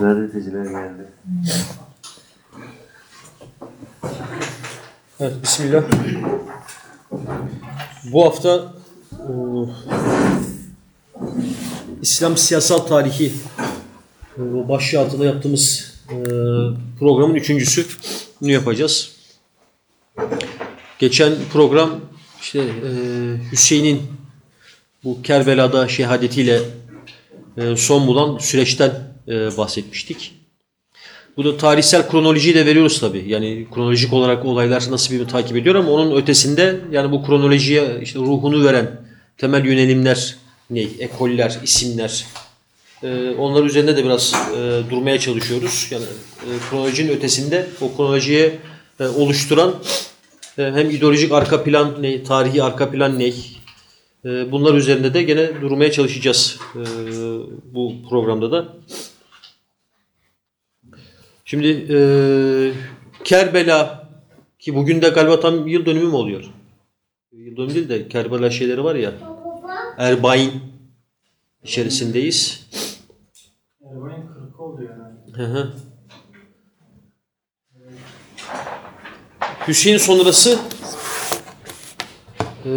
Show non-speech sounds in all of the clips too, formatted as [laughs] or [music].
Gazeteciler geldi. Evet, Bismillah. Bu hafta e, İslam siyasal tarihi e, başlığı altında yaptığımız e, programın üçüncüsü bunu yapacağız. Geçen program işte e, Hüseyin'in bu Kerbela'da şehadetiyle e, son bulan süreçten e, bahsetmiştik. Bu da tarihsel kronolojiyi de veriyoruz tabii. Yani kronolojik olarak olaylar nasıl bir takip ediyor ama onun ötesinde yani bu kronolojiye işte ruhunu veren temel yönelimler ne? Ekoller, isimler. E, onlar üzerinde de biraz e, durmaya çalışıyoruz. Yani e, kronolojinin ötesinde o kronolojiye oluşturan hem ideolojik arka plan ne, tarihi arka plan ne? Bunlar üzerinde de gene durmaya çalışacağız bu programda da. Şimdi e, Kerbela ki bugün de galiba tam yıl dönümü mü oluyor? Yıl dönümü değil de Kerbela şeyleri var ya. Erbain içerisindeyiz. Erbay'ın 40 oldu yani. Hı hı. Hüseyin sonrası e,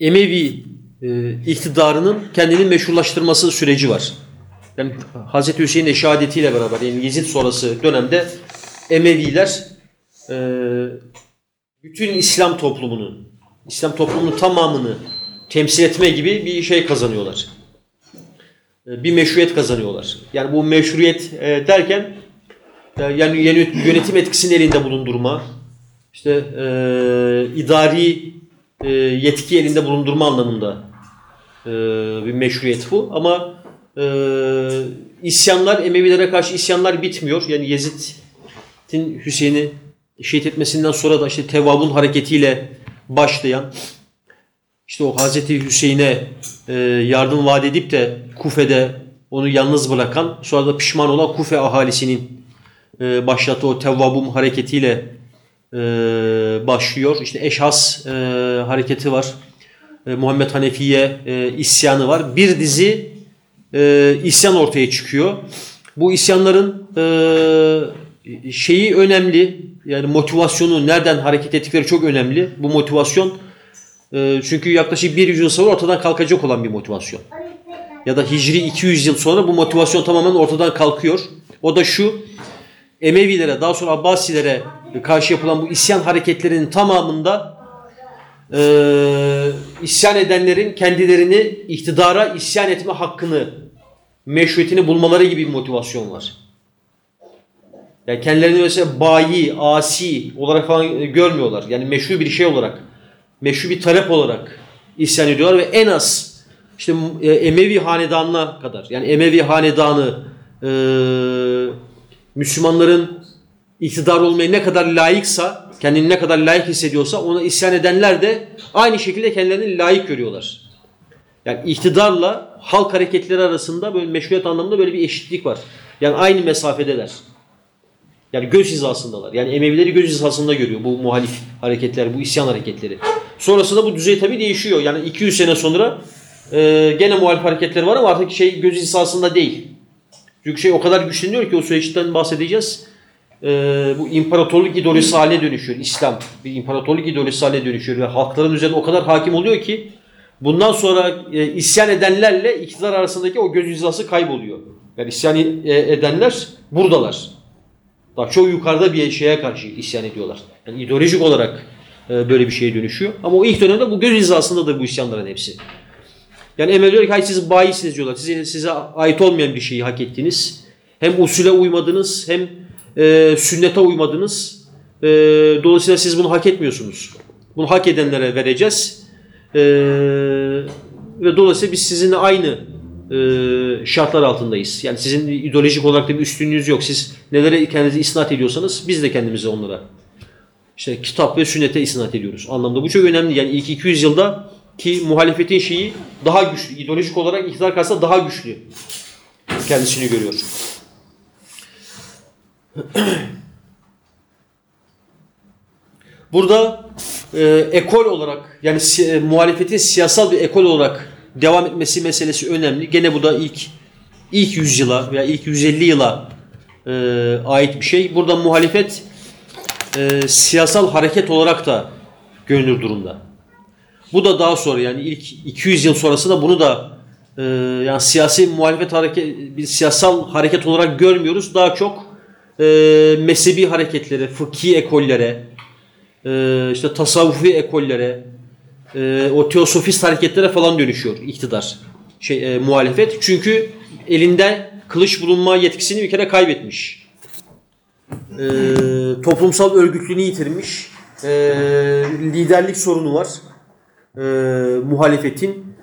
Emevi e, iktidarının kendini meşrulaştırması süreci var. Yani Hazreti Hüseyin'in şehadetiyle beraber yani Yezid sonrası dönemde Emeviler e, bütün İslam toplumunun, İslam toplumunun tamamını temsil etme gibi bir şey kazanıyorlar. E, bir meşruiyet kazanıyorlar. Yani bu meşruiyet e, derken e, yani yönetim etkisini elinde bulundurma, işte e, idari e, yetki elinde bulundurma anlamında e, bir meşruiyet bu. Ama e, isyanlar, Emevilere karşı isyanlar bitmiyor. Yani Yezid'in Hüseyin'i şehit etmesinden sonra da işte Tevab'un hareketiyle başlayan işte o Hazreti Hüseyin'e e, yardım vaat edip de Kufe'de onu yalnız bırakan sonra da pişman olan Kufe ahalisinin e, başlattığı o Tevvabum hareketiyle e, başlıyor. İşte Eşhas e, hareketi var. E, Muhammed Hanefi'ye e, isyanı var. Bir dizi e, isyan ortaya çıkıyor. Bu isyanların e, şeyi önemli. Yani motivasyonu nereden hareket ettikleri çok önemli. Bu motivasyon e, çünkü yaklaşık bir yıl sonra ortadan kalkacak olan bir motivasyon. Ya da Hicri 200 yıl sonra bu motivasyon tamamen ortadan kalkıyor. O da şu Emevilere daha sonra Abbasilere karşı yapılan bu isyan hareketlerinin tamamında e, isyan edenlerin kendilerini iktidara isyan etme hakkını, meşruiyetini bulmaları gibi bir motivasyon var. Yani kendilerini mesela bayi, asi olarak falan görmüyorlar. Yani meşru bir şey olarak, meşru bir talep olarak isyan ediyorlar ve en az işte Emevi hanedanına kadar yani Emevi hanedanı e, Müslümanların iktidar olmaya ne kadar layıksa, kendini ne kadar layık hissediyorsa ona isyan edenler de aynı şekilde kendilerini layık görüyorlar. Yani iktidarla halk hareketleri arasında böyle meşruiyet anlamında böyle bir eşitlik var. Yani aynı mesafedeler. Yani göz hizasındalar. Yani Emevileri göz hizasında görüyor bu muhalif hareketler, bu isyan hareketleri. Sonrasında bu düzey tabii değişiyor. Yani 200 sene sonra e, gene muhalif hareketler var ama artık şey göz hizasında değil. Çünkü şey o kadar güçleniyor ki o süreçten bahsedeceğiz. Ee, bu imparatorluk ideolojisi haline dönüşüyor. İslam bir imparatorluk ideolojisi haline dönüşüyor ve halkların üzerine o kadar hakim oluyor ki bundan sonra e, isyan edenlerle iktidar arasındaki o göz hizası kayboluyor. Yani isyan e, edenler buradalar. Daha çok yukarıda bir şeye karşı isyan ediyorlar. Yani ideolojik olarak e, böyle bir şeye dönüşüyor. Ama o ilk dönemde bu göz hizasındadır bu isyanların hepsi. Yani Emel diyor ki hayır siz bayisiniz diyorlar. Size, size ait olmayan bir şeyi hak ettiniz. Hem usule uymadınız hem e, sünnete uymadınız. E, dolayısıyla siz bunu hak etmiyorsunuz. Bunu hak edenlere vereceğiz. E, ve dolayısıyla biz sizinle aynı e, şartlar altındayız. Yani sizin ideolojik olarak da bir üstünlüğünüz yok. Siz nelere kendinizi isnat ediyorsanız biz de kendimizi onlara işte kitap ve sünnete isnat ediyoruz. Anlamda bu çok önemli. Yani ilk 200 yılda ki muhalefetin şeyi daha güçlü. ideolojik olarak iktidar karşısında daha güçlü kendisini görüyor. [clears throat] Burada e, ekol olarak yani si, e, muhalefetin siyasal bir ekol olarak devam etmesi meselesi önemli. Gene bu da ilk ilk yüzyıla veya ilk 150 yıla e, ait bir şey. Burada muhalefet e, siyasal hareket olarak da görünür durumda. Bu da daha sonra yani ilk 200 yıl sonrasında bunu da e, yani siyasi muhalefet hareket bir siyasal hareket olarak görmüyoruz. Daha çok e, mezhebi hareketlere, fıkhi ekollere, e, işte tasavvufi ekollere, e, o teosofist hareketlere falan dönüşüyor iktidar, şey e, muhalefet. Çünkü elinde kılıç bulunma yetkisini bir kere kaybetmiş. E, toplumsal örgütlülüğünü yitirmiş. E, liderlik sorunu var e, muhalefetin.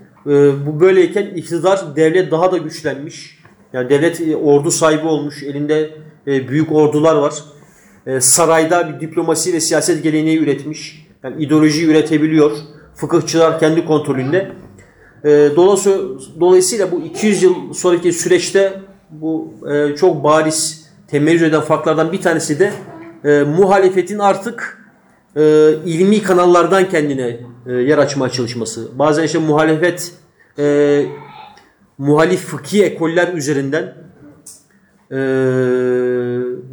Bu böyleyken iktidar devlet daha da güçlenmiş. Yani devlet e, ordu sahibi olmuş. Elinde e, büyük ordular var. E, sarayda bir diplomasi ve siyaset geleneği üretmiş. Yani ideoloji üretebiliyor. Fıkıhçılar kendi kontrolünde. E, dolayısıyla, bu 200 yıl sonraki süreçte bu e, çok bariz temeyyüz eden farklardan bir tanesi de e, muhalefetin artık e, ilmi kanallardan kendine yer açmaya çalışması. Bazen işte muhalefet muhalif fıkhi ekoller üzerinden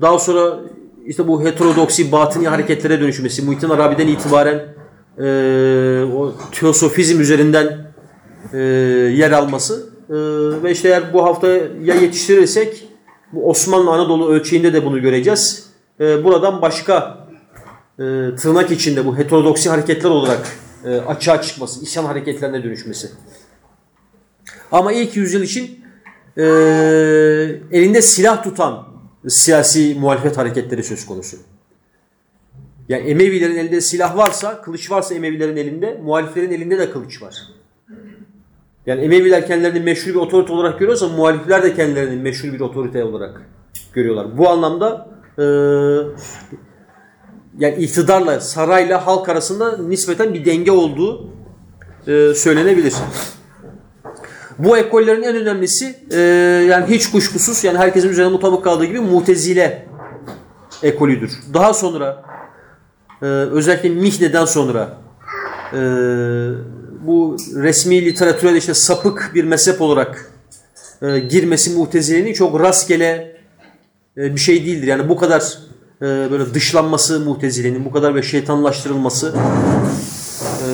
daha sonra işte bu heterodoksi batıni hareketlere dönüşmesi, Muhittin Arabi'den itibaren e, o teosofizm üzerinden e, yer alması e, ve işte eğer bu hafta ya yetiştirirsek bu Osmanlı Anadolu ölçeğinde de bunu göreceğiz. E, buradan başka e, tırnak içinde bu heterodoksi hareketler olarak e, açığa çıkması, isyan hareketlerine dönüşmesi. Ama ilk yüzyıl için e, elinde silah tutan siyasi muhalefet hareketleri söz konusu. Yani Emevilerin elinde silah varsa, kılıç varsa Emevilerin elinde, muhaliflerin elinde de kılıç var. Yani Emeviler kendilerini meşhur bir otorite olarak görüyorsa muhalifler de kendilerini meşhur bir otorite olarak görüyorlar. Bu anlamda e, yani iktidarla, sarayla halk arasında nispeten bir denge olduğu e, söylenebilir. Bu ekollerin en önemlisi e, yani hiç kuşkusuz yani herkesin üzerine mutabık kaldığı gibi mutezile ekolüdür. Daha sonra e, özellikle Mihne'den sonra e, bu resmi literatüre işte sapık bir mezhep olarak e, girmesi mutezilenin çok rastgele e, bir şey değildir. Yani bu kadar e, böyle dışlanması mutezilenin, bu kadar böyle şeytanlaştırılması, e,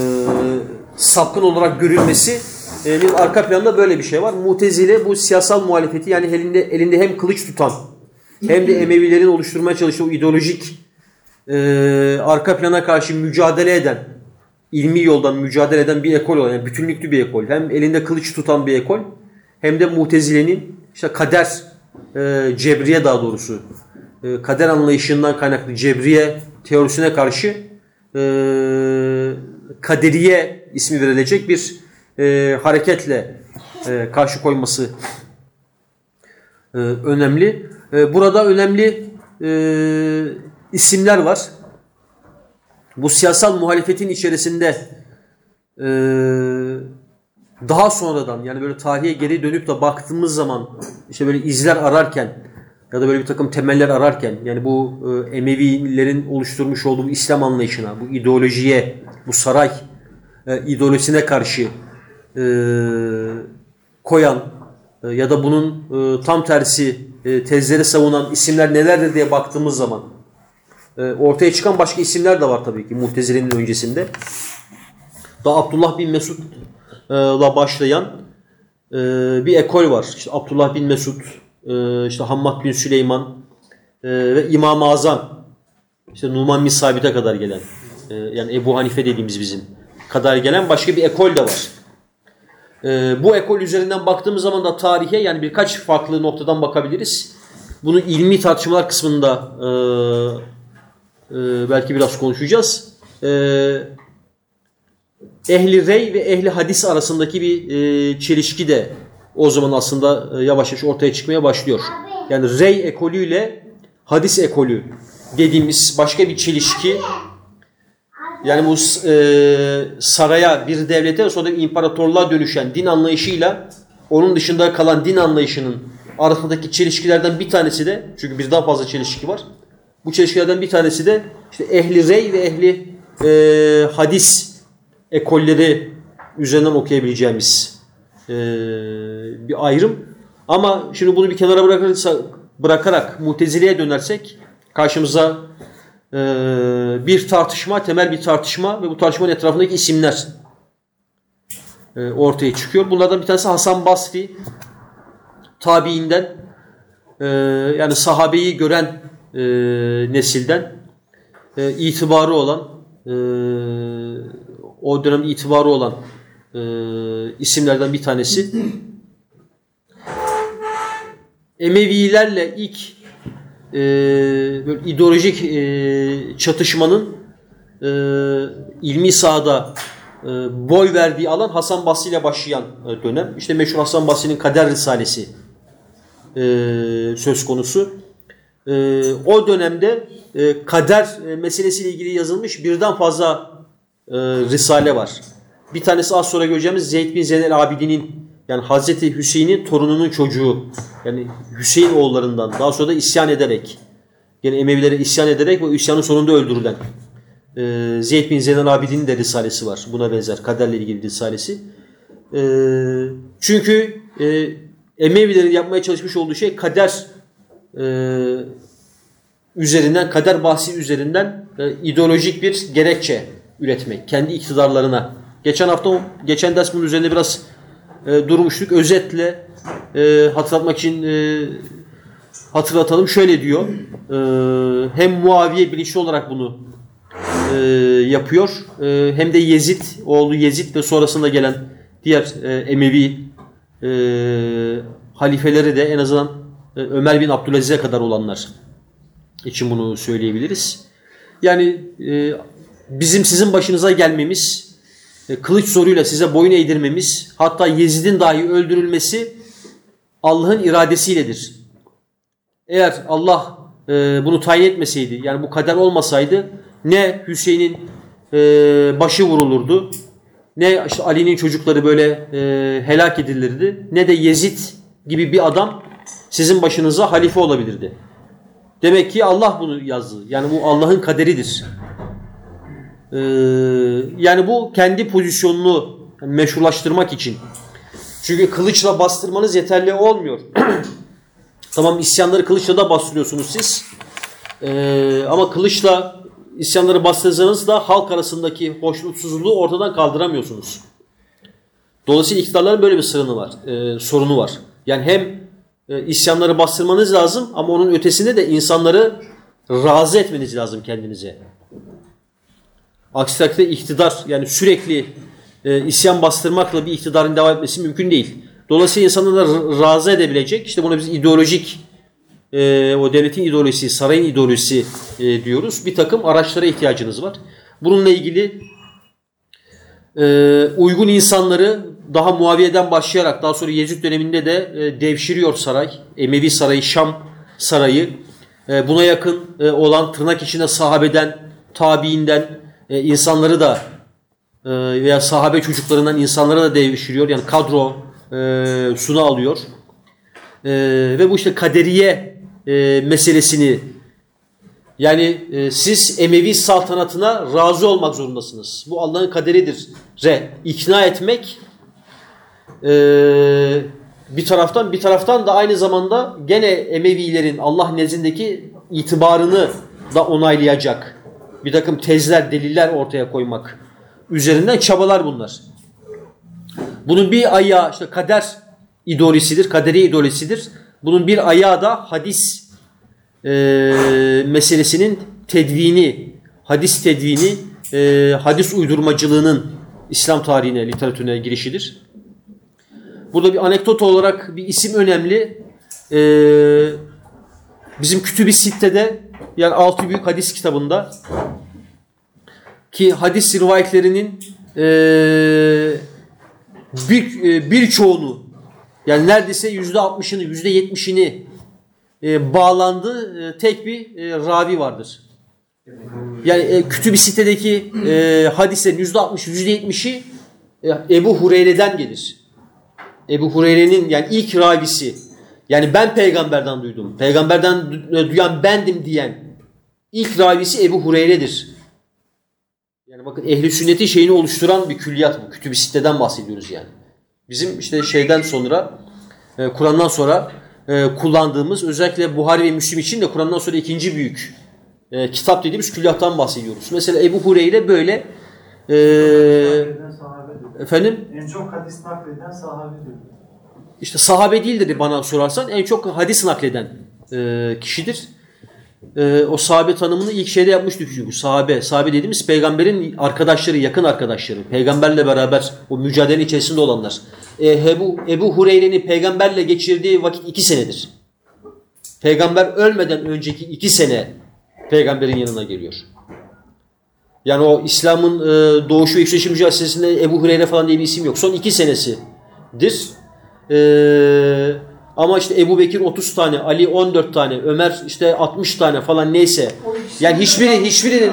sapkın olarak görülmesi e, bir arka planda böyle bir şey var. Mutezile bu siyasal muhalefeti yani elinde elinde hem kılıç tutan hem de Emevilerin oluşturmaya çalıştığı ideolojik e, arka plana karşı mücadele eden, ilmi yoldan mücadele eden bir ekol olan, yani bütünlüklü bir ekol. Hem elinde kılıç tutan bir ekol hem de mutezilenin işte kader, e, cebriye daha doğrusu e, kader anlayışından kaynaklı cebriye teorisine karşı e, kaderiye ismi verilecek bir e, hareketle e, karşı koyması e, önemli. E, burada önemli e, isimler var. Bu siyasal muhalefetin içerisinde e, daha sonradan yani böyle tarihe geri dönüp de baktığımız zaman işte böyle izler ararken ya da böyle bir takım temeller ararken yani bu e, Emevilerin oluşturmuş olduğu İslam anlayışına, bu ideolojiye, bu saray e, ideolojisine karşı e, koyan e, ya da bunun e, tam tersi e, tezleri savunan isimler nelerdir diye baktığımız zaman e, ortaya çıkan başka isimler de var tabii ki Muhtezile'nin öncesinde. Da Abdullah bin Mesud'la başlayan e, bir ekol var. İşte Abdullah bin Mesud, e, işte Hammad bin Süleyman e, ve İmam-ı Azam, işte Numan bin Sabit'e kadar gelen, e, yani Ebu Hanife dediğimiz bizim kadar gelen başka bir ekol de var. E, bu ekol üzerinden baktığımız zaman da tarihe yani birkaç farklı noktadan bakabiliriz. Bunu ilmi tartışmalar kısmında e, e, belki biraz konuşacağız. E, ehli rey ve ehli hadis arasındaki bir e, çelişki de o zaman aslında e, yavaş yavaş ortaya çıkmaya başlıyor. Yani rey ekolüyle hadis ekolü dediğimiz başka bir çelişki yani bu e, saraya bir devlete sonra bir imparatorluğa dönüşen din anlayışıyla onun dışında kalan din anlayışının arasındaki çelişkilerden bir tanesi de çünkü birden fazla çelişki var. Bu çelişkilerden bir tanesi de işte ehli rey ve ehli e, hadis ekolleri üzerinden okuyabileceğimiz e, bir ayrım. Ama şimdi bunu bir kenara bırakırsa, bırakarak Mutezile'ye dönersek karşımıza e, bir tartışma, temel bir tartışma ve bu tartışmanın etrafındaki isimler e, ortaya çıkıyor. Bunlardan bir tanesi Hasan Basri tabiinden e, yani sahabeyi gören e, nesilden itibarı olan o dönem itibarı olan isimlerden bir tanesi. Emevilerle ilk e, böyle ideolojik e, çatışmanın e, ilmi sahada e, boy verdiği alan Hasan Basri ile başlayan e, dönem. İşte meşhur Hasan Basri'nin Kader Risalesi e, söz konusu. E, o dönemde e, kader e, meselesiyle ilgili yazılmış birden fazla e, risale var. Bir tanesi az sonra göreceğimiz Zeyd bin Zeynel Abidin'in yani Hazreti Hüseyin'in torununun çocuğu yani Hüseyin oğullarından daha sonra da isyan ederek yani Emevilere isyan ederek ve isyanın sonunda öldürülen e, Zeyd bin Zeynel Abidin'in de risalesi var. Buna benzer kaderle ilgili risalesi. E, çünkü e, Emevilerin yapmaya çalışmış olduğu şey kader e, üzerinden, kader bahsi üzerinden e, ideolojik bir gerekçe üretmek. Kendi iktidarlarına. Geçen hafta, geçen ders bunun üzerinde biraz e, durmuştuk. Özetle e, hatırlatmak için e, hatırlatalım. Şöyle diyor. E, hem Muaviye bilinçli olarak bunu e, yapıyor. E, hem de Yezid, oğlu Yezid ve sonrasında gelen diğer e, Emevi e, halifeleri de en azından e, Ömer bin Abdülaziz'e kadar olanlar için bunu söyleyebiliriz. Yani e, bizim sizin başınıza gelmemiz, kılıç zoruyla size boyun eğdirmemiz, hatta Yezid'in dahi öldürülmesi Allah'ın iradesiyledir. Eğer Allah e, bunu tayin etmeseydi, yani bu kader olmasaydı ne Hüseyin'in e, başı vurulurdu, ne işte Ali'nin çocukları böyle e, helak edilirdi, ne de Yezid gibi bir adam sizin başınıza halife olabilirdi. Demek ki Allah bunu yazdı. Yani bu Allah'ın kaderidir. Ee, yani bu kendi pozisyonunu meşrulaştırmak için. Çünkü kılıçla bastırmanız yeterli olmuyor. [clears throat] tamam isyanları kılıçla da bastırıyorsunuz siz. Ee, ama kılıçla isyanları bastırırsanız da halk arasındaki hoşnutsuzluğu ortadan kaldıramıyorsunuz. Dolayısıyla iktidarların böyle bir sırrını var, e, sorunu var. Yani hem e, isyanları bastırmanız lazım ama onun ötesinde de insanları razı etmeniz lazım kendinize. Aksi takdirde iktidar yani sürekli e, isyan bastırmakla bir iktidarın devam etmesi mümkün değil. Dolayısıyla insanları razı edebilecek işte buna biz ideolojik e, o devletin ideolojisi, sarayın ideolojisi e, diyoruz. Bir takım araçlara ihtiyacınız var. Bununla ilgili e, uygun insanları daha Muaviye'den başlayarak daha sonra Yezid döneminde de e, devşiriyor saray. Emevi sarayı, Şam sarayı. E, buna yakın e, olan tırnak içinde sahabeden, tabiinden e, insanları da e, veya sahabe çocuklarından insanları da devşiriyor. Yani kadro e, suna alıyor. E, ve bu işte kaderiye e, meselesini yani e, siz Emevi saltanatına razı olmak zorundasınız. Bu Allah'ın kaderidir. Re ikna etmek e, bir taraftan bir taraftan da aynı zamanda gene Emevilerin Allah nezdindeki itibarını da onaylayacak bir takım tezler, deliller ortaya koymak üzerinden çabalar bunlar. Bunun bir ayağı işte kader ideolojisidir, kaderi ideolojisidir. Bunun bir ayağı da hadis e, meselesinin tedvini, hadis tedvini, e, hadis uydurmacılığının İslam tarihine, literatürüne girişidir. Burada bir anekdot olarak bir isim önemli. E, bizim Kütüb-i Sitte'de yani altı büyük hadis kitabında ki hadis rivayetlerinin e, bir e, birçoğunu yani neredeyse yüzde altmışını, yüzde yetmişini e, bağlandığı e, tek bir e, ravi vardır. Yani e, kütüb-i sitedeki e, hadislerin yüzde altmış, yüzde yetmişi e, Ebu Hureyre'den gelir. Ebu Hureyre'nin yani ilk ravisi yani ben peygamberden duydum. Peygamberden du- duyan bendim diyen ilk ravisi Ebu Hureyre'dir. Yani bakın ehli sünneti şeyini oluşturan bir külliyat bu. Kütüb-i Sitte'den bahsediyoruz yani. Bizim işte şeyden sonra e, Kur'an'dan sonra e, kullandığımız özellikle Buhari ve Müslim için de Kur'an'dan sonra ikinci büyük e, kitap dediğimiz külliyattan bahsediyoruz. Mesela Ebu Hureyre böyle e, efendim En çok hadis nakleden sahabe diyor. işte sahabe değil dedi bana sorarsan en çok hadis nakleden e, kişidir. E, o sahabe tanımını ilk şeyde yapmıştık çünkü sahabe. Sahabe dediğimiz peygamberin arkadaşları, yakın arkadaşları. Peygamberle beraber o mücadele içerisinde olanlar. E, Ebu, Ebu Hureyre'nin peygamberle geçirdiği vakit iki senedir. Peygamber ölmeden önceki iki sene peygamberin yanına geliyor. Yani o İslam'ın e, doğuşu ve yükselişi mücadelesinde Ebu Hureyre falan diye bir isim yok. Son iki senesidir. E, ama işte Ebu Bekir 30 tane, Ali 14 tane, Ömer işte 60 tane falan neyse. Yani hiçbiri hiçbirinin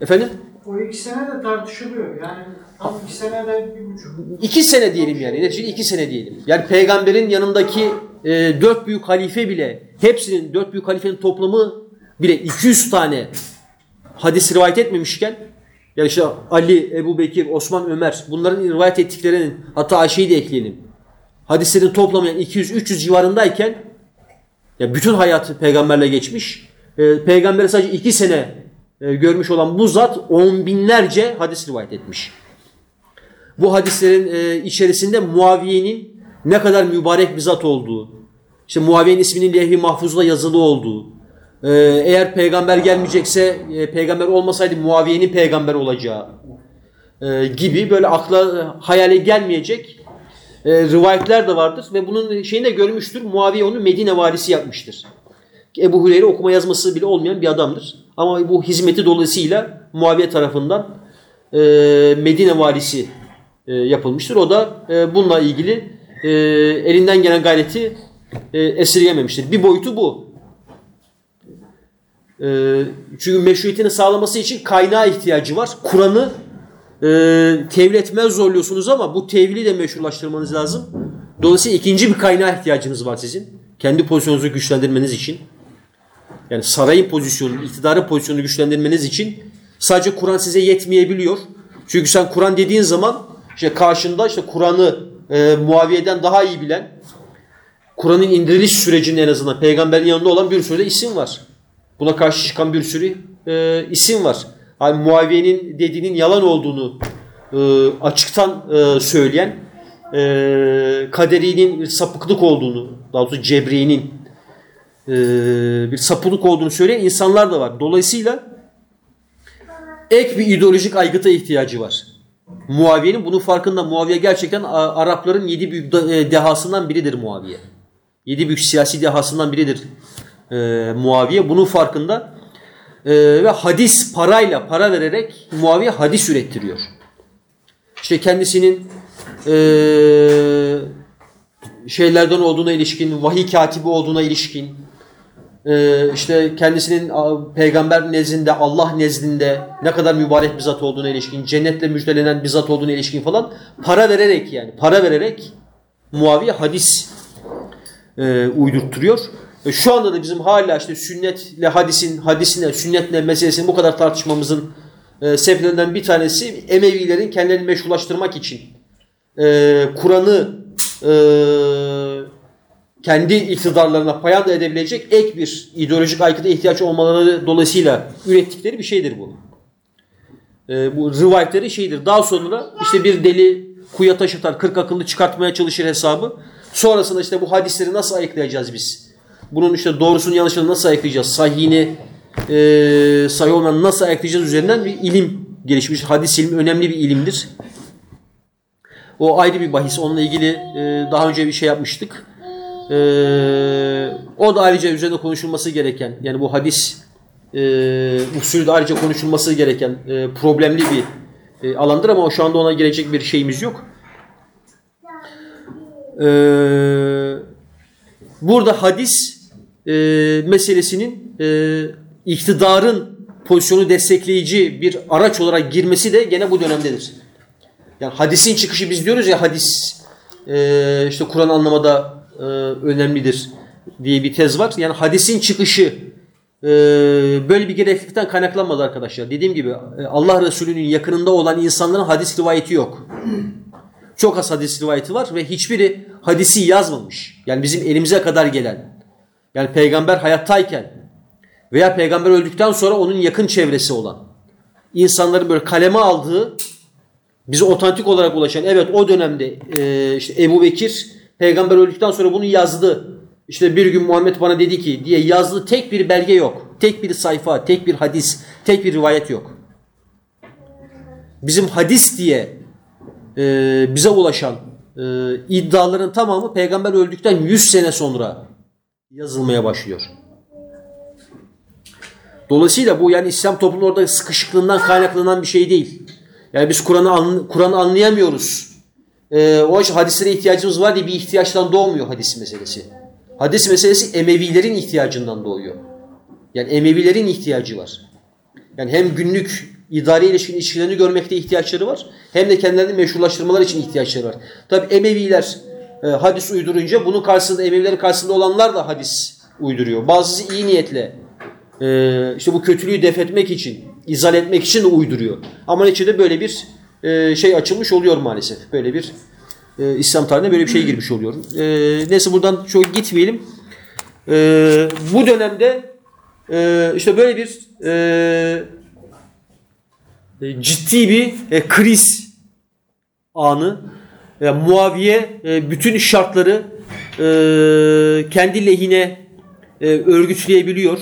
efendim O iki sene de tartışılıyor. Yani tam iki sene de bir buçuk. iki sene diyelim yani. Neticede iki sene diyelim. Yani peygamberin yanındaki e, dört büyük halife bile hepsinin dört büyük halifenin toplamı bile 200 tane hadis rivayet etmemişken yani işte Ali, Ebu Bekir, Osman, Ömer bunların rivayet ettiklerinin hatta Ayşe'yi de ekleyelim. Hadislerin toplamı yani 200-300 civarındayken ya bütün hayatı peygamberle geçmiş. E, peygamberi sadece iki sene e, görmüş olan bu zat on binlerce hadis rivayet etmiş. Bu hadislerin e, içerisinde Muaviye'nin ne kadar mübarek bir zat olduğu, işte Muaviye'nin isminin lehvi mahfuzda yazılı olduğu, e, eğer peygamber gelmeyecekse, e, peygamber olmasaydı Muaviye'nin peygamber olacağı e, gibi böyle akla e, hayale gelmeyecek e, rivayetler de vardır ve bunun şeyini de görmüştür. Muaviye onu Medine valisi yapmıştır. Ebu Hureyre okuma yazması bile olmayan bir adamdır. Ama bu hizmeti dolayısıyla Muaviye tarafından e, Medine valisi e, yapılmıştır. O da e, bununla ilgili e, elinden gelen gayreti e, esirgememiştir. Bir boyutu bu. E, çünkü meşruiyetini sağlaması için kaynağa ihtiyacı var. Kur'an'ı tevil etmez zorluyorsunuz ama bu tevili de meşrulaştırmanız lazım. Dolayısıyla ikinci bir kaynağa ihtiyacınız var sizin. Kendi pozisyonunuzu güçlendirmeniz için. Yani sarayın pozisyonu, iktidarın pozisyonunu güçlendirmeniz için sadece Kur'an size yetmeyebiliyor. Çünkü sen Kur'an dediğin zaman işte karşında işte Kur'an'ı e, Muaviye'den daha iyi bilen, Kur'an'ın indiriliş sürecinin en azından peygamberin yanında olan bir sürü de isim var. Buna karşı çıkan bir sürü e, isim var. Yani Muaviye'nin dediğinin yalan olduğunu e, açıktan e, söyleyen, e, kaderinin sapıklık olduğunu, daha doğrusu Cebri'nin e, bir sapıklık olduğunu söyleyen insanlar da var. Dolayısıyla ek bir ideolojik aygıta ihtiyacı var. Muaviye'nin bunun farkında. Muaviye gerçekten Arapların yedi büyük e, dehasından biridir Muaviye. Yedi büyük siyasi dehasından biridir e, Muaviye. Bunun farkında. E, ve hadis parayla para vererek Muaviye hadis ürettiriyor. İşte kendisinin e, şeylerden olduğuna ilişkin, vahiy katibi olduğuna ilişkin, e, işte kendisinin peygamber nezdinde, Allah nezdinde ne kadar mübarek bir zat olduğuna ilişkin, cennetle müjdelenen bir zat olduğuna ilişkin falan para vererek yani para vererek Muaviye hadis e, uydurtturuyor. E, şu anda da bizim hala işte sünnetle hadisin, hadisine, sünnetle meselesini bu kadar tartışmamızın e, sebeplerinden bir tanesi Emevilerin kendilerini meşrulaştırmak için e, Kur'an'ı e, kendi iktidarlarına payanda edebilecek ek bir ideolojik aykıda ihtiyaç olmaları dolayısıyla ürettikleri bir şeydir bu. E, bu rivayetleri şeydir. Daha sonra işte bir deli kuya taş atar, kırk akıllı çıkartmaya çalışır hesabı. Sonrasında işte bu hadisleri nasıl ayıklayacağız biz? Bunun işte doğrusunu yanlışını nasıl ayıklayacağız? Sahihini e, sahih olmayan nasıl ayıklayacağız üzerinden bir ilim gelişmiş. Hadis ilmi önemli bir ilimdir. O ayrı bir bahis. Onunla ilgili e, daha önce bir şey yapmıştık. E, o da ayrıca üzerinde konuşulması gereken yani bu hadis e, usulü de ayrıca konuşulması gereken e, problemli bir e, alandır ama şu anda ona gelecek bir şeyimiz yok. E, burada hadis e, meselesinin e, iktidarın pozisyonu destekleyici bir araç olarak girmesi de gene bu dönemdedir. Yani hadisin çıkışı biz diyoruz ya hadis e, işte Kur'an anlamada e, önemlidir diye bir tez var. Yani hadisin çıkışı e, böyle bir gereklilikten kaynaklanmadı arkadaşlar. Dediğim gibi e, Allah Resulü'nün yakınında olan insanların hadis rivayeti yok. Çok az hadis rivayeti var ve hiçbiri hadisi yazmamış. Yani bizim elimize kadar gelen. Yani peygamber hayattayken veya peygamber öldükten sonra onun yakın çevresi olan insanların böyle kaleme aldığı bize otantik olarak ulaşan evet o dönemde e, işte Ebu Bekir peygamber öldükten sonra bunu yazdı. İşte bir gün Muhammed bana dedi ki diye yazdığı tek bir belge yok. Tek bir sayfa, tek bir hadis, tek bir rivayet yok. Bizim hadis diye e, bize ulaşan e, iddiaların tamamı peygamber öldükten 100 sene sonra yazılmaya başlıyor. Dolayısıyla bu yani İslam toplumunun orada sıkışıklığından kaynaklanan bir şey değil. Yani biz Kur'an'ı an, Kur'an'ı anlayamıyoruz. Ee, o hadislere ihtiyacımız var diye bir ihtiyaçtan doğmuyor hadis meselesi. Hadis meselesi Emevilerin ihtiyacından doğuyor. Yani Emevilerin ihtiyacı var. Yani hem günlük idari ilişkin ilişkilerini görmekte ihtiyaçları var. Hem de kendilerini meşrulaştırmalar için ihtiyaçları var. Tabi Emeviler e, hadis uydurunca bunun karşısında Emevilerin karşısında olanlar da hadis uyduruyor. Bazısı iyi niyetle e, işte bu kötülüğü def etmek için, izal etmek için de uyduruyor. Ama neticede böyle bir e, şey açılmış oluyor maalesef. Böyle bir e, İslam tarihine böyle bir şey girmiş oluyor. E, neyse buradan çok gitmeyelim. E, bu dönemde e, işte böyle bir e, ciddi bir e, kriz anı. E, Muaviye e, bütün şartları e, kendi lehine e, örgütleyebiliyor.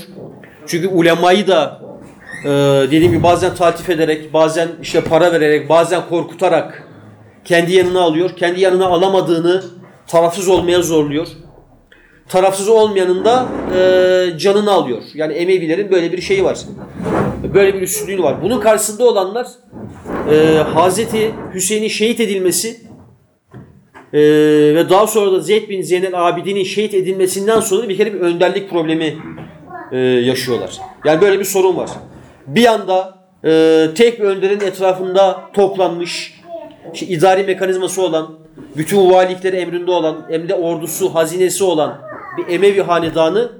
Çünkü ulemayı da e, dediğim gibi bazen tatif ederek, bazen işte para vererek, bazen korkutarak kendi yanına alıyor. Kendi yanına alamadığını tarafsız olmaya zorluyor. Tarafsız olmayanın da e, canını alıyor. Yani Emevilerin böyle bir şeyi var. Böyle bir üstünlüğü var. Bunun karşısında olanlar e, Hazreti Hüseyin'in şehit edilmesi e, ve daha sonra da Zeyd bin Zeynel Abidin'in şehit edilmesinden sonra bir kere bir önderlik problemi e, yaşıyorlar. Yani böyle bir sorun var. Bir anda e, tek bir önderin etrafında toplanmış işte idari mekanizması olan, bütün valilikleri emrinde olan, emrinde ordusu, hazinesi olan bir Emevi hanedanı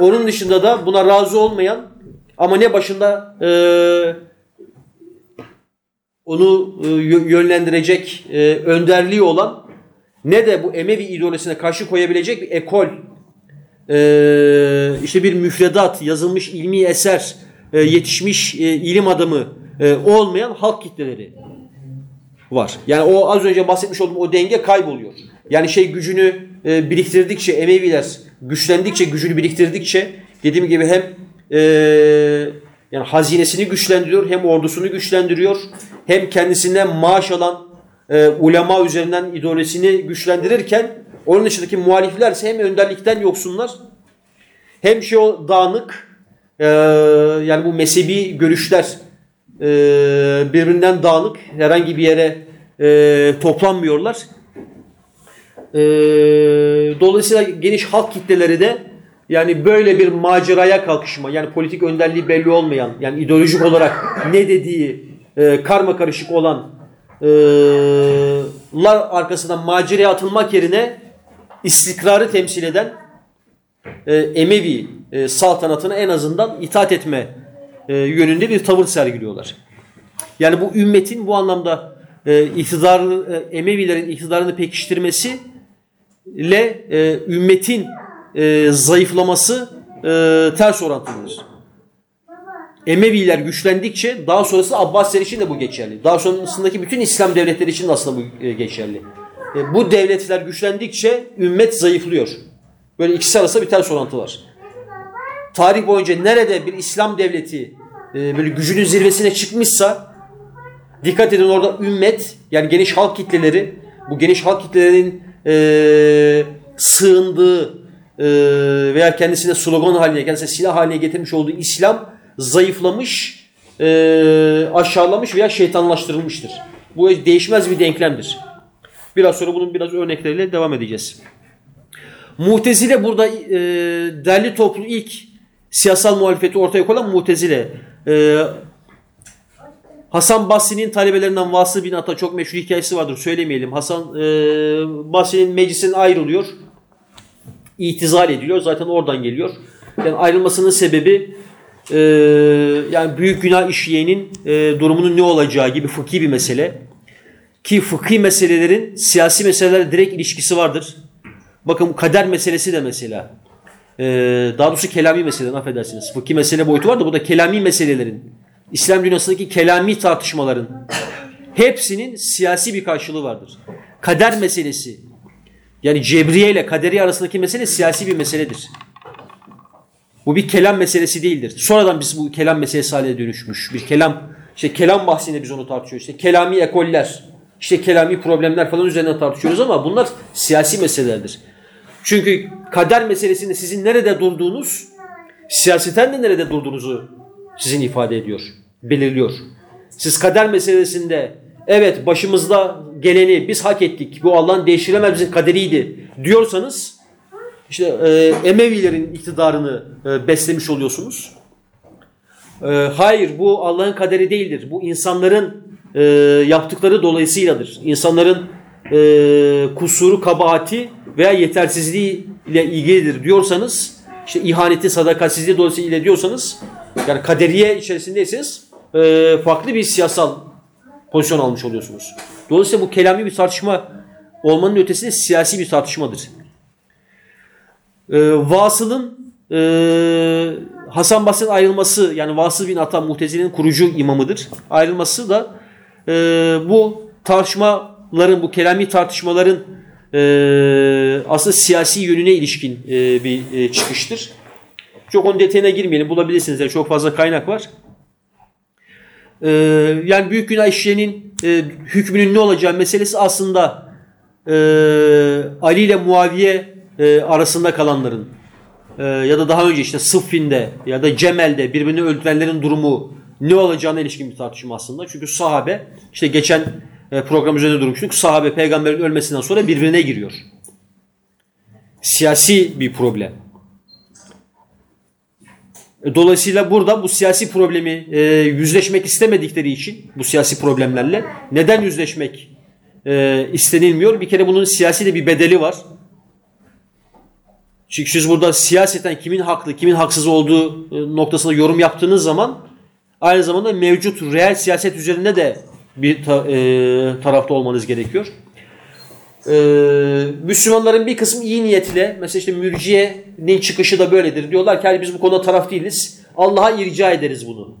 onun dışında da buna razı olmayan ama ne başında e, onu e, yönlendirecek e, önderliği olan ne de bu Emevi ideolojisine karşı koyabilecek bir ekol e, işte bir müfredat, yazılmış ilmi eser, yetişmiş ilim adamı olmayan halk kitleleri var. Yani o az önce bahsetmiş olduğum o denge kayboluyor. Yani şey gücünü biriktirdikçe Emeviler güçlendikçe, gücünü biriktirdikçe dediğim gibi hem yani hazinesini güçlendiriyor, hem ordusunu güçlendiriyor, hem kendisinden maaş alan e, ulema üzerinden ideolojisini güçlendirirken onun dışındaki muhalifler ise hem önderlikten yoksunlar hem şey o dağınık e, yani bu mezhebi görüşler e, birbirinden dağınık herhangi bir yere e, toplanmıyorlar. E, dolayısıyla geniş halk kitleleri de yani böyle bir maceraya kalkışma yani politik önderliği belli olmayan yani ideolojik olarak ne dediği e, karma karışık olan e, lar arkasından maceraya atılmak yerine istikrarı temsil eden e, Emevi e, saltanatına en azından itaat etme e, yönünde bir tavır sergiliyorlar. Yani bu ümmetin bu anlamda e, iktidar e, Emevilerin iktidarını pekiştirmesi ile e, ümmetin e, zayıflaması e, ters orantılıdır. Emeviler güçlendikçe daha sonrası Abbasiler için de bu geçerli. Daha sonrasındaki bütün İslam devletleri için de aslında bu e, geçerli. E, bu devletler güçlendikçe ümmet zayıflıyor. Böyle ikisi arasında bir ters orantı var. Tarih boyunca nerede bir İslam devleti e, böyle gücünün zirvesine çıkmışsa dikkat edin orada ümmet yani geniş halk kitleleri bu geniş halk kitlelerinin e, sığındığı e, veya kendisine slogan haline, kendisine silah haline getirmiş olduğu İslam zayıflamış, e, aşağılamış veya şeytanlaştırılmıştır. Bu değişmez bir denklemdir. Biraz sonra bunun biraz örnekleriyle devam edeceğiz. Mutezile burada e, derli toplu ilk siyasal muhalefeti ortaya koyan Mutezile. E, Hasan Basri'nin talebelerinden Vasıl bin Ata çok meşhur hikayesi vardır söylemeyelim. Hasan e, Basri'nin meclisinden ayrılıyor. İtizal ediliyor. Zaten oradan geliyor. Yani ayrılmasının sebebi e, yani büyük günah işleyenin e, durumunun ne olacağı gibi fıkhi bir mesele. Ki fıkhi meselelerin siyasi meselelerle direkt ilişkisi vardır. Bakın kader meselesi de mesela. Ee, daha doğrusu kelami meselelerin affedersiniz. Fıkhi mesele boyutu var da bu da kelami meselelerin. İslam dünyasındaki kelami tartışmaların hepsinin siyasi bir karşılığı vardır. Kader meselesi yani cebriye ile kaderi arasındaki mesele siyasi bir meseledir. Bu bir kelam meselesi değildir. Sonradan biz bu kelam meselesi haline dönüşmüş. Bir kelam, işte kelam bahsinde biz onu tartışıyoruz. İşte kelami ekoller, işte kelami problemler falan üzerine tartışıyoruz ama bunlar siyasi meselelerdir. Çünkü kader meselesinde sizin nerede durduğunuz, siyaseten de nerede durduğunuzu sizin ifade ediyor, belirliyor. Siz kader meselesinde evet başımızda geleni biz hak ettik, bu Allah'ın değiştiremez bizim kaderiydi diyorsanız işte e, Emevilerin iktidarını e, beslemiş oluyorsunuz. E, hayır bu Allah'ın kaderi değildir. Bu insanların e, yaptıkları dolayısıyladır. İnsanların e, kusuru, kabahati veya yetersizliği ile ilgilidir diyorsanız işte ihaneti, sadakatsizliği dolayısıyla diyorsanız yani kaderiye içerisindeyseniz e, farklı bir siyasal pozisyon almış oluyorsunuz. Dolayısıyla bu kelami bir tartışma olmanın ötesinde siyasi bir tartışmadır. Ee, Vasıl'ın e, Hasan Basri'nin ayrılması yani Vasıl bin Ata Muhtezile'nin kurucu imamıdır. Ayrılması da e, bu tartışmaların, bu kelami tartışmaların e, aslında siyasi yönüne ilişkin e, bir e, çıkıştır. Çok onun detayına girmeyelim. Bulabilirsiniz. Yani çok fazla kaynak var. E, yani büyük günah işleyenin e, hükmünün ne olacağı meselesi aslında e, Ali ile Muaviye e, arasında kalanların e, ya da daha önce işte Sıffin'de ya da Cemel'de birbirini öldürenlerin durumu ne olacağına ilişkin bir tartışma aslında. Çünkü sahabe işte geçen e, program üzerinde durmuştuk. Sahabe peygamberin ölmesinden sonra birbirine giriyor. Siyasi bir problem. E, Dolayısıyla burada bu siyasi problemi e, yüzleşmek istemedikleri için bu siyasi problemlerle neden yüzleşmek e, istenilmiyor? Bir kere bunun siyasi de bir bedeli var. Çünkü siz burada siyaseten kimin haklı, kimin haksız olduğu e, noktasında yorum yaptığınız zaman aynı zamanda mevcut reel siyaset üzerinde de bir ta, e, tarafta olmanız gerekiyor. E, Müslümanların bir kısmı iyi niyetle mesela işte mürciyenin çıkışı da böyledir. Diyorlar ki biz bu konuda taraf değiliz. Allah'a irca ederiz bunu.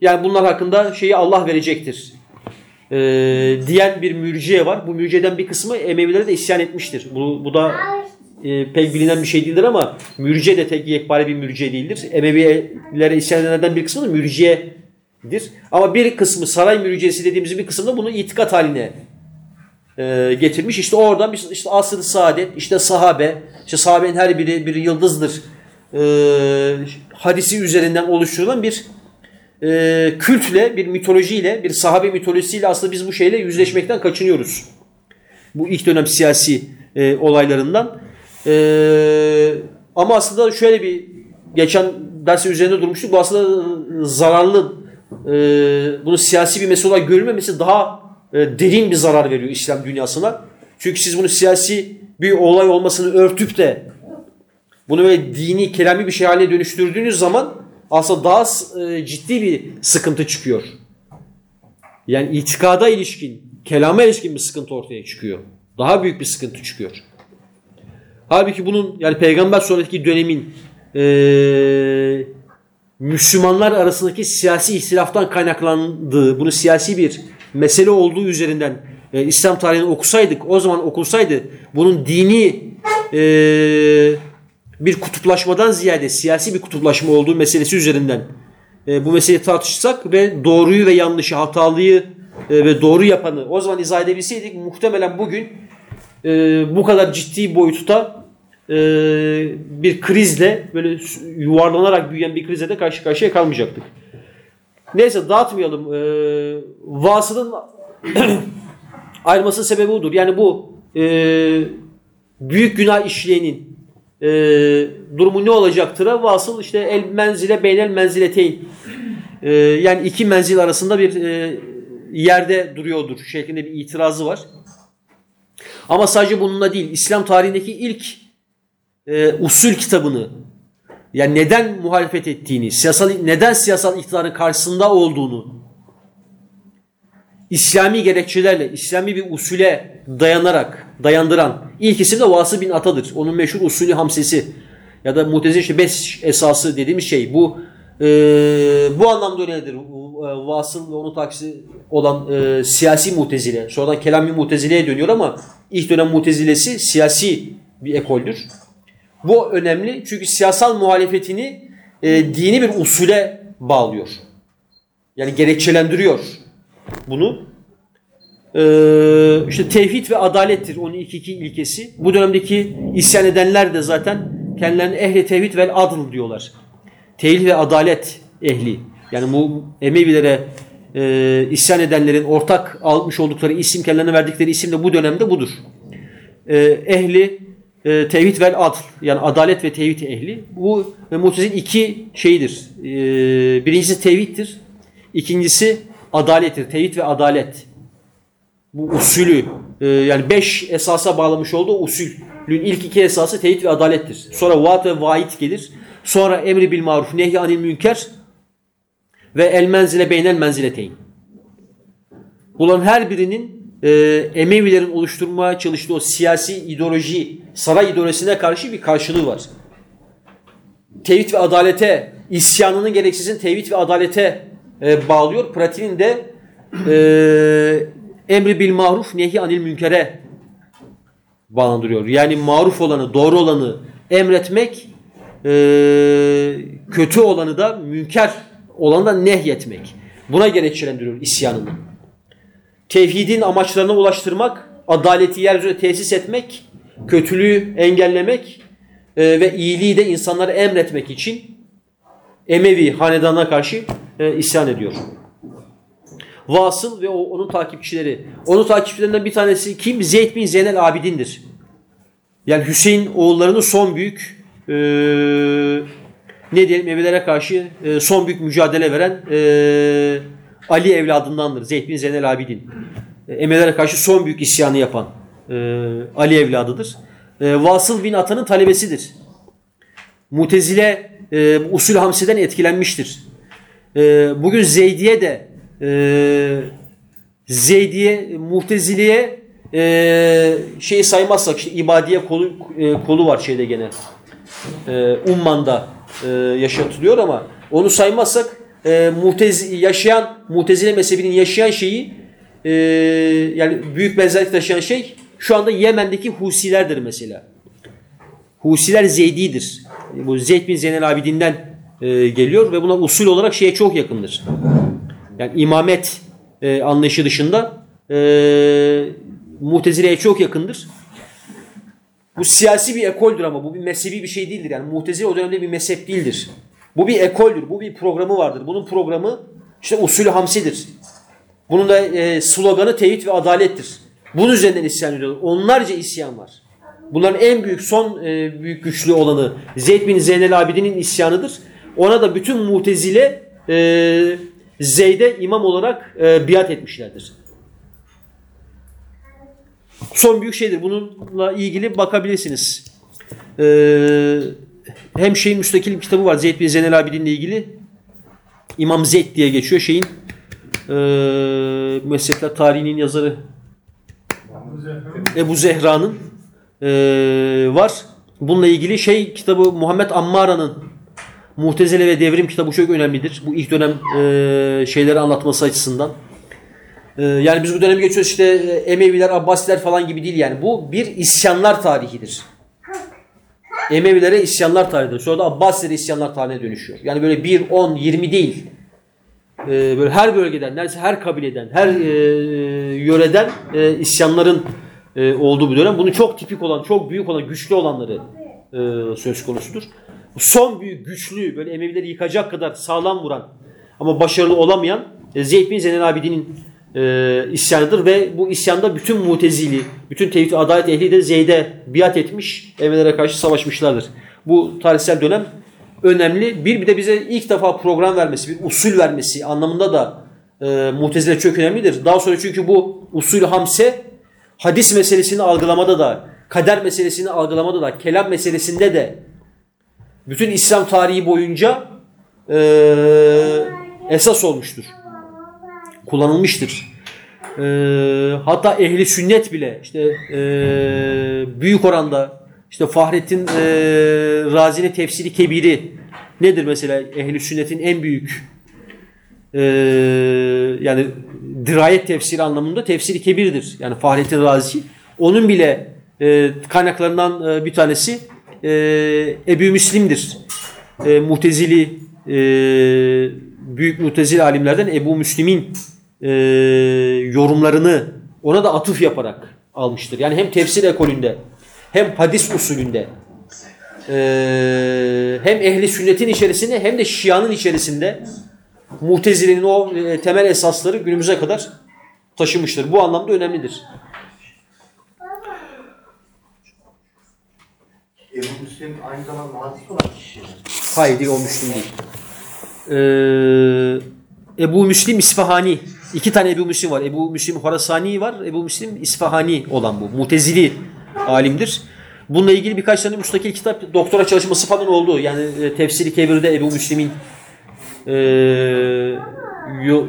Yani bunlar hakkında şeyi Allah verecektir. E, diyen bir mürciye var. Bu mürciyeden bir kısmı Emevilere de isyan etmiştir. Bu, bu da e, pek bilinen bir şey değildir ama mürciye de tek yekpare bir mürciye değildir. Emevilere isyan edenlerden bir kısmı da mürciyedir. Ama bir kısmı saray mürciyesi dediğimiz bir kısmı da bunu itikat haline e, getirmiş. İşte oradan bir, işte asr-ı saadet, işte sahabe, işte sahabenin her biri bir yıldızdır e, hadisi üzerinden oluşturulan bir e, kültle, bir mitolojiyle, bir sahabe mitolojisiyle aslında biz bu şeyle yüzleşmekten kaçınıyoruz. Bu ilk dönem siyasi e, olaylarından. E, ama aslında şöyle bir geçen dersi üzerinde durmuştuk. Bu aslında zararlı e, bunu siyasi bir mesele olarak görülmemesi daha derin bir zarar veriyor İslam dünyasına. Çünkü siz bunu siyasi bir olay olmasını örtüp de bunu böyle dini, kelami bir şey haline dönüştürdüğünüz zaman aslında daha e, ciddi bir sıkıntı çıkıyor. Yani itikada ilişkin, kelama ilişkin bir sıkıntı ortaya çıkıyor. Daha büyük bir sıkıntı çıkıyor. Halbuki bunun yani peygamber sonraki dönemin e, Müslümanlar arasındaki siyasi ihtilaftan kaynaklandığı, bunu siyasi bir mesele olduğu üzerinden e, İslam tarihini okusaydık, o zaman okusaydı bunun dini e, bir kutuplaşmadan ziyade siyasi bir kutuplaşma olduğu meselesi üzerinden e, bu meseleyi tartışsak ve doğruyu ve yanlışı, hatalıyı e, ve doğru yapanı o zaman izah edebilseydik muhtemelen bugün e, bu kadar ciddi boyutta e, bir krizle böyle yuvarlanarak büyüyen bir krize de karşı karşıya kalmayacaktık. Neyse dağıtmayalım. E, Vasıl'ın [clears throat] ayrılmasının sebebi budur. Yani bu e, büyük günah işleyenin e, durumu ne olacaktır? Vasıl işte el menzile beynel menzileteyn. E, yani iki menzil arasında bir e, yerde duruyordur şeklinde bir itirazı var. Ama sadece bununla değil. İslam tarihindeki ilk e, usul kitabını yani neden muhalefet ettiğini, siyasal neden siyasal iktidarın karşısında olduğunu İslami gerekçelerle, İslami bir usule dayanarak, dayandıran ilk isim de Vasıl bin Ata'dır. Onun meşhur usulü hamsesi ya da mutezile işte beş esası dediğimiz şey. Bu e, bu anlamda öyledir. E, Vasıl ve onun taksi olan e, siyasi mutezile. Sonradan kelami mutezileye dönüyor ama ilk dönem mutezilesi siyasi bir ekoldür. Bu önemli çünkü siyasal muhalefetini e, dini bir usule bağlıyor. Yani gerekçelendiriyor bunu. Ee, işte tevhid ve adalettir onun ilk iki ilkesi. Bu dönemdeki isyan edenler de zaten kendilerine ehli tevhid vel adl diyorlar. Tevhid ve adalet ehli. Yani bu Emevilere e, isyan edenlerin ortak almış oldukları isim, kendilerine verdikleri isim de bu dönemde budur. E, ehli e, tevhid vel adl. Yani adalet ve tevhid ehli. Bu e, iki şeyidir. E, birincisi tevhiddir. İkincisi adalettir. Tevhid ve adalet. Bu usulü e, yani beş esasa bağlamış olduğu usulün ilk iki esası tevhid ve adalettir. Sonra vaat ve vaid gelir. Sonra emri bil maruf, nehy anil münker ve el menzile beynel menzileteyn. Bunların her birinin e, Emevilerin oluşturmaya çalıştığı o siyasi ideoloji, saray ideolojisine karşı bir karşılığı var. Tevhid ve adalete, isyanının gereksizin tevhid ve adalete e, bağlıyor. Pratiğinde e, emri bil maruf, nehy anil münkere bağlandırıyor. Yani maruf olanı, doğru olanı emretmek, e, kötü olanı da münker olanı da nehyetmek. Buna gerekçelendiriyor isyanını. Tevhidin amaçlarına ulaştırmak, adaleti yeryüzüne tesis etmek, kötülüğü engellemek e, ve iyiliği de insanlara emretmek için Emevi hanedana karşı e, isyan ediyor. Vasıl ve o, onun takipçileri. Onun takipçilerinden bir tanesi kim? Zeyd bin Zeynel Abidin'dir. Yani Hüseyin oğullarının son büyük e, ne diyelim Emevilere karşı e, son büyük mücadele veren e, Ali evladındandır. Zeyd bin Zeynel Abidin. E, Emevilere karşı son büyük isyanı yapan e, Ali evladıdır. E, Vasıl bin Atan'ın talebesidir. Mutezile e, usul hamseden etkilenmiştir. E, bugün Zeydiye de e, Zeydiye, Muhteziliye e, şeyi saymazsak işte ibadiye kolu, e, kolu var şeyde gene. E, Umman'da e, yaşatılıyor ama onu saymazsak e, muhtez, yaşayan Muhtezile mezhebinin yaşayan şeyi e, yani büyük benzerlik taşıyan şey şu anda Yemen'deki Husilerdir mesela. Husiler Zeydi'dir. Bu Zeyd bin Zeynel Abidin'den e, geliyor ve bunlar usul olarak şeye çok yakındır. Yani imamet e, anlayışı dışında e, Mutezile'ye çok yakındır. Bu siyasi bir ekoldür ama bu bir mezhebi bir şey değildir. Yani Mutezile o dönemde bir mezhep değildir. Bu bir ekoldür. Bu bir programı vardır. Bunun programı işte usulü hamsidir. Bunun da e, sloganı tevhid ve adalettir. Bunun üzerinden isyan ediyorlar. Onlarca isyan var. Bunların en büyük son e, büyük güçlü olanı Zeyd bin Zeynel Abidin'in isyanıdır. Ona da bütün mutezile e, Zeyd'e imam olarak e, biat etmişlerdir. Son büyük şeydir. Bununla ilgili bakabilirsiniz. Ee, hem şeyin müstakil bir kitabı var. Zeyd bin Zeynel Abidin'le ilgili. İmam Zeyd diye geçiyor. Şeyin e, mezhepler tarihinin yazarı Ebu Zehra'nın e, var. Bununla ilgili şey kitabı Muhammed Ammara'nın Muhtezile ve Devrim kitabı çok önemlidir. Bu ilk dönem e, şeyleri anlatması açısından. E, yani biz bu dönemi geçiyoruz işte e, Emeviler, Abbasiler falan gibi değil yani. Bu bir isyanlar tarihidir. Emevilere isyanlar tarihidir. Sonra da Abbasilere isyanlar tarihine dönüşüyor. Yani böyle 1, 10, 20 değil. E, böyle her bölgeden, neredeyse her kabileden, her e, yöreden e, isyanların e, olduğu bir dönem. Bunun çok tipik olan, çok büyük olan, güçlü olanları e, söz konusudur. Son büyük, güçlü, böyle Emevileri yıkacak kadar sağlam vuran ama başarılı olamayan e, Zeyd bin Zeynel Abidin'in e, isyanıdır ve bu isyanda bütün mutezili, bütün tevhid adalet ehli de Zeyd'e biat etmiş, Emevilere karşı savaşmışlardır. Bu tarihsel dönem önemli. Bir, bir de bize ilk defa program vermesi, bir usul vermesi anlamında da e, mutezile çok önemlidir. Daha sonra çünkü bu usul hamse hadis meselesini algılamada da, kader meselesini algılamada da, kelam meselesinde de bütün İslam tarihi boyunca e, esas olmuştur. Kullanılmıştır. e, hatta ehli sünnet bile işte e, büyük oranda işte Fahrettin e, Razi'nin tefsiri kebiri nedir mesela ehli sünnetin en büyük e, yani dirayet tefsiri anlamında tefsiri kebirdir. Yani Fahrettin Razi onun bile e, kaynaklarından e, bir tanesi e, Ebu Müslim'dir. E, Mutezili e, büyük Mutezili alimlerden Ebu Müslim'in e, yorumlarını ona da atıf yaparak almıştır. Yani hem tefsir ekolünde hem hadis usulünde e, hem ehli sünnetin içerisinde hem de şianın içerisinde Mutezile'nin o e, temel esasları günümüze kadar taşımıştır. Bu anlamda önemlidir. Ebu Müslim aynı zamanda hadis olan kişi. Hayır değil o Müslim değil. Ee, Ebu Müslim İsfahani. İki tane Ebu Müslim var. Ebu Müslim Horasani var. Ebu Müslim İsfahani olan bu. Mutezili alimdir. Bununla ilgili birkaç tane müstakil kitap, doktora çalışması falan oldu. Yani e, tefsiri kebirde Ebu Müslim'in e,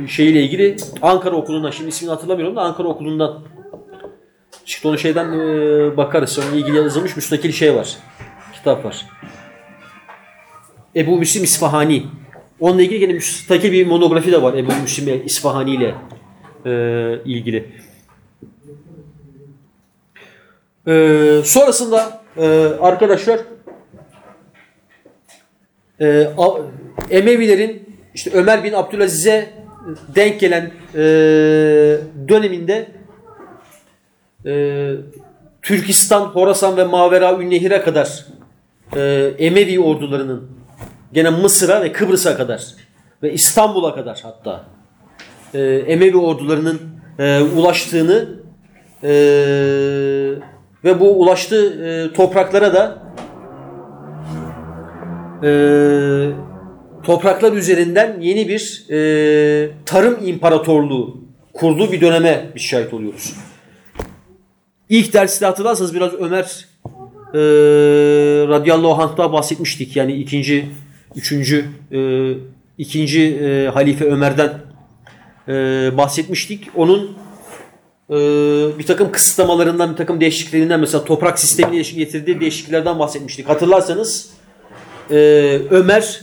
şeyiyle ilgili Ankara okulundan, şimdi ismini hatırlamıyorum da Ankara okulundan çıktı. Onu şeyden e, bakarız. Onunla ilgili yazılmış müstakil şey var. Kitap var. Ebu Müslim İsfahani. Onunla ilgili yine müstakil bir monografi de var Ebu Müslim İsfahani ile e, ilgili. E, sonrasında e, arkadaşlar e, Emevilerin işte Ömer bin Abdülaziz'e denk gelen e, döneminde e, Türkistan, Horasan ve Mavera Ünnehir'e kadar e, Emevi ordularının gene Mısır'a ve Kıbrıs'a kadar ve İstanbul'a kadar hatta e, Emevi ordularının e, ulaştığını e, ve bu ulaştığı e, topraklara da e, topraklar üzerinden yeni bir e, tarım imparatorluğu kurduğu bir döneme bir şahit oluyoruz. İlk derste hatırlarsanız biraz Ömer e, radıyallahu anh'ta bahsetmiştik. Yani ikinci, üçüncü, e, ikinci e, halife Ömer'den e, bahsetmiştik. Onun e, bir takım kısıtlamalarından, bir takım değişikliklerinden mesela toprak sistemine getirdiği değişikliklerden bahsetmiştik. Hatırlarsanız e, Ömer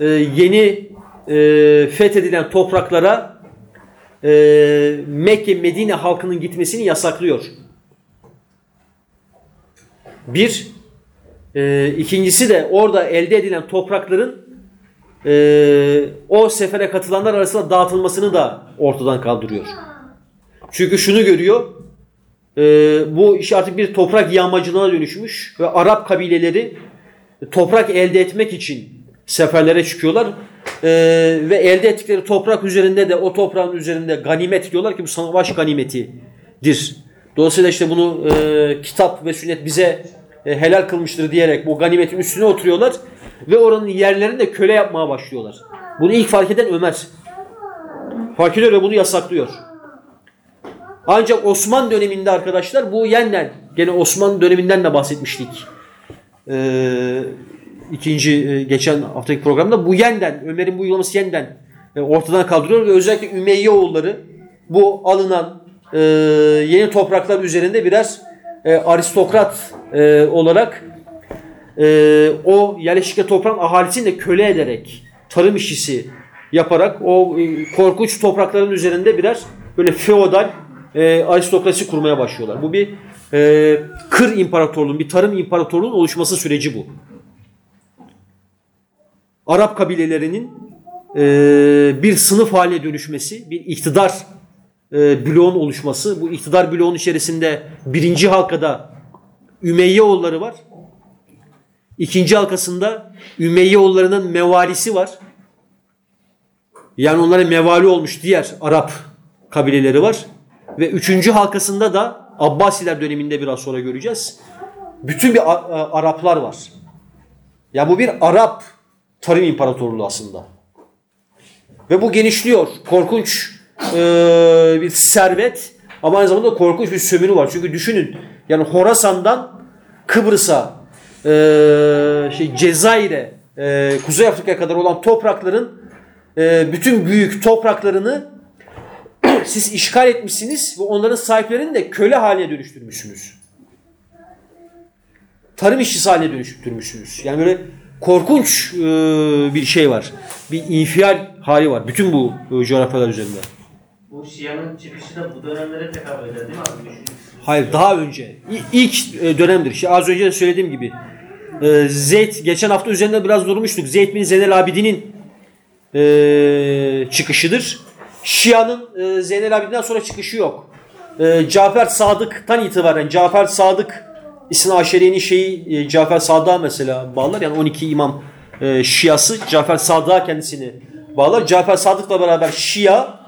e, yeni e, fethedilen topraklara e, Mekke, Medine halkının gitmesini yasaklıyor. Bir, e, ikincisi de orada elde edilen toprakların e, o sefere katılanlar arasında dağıtılmasını da ortadan kaldırıyor. Çünkü şunu görüyor, e, bu iş artık bir toprak yağmacılığına dönüşmüş ve Arap kabileleri toprak elde etmek için seferlere çıkıyorlar. E, ve elde ettikleri toprak üzerinde de o toprağın üzerinde ganimet diyorlar ki bu savaş ganimetidir. Dolayısıyla işte bunu e, kitap ve sünnet bize e, helal kılmıştır diyerek bu ganimetin üstüne oturuyorlar ve oranın yerlerini de köle yapmaya başlıyorlar. Bunu ilk fark eden Ömer. Fark ediyor ve bunu yasaklıyor. Ancak Osman döneminde arkadaşlar bu yeniden gene Osmanlı döneminden de bahsetmiştik. Ee, ikinci e, geçen haftaki programda bu yeniden Ömer'in bu uygulaması yeniden e, ortadan kaldırıyor ve özellikle Ümeyye oğulları bu alınan e, yeni topraklar üzerinde birer e, aristokrat e, olarak e, o yerleşik toprağın ahalisini de köle ederek tarım işçisi yaparak o e, korkunç toprakların üzerinde birer böyle feodal e, aristokrasi kurmaya başlıyorlar. Bu bir e, kır imparatorluğun, bir tarım imparatorluğunun oluşması süreci bu. Arap kabilelerinin e, bir sınıf haline dönüşmesi, bir iktidar e, bloğun oluşması. Bu iktidar bloğun içerisinde birinci halkada Ümeyye oğulları var. İkinci halkasında Ümeyye oğullarının mevalisi var. Yani onlara mevali olmuş diğer Arap kabileleri var. Ve üçüncü halkasında da Abbasiler döneminde biraz sonra göreceğiz. Bütün bir Araplar var. Ya bu bir Arap tarım imparatorluğu aslında. Ve bu genişliyor. Korkunç e, bir servet ama aynı zamanda korkunç bir sömürü var. Çünkü düşünün yani Horasan'dan Kıbrıs'a e, şey Cezayir'e e, Kuzey Afrika'ya kadar olan toprakların e, bütün büyük topraklarını [clears throat] siz işgal etmişsiniz ve onların sahiplerini de köle haline dönüştürmüşsünüz. Tarım işçisi haline dönüştürmüşsünüz. Yani böyle korkunç e, bir şey var. Bir infial hali var. Bütün bu e, coğrafyalar üzerinde. Bu Şia'nın çıkışı da bu dönemlere tekabül eder değil mi abi? Hayır daha önce. İlk e, dönemdir. İşte az önce de söylediğim gibi. E, Zeyd geçen hafta üzerinde biraz durmuştuk. Zeyd bin Zeynel Abidin'in e, çıkışıdır. Şia'nın Zeynel Abidin'den sonra çıkışı yok. Cafer Sadık'tan itibaren Cafer Sadık İsna Aşeriye'nin şeyi Cafer Sadık'a mesela bağlar. Yani 12 imam Şiası Cafer Sadık'a kendisini bağlar. Cafer Sadık'la beraber Şia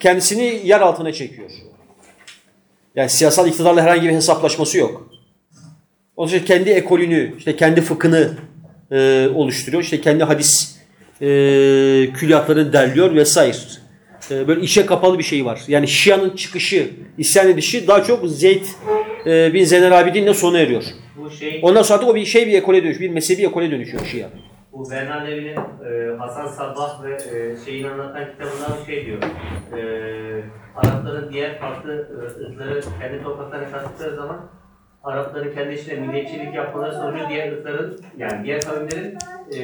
kendisini yer altına çekiyor. Yani siyasal iktidarla herhangi bir hesaplaşması yok. Onun için kendi ekolünü, işte kendi fıkhını e, oluşturuyor. İşte kendi hadis e, külliyatlarını derliyor vesaire. E, böyle işe kapalı bir şey var. Yani Şia'nın çıkışı, isyan edişi daha çok Zeyd e, bin Zeynel Abidin'le sona eriyor. Bu şey, Ondan sonra da o bir şey bir ekole dönüşüyor. Bir mezhebi ekole dönüşüyor Şia. Bu Berna Levi'nin e, Hasan Sabbah ve e, şeyini anlatan kitabından şey diyor. E, Arapların diğer farklı e, ırkları kendi topraklarına kattıkları zaman Arapların kendi içinde milliyetçilik yapmaları sonucu diğer ırkların yani diğer kavimlerin e,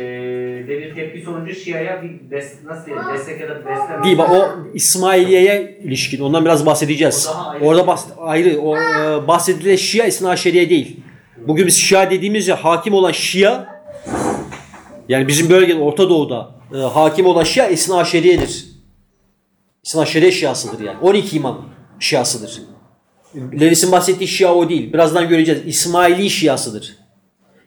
de bir tepki sonucu Şia'ya bir des, nasıl diyelim destek ya da besleme. Değil bak o İsmailiye'ye ilişkin. Ondan biraz bahsedeceğiz. O ayrı. Orada bahs ayrı. O e, bahsedilen Şia İsna Aşeriye değil. Bugün biz Şia dediğimizde hakim olan Şia yani bizim bölgede Orta Doğu'da e, hakim olan Şia İsna Aşeriye'dir. İsna Aşeriye Şiasıdır yani. 12 imam Şiasıdır. Levis'in bahsettiği Şia o değil. Birazdan göreceğiz. İsmaili Şiasıdır.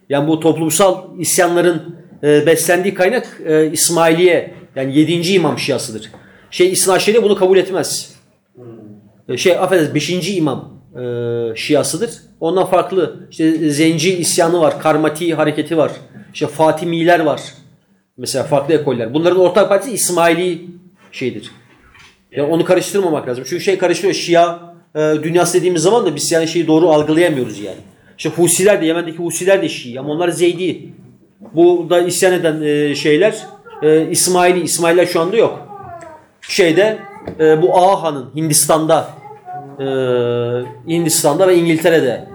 Yani bu toplumsal isyanların e, beslendiği kaynak e, İsmailiye yani 7. imam Şiasıdır. Şey İsna Aşeriye bunu kabul etmez. E, şey affedersiniz 5. imam e, Şiasıdır. Ondan farklı işte Zenci isyanı var, Karmati hareketi var. İşte Fatimiler var. Mesela farklı ekoller. Bunların ortak partisi İsmaili şeydir. Yani onu karıştırmamak lazım. Çünkü şey karıştırıyor. Şia e, dünyası dediğimiz zaman da biz yani şeyi doğru algılayamıyoruz yani. İşte Husiler de Yemen'deki Husiler de Şii ama onlar Zeydi. Bu da isyan eden e, şeyler e, İsmaili. İsmailler şu anda yok. Şeyde e, bu Aha'nın Hindistan'da e, Hindistan'da ve İngiltere'de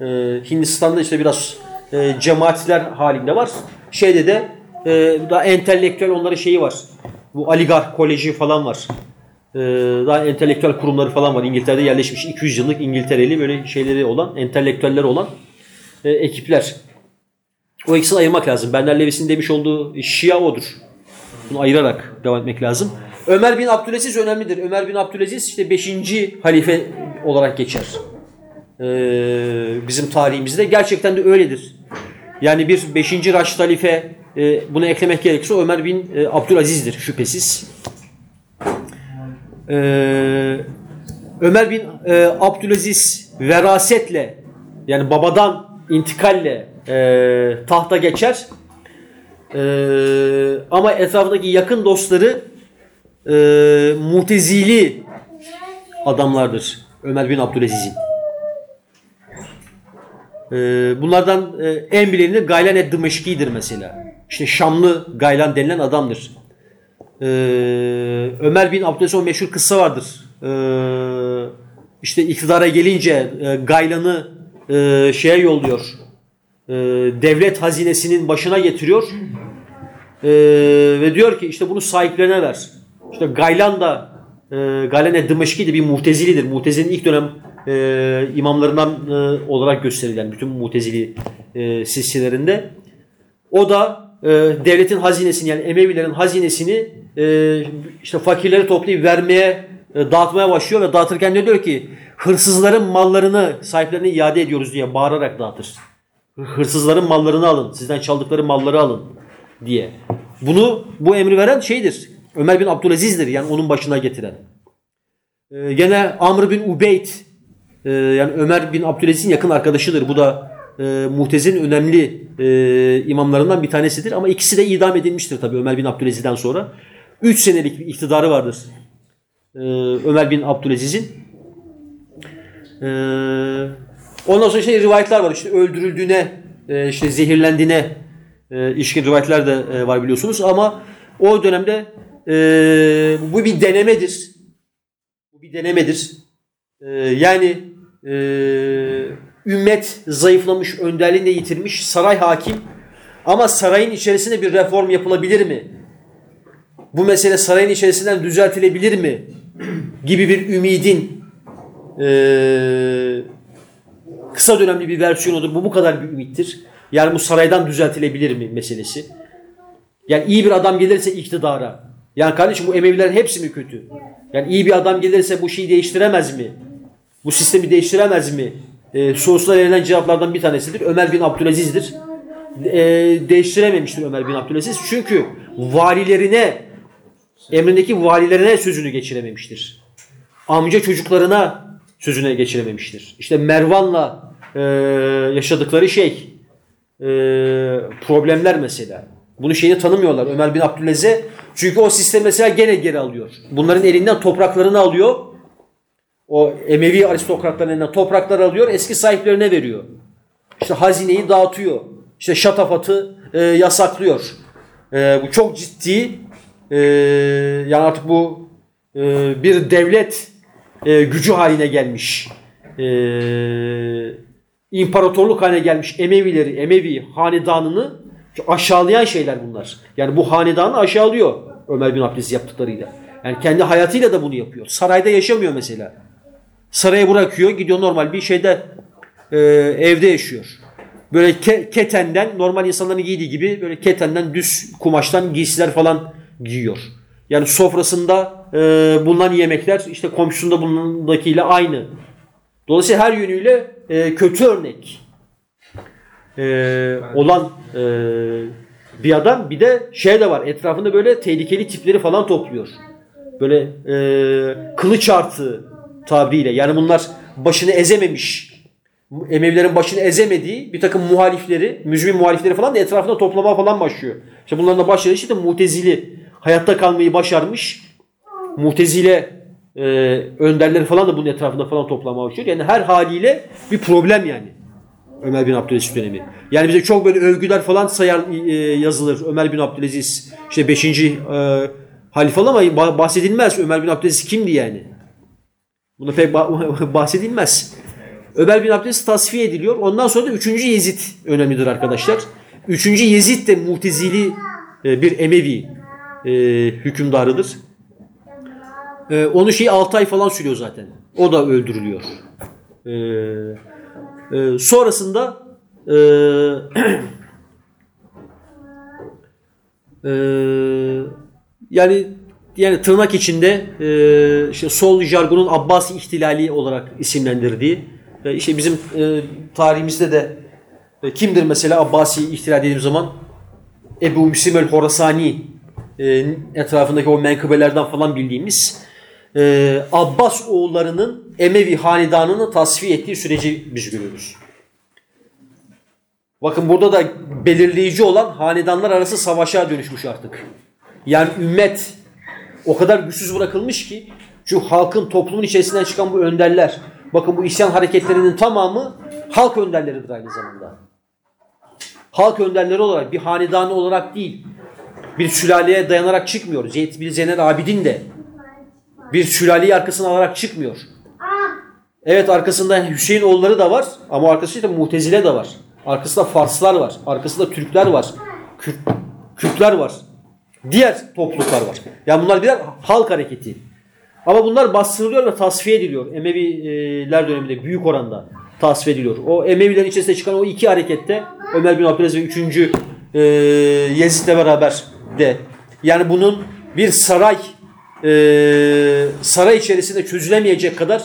e, Hindistan'da işte biraz e, cemaatler halinde var. Şeyde de e, daha entelektüel onların şeyi var. Bu Aligarh Koleji falan var. E, daha entelektüel kurumları falan var. İngiltere'de yerleşmiş 200 yıllık İngiltereli böyle şeyleri olan, entelektüeller olan e, ekipler. O ikisini ayırmak lazım. Bender Levis'in demiş olduğu Şia odur. Bunu ayırarak devam etmek lazım. Ömer bin Abdülaziz önemlidir. Ömer bin Abdülaziz işte 5. halife olarak geçer. Ee, bizim tarihimizde. Gerçekten de öyledir. Yani bir 5. Raşid halife e, bunu eklemek gerekirse Ömer bin e, Abdülaziz'dir şüphesiz. Ee, Ömer bin e, Abdülaziz verasetle yani babadan intikalle e, tahta geçer. Ee, ama etrafındaki yakın dostları e, mutezili adamlardır. Ömer bin Abdülaziz'in. Ee, bunlardan e, en bileni Gaylan ed-Dımeşki'dir mesela. İşte Şamlı Gaylan denilen adamdır. Ee, Ömer bin Abdülaziz o meşhur kıssa vardır. Ee, işte iktidara gelince e, Gaylan'ı e, şeye yolluyor. E, devlet hazinesinin başına getiriyor. Ee, ve diyor ki işte bunu sahiplerine ver. İşte Gaylan da e, Gaylan Ed-Dımeşki de bir mutezilidir. Mutezile'nin ilk dönem e, imamlarından e, olarak gösterilen bütün mutezili e, silsilelerinde. O da e, devletin hazinesini yani Emevilerin hazinesini e, işte fakirleri toplayıp vermeye e, dağıtmaya başlıyor ve dağıtırken de diyor ki hırsızların mallarını sahiplerine iade ediyoruz diye bağırarak dağıtır. Hırsızların mallarını alın. Sizden çaldıkları malları alın diye. Bunu bu emri veren şeydir. Ömer bin Abdülaziz'dir yani onun başına getiren. Ee, gene Amr bin Ubeyd e, yani Ömer bin Abdülaziz'in yakın arkadaşıdır. Bu da e, Muhtezil'in önemli e, imamlarından bir tanesidir. Ama ikisi de idam edilmiştir tabii Ömer bin Abdülaziz'den sonra. 3 senelik bir iktidarı vardır e, Ömer bin Abdülaziz'in. E, ondan sonra işte rivayetler var. İşte öldürüldüğüne, e, işte zehirlendiğine e, ilişkin rivayetler de e, var biliyorsunuz. Ama o dönemde e, bu bir denemedir. Bu bir denemedir. Ee, yani e, ümmet zayıflamış, önderliğini de yitirmiş, saray hakim. Ama sarayın içerisinde bir reform yapılabilir mi? Bu mesele sarayın içerisinden düzeltilebilir mi? [clears throat] Gibi bir ümidin e, kısa dönemli bir versiyonudur. Bu bu kadar bir ümittir. Yani bu saraydan düzeltilebilir mi meselesi. Yani iyi bir adam gelirse iktidara. Yani kardeşim bu Emevilerin hepsi mi kötü? Yani iyi bir adam gelirse bu şeyi değiştiremez mi? Bu sistemi değiştiremez mi? Ee, sorusuna verilen cevaplardan bir tanesidir. Ömer bin Abdülaziz'dir. Ee, değiştirememiştir Ömer bin Abdülaziz. Çünkü valilerine, emrindeki valilerine sözünü geçirememiştir. Amca çocuklarına sözüne geçirememiştir. İşte Mervan'la e, yaşadıkları şey, e, problemler mesela. Bunu şeyini tanımıyorlar Ömer bin Abdülaziz'e. Çünkü o sistem mesela gene geri alıyor. Bunların elinden topraklarını alıyor. O Emevi aristokratların elinden toprakları alıyor. Eski sahiplerine veriyor. İşte hazineyi dağıtıyor. İşte şatafatı e, yasaklıyor. E, bu çok ciddi e, yani artık bu e, bir devlet e, gücü haline gelmiş. E, imparatorluk haline gelmiş Emevileri, Emevi hanedanını aşağılayan şeyler bunlar. Yani bu hanedanı aşağılıyor Ömer bin Abdülaziz yaptıklarıyla. Yani kendi hayatıyla da bunu yapıyor. Sarayda yaşamıyor mesela. Saraya bırakıyor, gidiyor normal bir şeyde e, evde yaşıyor. Böyle ke- ketenden, normal insanların giydiği gibi böyle ketenden düz kumaştan giysiler falan giyiyor. Yani sofrasında e, bulunan yemekler işte komşusunda bulunandakiyle aynı. Dolayısıyla her yönüyle e, kötü örnek e, olan e, bir adam. Bir de şey de var etrafında böyle tehlikeli tipleri falan topluyor. Böyle e, kılıç artığı tabiriyle. Yani bunlar başını ezememiş. Emevilerin başını ezemediği bir takım muhalifleri, müzmin muhalifleri falan da etrafında toplamaya falan başlıyor. İşte bunların da başları işte mutezili. Hayatta kalmayı başarmış. Mutezile e, önderleri falan da bunun etrafında falan toplamaya başlıyor. Yani her haliyle bir problem yani. Ömer bin Abdülaziz dönemi. Yani bize çok böyle övgüler falan sayar e, yazılır. Ömer bin Abdülaziz işte 5. E, halife ama bah- bahsedilmez. Ömer bin Abdülaziz kimdi yani? Buna pek bah- [laughs] bahsedilmez. Ömer bin Abdülaziz tasfiye ediliyor. Ondan sonra da 3. Yezid önemlidir arkadaşlar. 3. Yezid de mutezili e, bir Emevi e, hükümdarıdır. E, onu şey 6 ay falan sürüyor zaten. O da öldürülüyor. E, e, sonrasında e, [clears throat] e, yani yani tırnak içinde e, işte sol jargonun Abbasi ihtilali olarak isimlendirdiği e, işte bizim e, tarihimizde de e, kimdir mesela Abbasi ihtilal dediğimiz zaman? Ebu Müslim el-Horasani e, etrafındaki o menkıbelerden falan bildiğimiz e, Abbas oğullarının Emevi hanedanını tasfiye ettiği süreci biz görüyoruz. Bakın burada da belirleyici olan hanedanlar arası savaşa dönüşmüş artık. Yani ümmet o kadar güçsüz bırakılmış ki şu halkın toplumun içerisinden çıkan bu önderler bakın bu isyan hareketlerinin tamamı halk önderleridir aynı zamanda. Halk önderleri olarak bir hanedanı olarak değil bir sülaleye dayanarak çıkmıyor. Zeyd bin Zeynel Abidin de bir sülaleyi arkasına alarak çıkmıyor. Evet arkasında Hüseyin oğulları da var ama arkasında Mutezile de var. Arkasında Farslar var. Arkasında Türkler var. Kürt, Kürtler var. Diğer topluluklar var. Yani bunlar birer halk hareketi. Ama bunlar bastırılıyor ve tasfiye ediliyor. Emeviler döneminde büyük oranda tasfiye ediliyor. O Emevilerin içerisinde çıkan o iki harekette Ömer bin Abdülaziz ve üçüncü e, Yezid'le beraber de yani bunun bir saray e, saray içerisinde çözülemeyecek kadar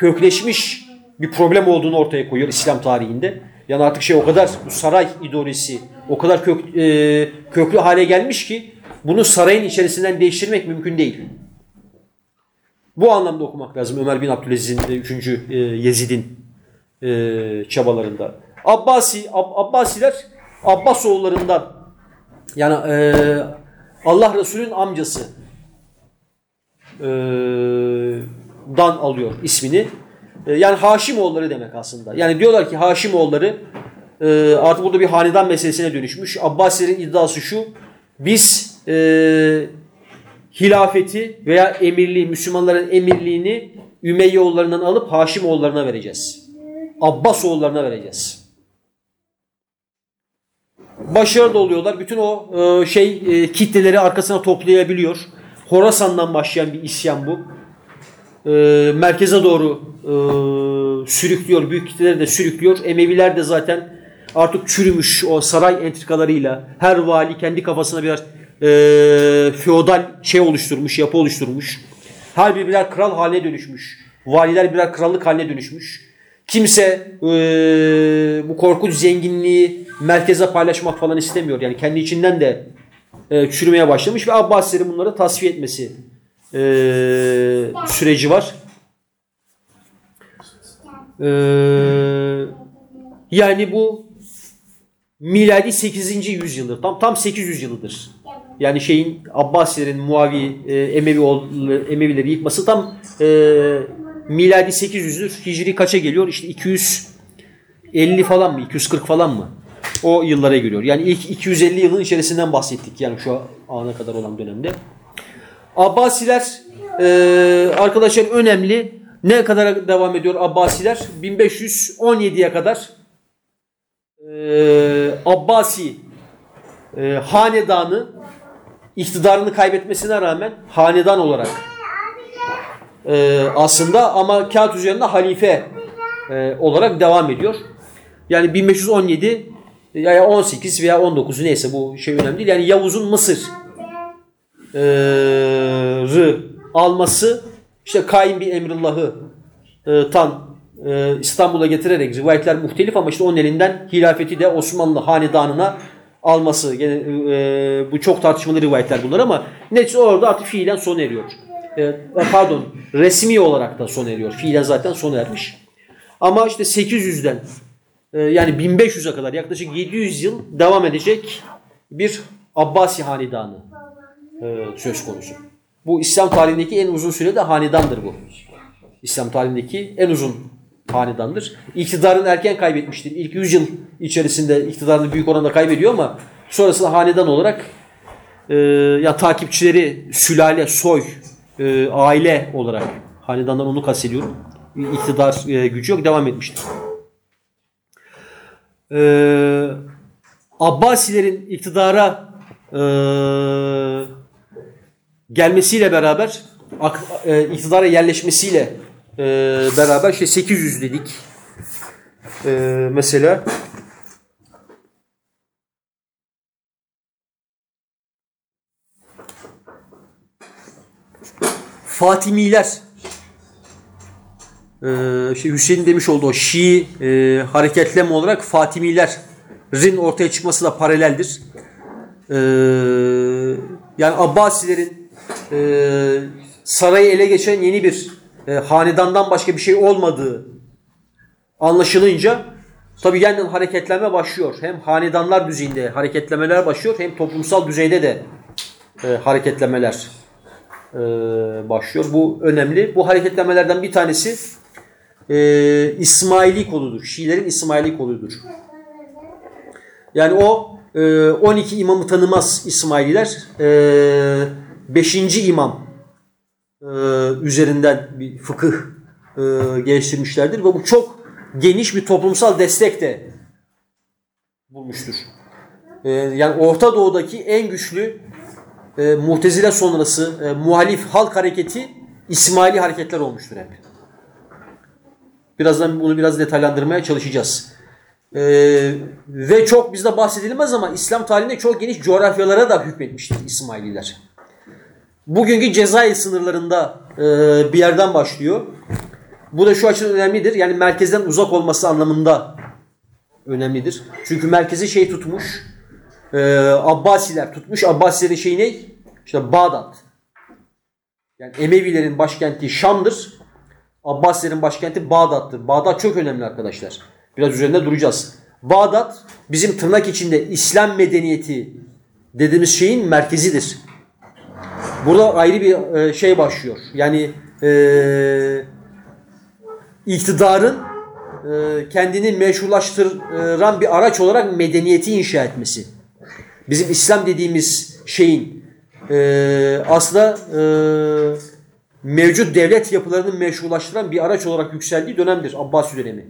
kökleşmiş bir problem olduğunu ortaya koyuyor İslam tarihinde. Yani artık şey o kadar bu saray ideolojisi o kadar kök, e, köklü hale gelmiş ki bunu sarayın içerisinden değiştirmek mümkün değil. Bu anlamda okumak lazım Ömer bin Abdülaziz'in 3. E, Yezid'in e, çabalarında. Abbasi Ab, Abbasiler Abbas oğullarından yani e, Allah Resulü'nün amcası e, dan alıyor ismini. E, yani Haşimoğulları demek aslında. Yani diyorlar ki Haşimoğulları e, artık burada bir hanedan meselesine dönüşmüş. Abbasilerin iddiası şu. Biz e, hilafeti veya emirliği, Müslümanların emirliğini Ümeyye oğullarından alıp Haşim oğullarına vereceğiz. Abbas oğullarına vereceğiz. Başarılı oluyorlar. Bütün o e, şey e, kitleleri arkasına toplayabiliyor. Horasan'dan başlayan bir isyan bu. E, merkeze doğru e, sürüklüyor. Büyük kitleleri de sürüklüyor. Emeviler de zaten artık çürümüş o saray entrikalarıyla her vali kendi kafasına birer e, feodal şey oluşturmuş, yapı oluşturmuş. Her biri birer kral haline dönüşmüş. Valiler birer krallık haline dönüşmüş. Kimse e, bu korkunç zenginliği merkeze paylaşmak falan istemiyor. Yani kendi içinden de e, çürümeye başlamış ve Abbasilerin bunları tasfiye etmesi e, süreci var. E, yani bu miladi 8. yüzyıldır. Tam tam 800 yılıdır. Yani şeyin Abbasilerin Muavi e, Emevi Emevileri yıkması tam e, miladi 800'dür. Hicri kaça geliyor? İşte 250 falan mı? 240 falan mı? O yıllara geliyor. Yani ilk 250 yılın içerisinden bahsettik yani şu ana kadar olan dönemde. Abbasiler e, arkadaşlar önemli. Ne kadar devam ediyor Abbasiler? 1517'ye kadar e, Abbasi e, hanedanı iktidarını kaybetmesine rağmen hanedan olarak e, aslında ama kağıt üzerinde halife e, olarak devam ediyor. Yani 1517 ya 18 veya 19 neyse bu şey önemli değil. Yani Yavuz'un Mısır e, alması işte Kain bir Emrullah'ı e, tan e, İstanbul'a getirerek rivayetler muhtelif ama işte onun elinden hilafeti de Osmanlı hanedanına alması. Gene, e, bu çok tartışmalı rivayetler bunlar ama neticede orada artık fiilen sona eriyor. E, pardon resmi olarak da sona eriyor. Fiilen zaten sona ermiş. Ama işte 800'den e, yani 1500'e kadar yaklaşık 700 yıl devam edecek bir Abbasi hanedanı e, söz konusu. Bu İslam tarihindeki en uzun sürede hanedandır bu. İslam tarihindeki en uzun hanedandır. İktidarını erken kaybetmiştir. İlk 100 yıl içerisinde iktidarını büyük oranda kaybediyor ama sonrasında hanedan olarak e, ya takipçileri sülale, soy, e, aile olarak hanedandan onu kastediyorum. İktidar e, gücü yok devam etmiştir. E, Abbasilerin iktidara e, gelmesiyle beraber ak- e, iktidara yerleşmesiyle e, beraber işte 800 dedik. E, mesela Fatimiler e, şey Hüseyin demiş olduğu o Şii e, hareketleme olarak Fatimilerin ortaya çıkması da paraleldir. E, yani Abbasilerin e, sarayı ele geçen yeni bir e, hanedandan başka bir şey olmadığı anlaşılınca tabi yeniden hareketlenme başlıyor. Hem hanedanlar düzeyinde hareketlemeler başlıyor hem toplumsal düzeyde de e, hareketlemeler e, başlıyor. Bu önemli. Bu hareketlemelerden bir tanesi e, İsmaili koludur. Şiilerin İsmaili koludur. Yani o e, 12 imamı tanımaz İsmaililer. E, 5. imam e, üzerinden bir fıkıh e, geliştirmişlerdir ve bu çok geniş bir toplumsal destek de bulmuştur. E, yani Orta Doğu'daki en güçlü e, Muhtezile sonrası e, muhalif halk hareketi İsmaili hareketler olmuştur hep. Birazdan bunu biraz detaylandırmaya çalışacağız. E, ve çok bizde bahsedilmez ama İslam tarihinde çok geniş coğrafyalara da hükmetmiştir İsmaililer. Bugünkü Cezayir sınırlarında e, bir yerden başlıyor. Bu da şu açıdan önemlidir. Yani merkezden uzak olması anlamında önemlidir. Çünkü merkezi şey tutmuş. E, Abbasiler tutmuş. Abbasilerin şeyi ne? İşte Bağdat. Yani Emevilerin başkenti Şam'dır. Abbasilerin başkenti Bağdat'tır. Bağdat çok önemli arkadaşlar. Biraz üzerinde duracağız. Bağdat bizim tırnak içinde İslam medeniyeti dediğimiz şeyin merkezidir. Burada ayrı bir e, şey başlıyor. Yani e, iktidarın e, kendini meşrulaştıran bir araç olarak medeniyeti inşa etmesi. Bizim İslam dediğimiz şeyin e, aslında e, mevcut devlet yapılarını meşrulaştıran bir araç olarak yükseldiği dönemdir Abbasi dönemi.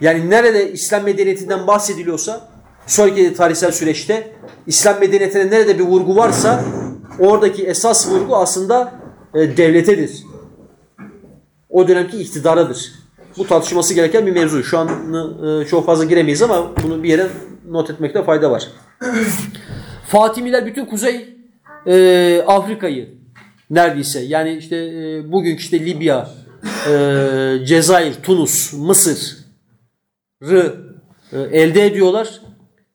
Yani nerede İslam medeniyetinden bahsediliyorsa sonraki tarihsel süreçte İslam medeniyetine nerede bir vurgu varsa oradaki esas vurgu aslında e, devletedir. O dönemki iktidaradır. Bu tartışması gereken bir mevzu. Şu an e, çok fazla giremeyiz ama bunu bir yere not etmekte fayda var. Fatimiler bütün Kuzey e, Afrika'yı neredeyse yani işte e, bugünkü işte Libya, e, Cezayir, Tunus, Mısır'ı e, elde ediyorlar.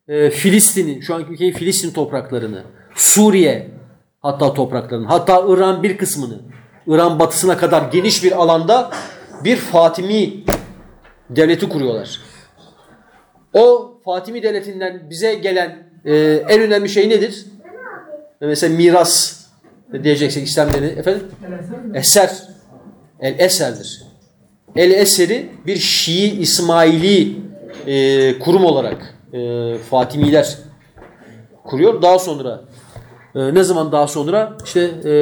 E, Filistin'i, şu anki Filistin topraklarını, Suriye hatta topraklarını, hatta İran bir kısmını, İran batısına kadar geniş bir alanda bir Fatimi devleti kuruyorlar. O Fatimi devletinden bize gelen e, en önemli şey nedir? E, mesela miras diyeceksek İslam dini efendim eser el eserdir. El eseri bir Şii İsmaili e, kurum olarak e, Fatimiler kuruyor. Daha sonra e, ne zaman daha sonra işte e,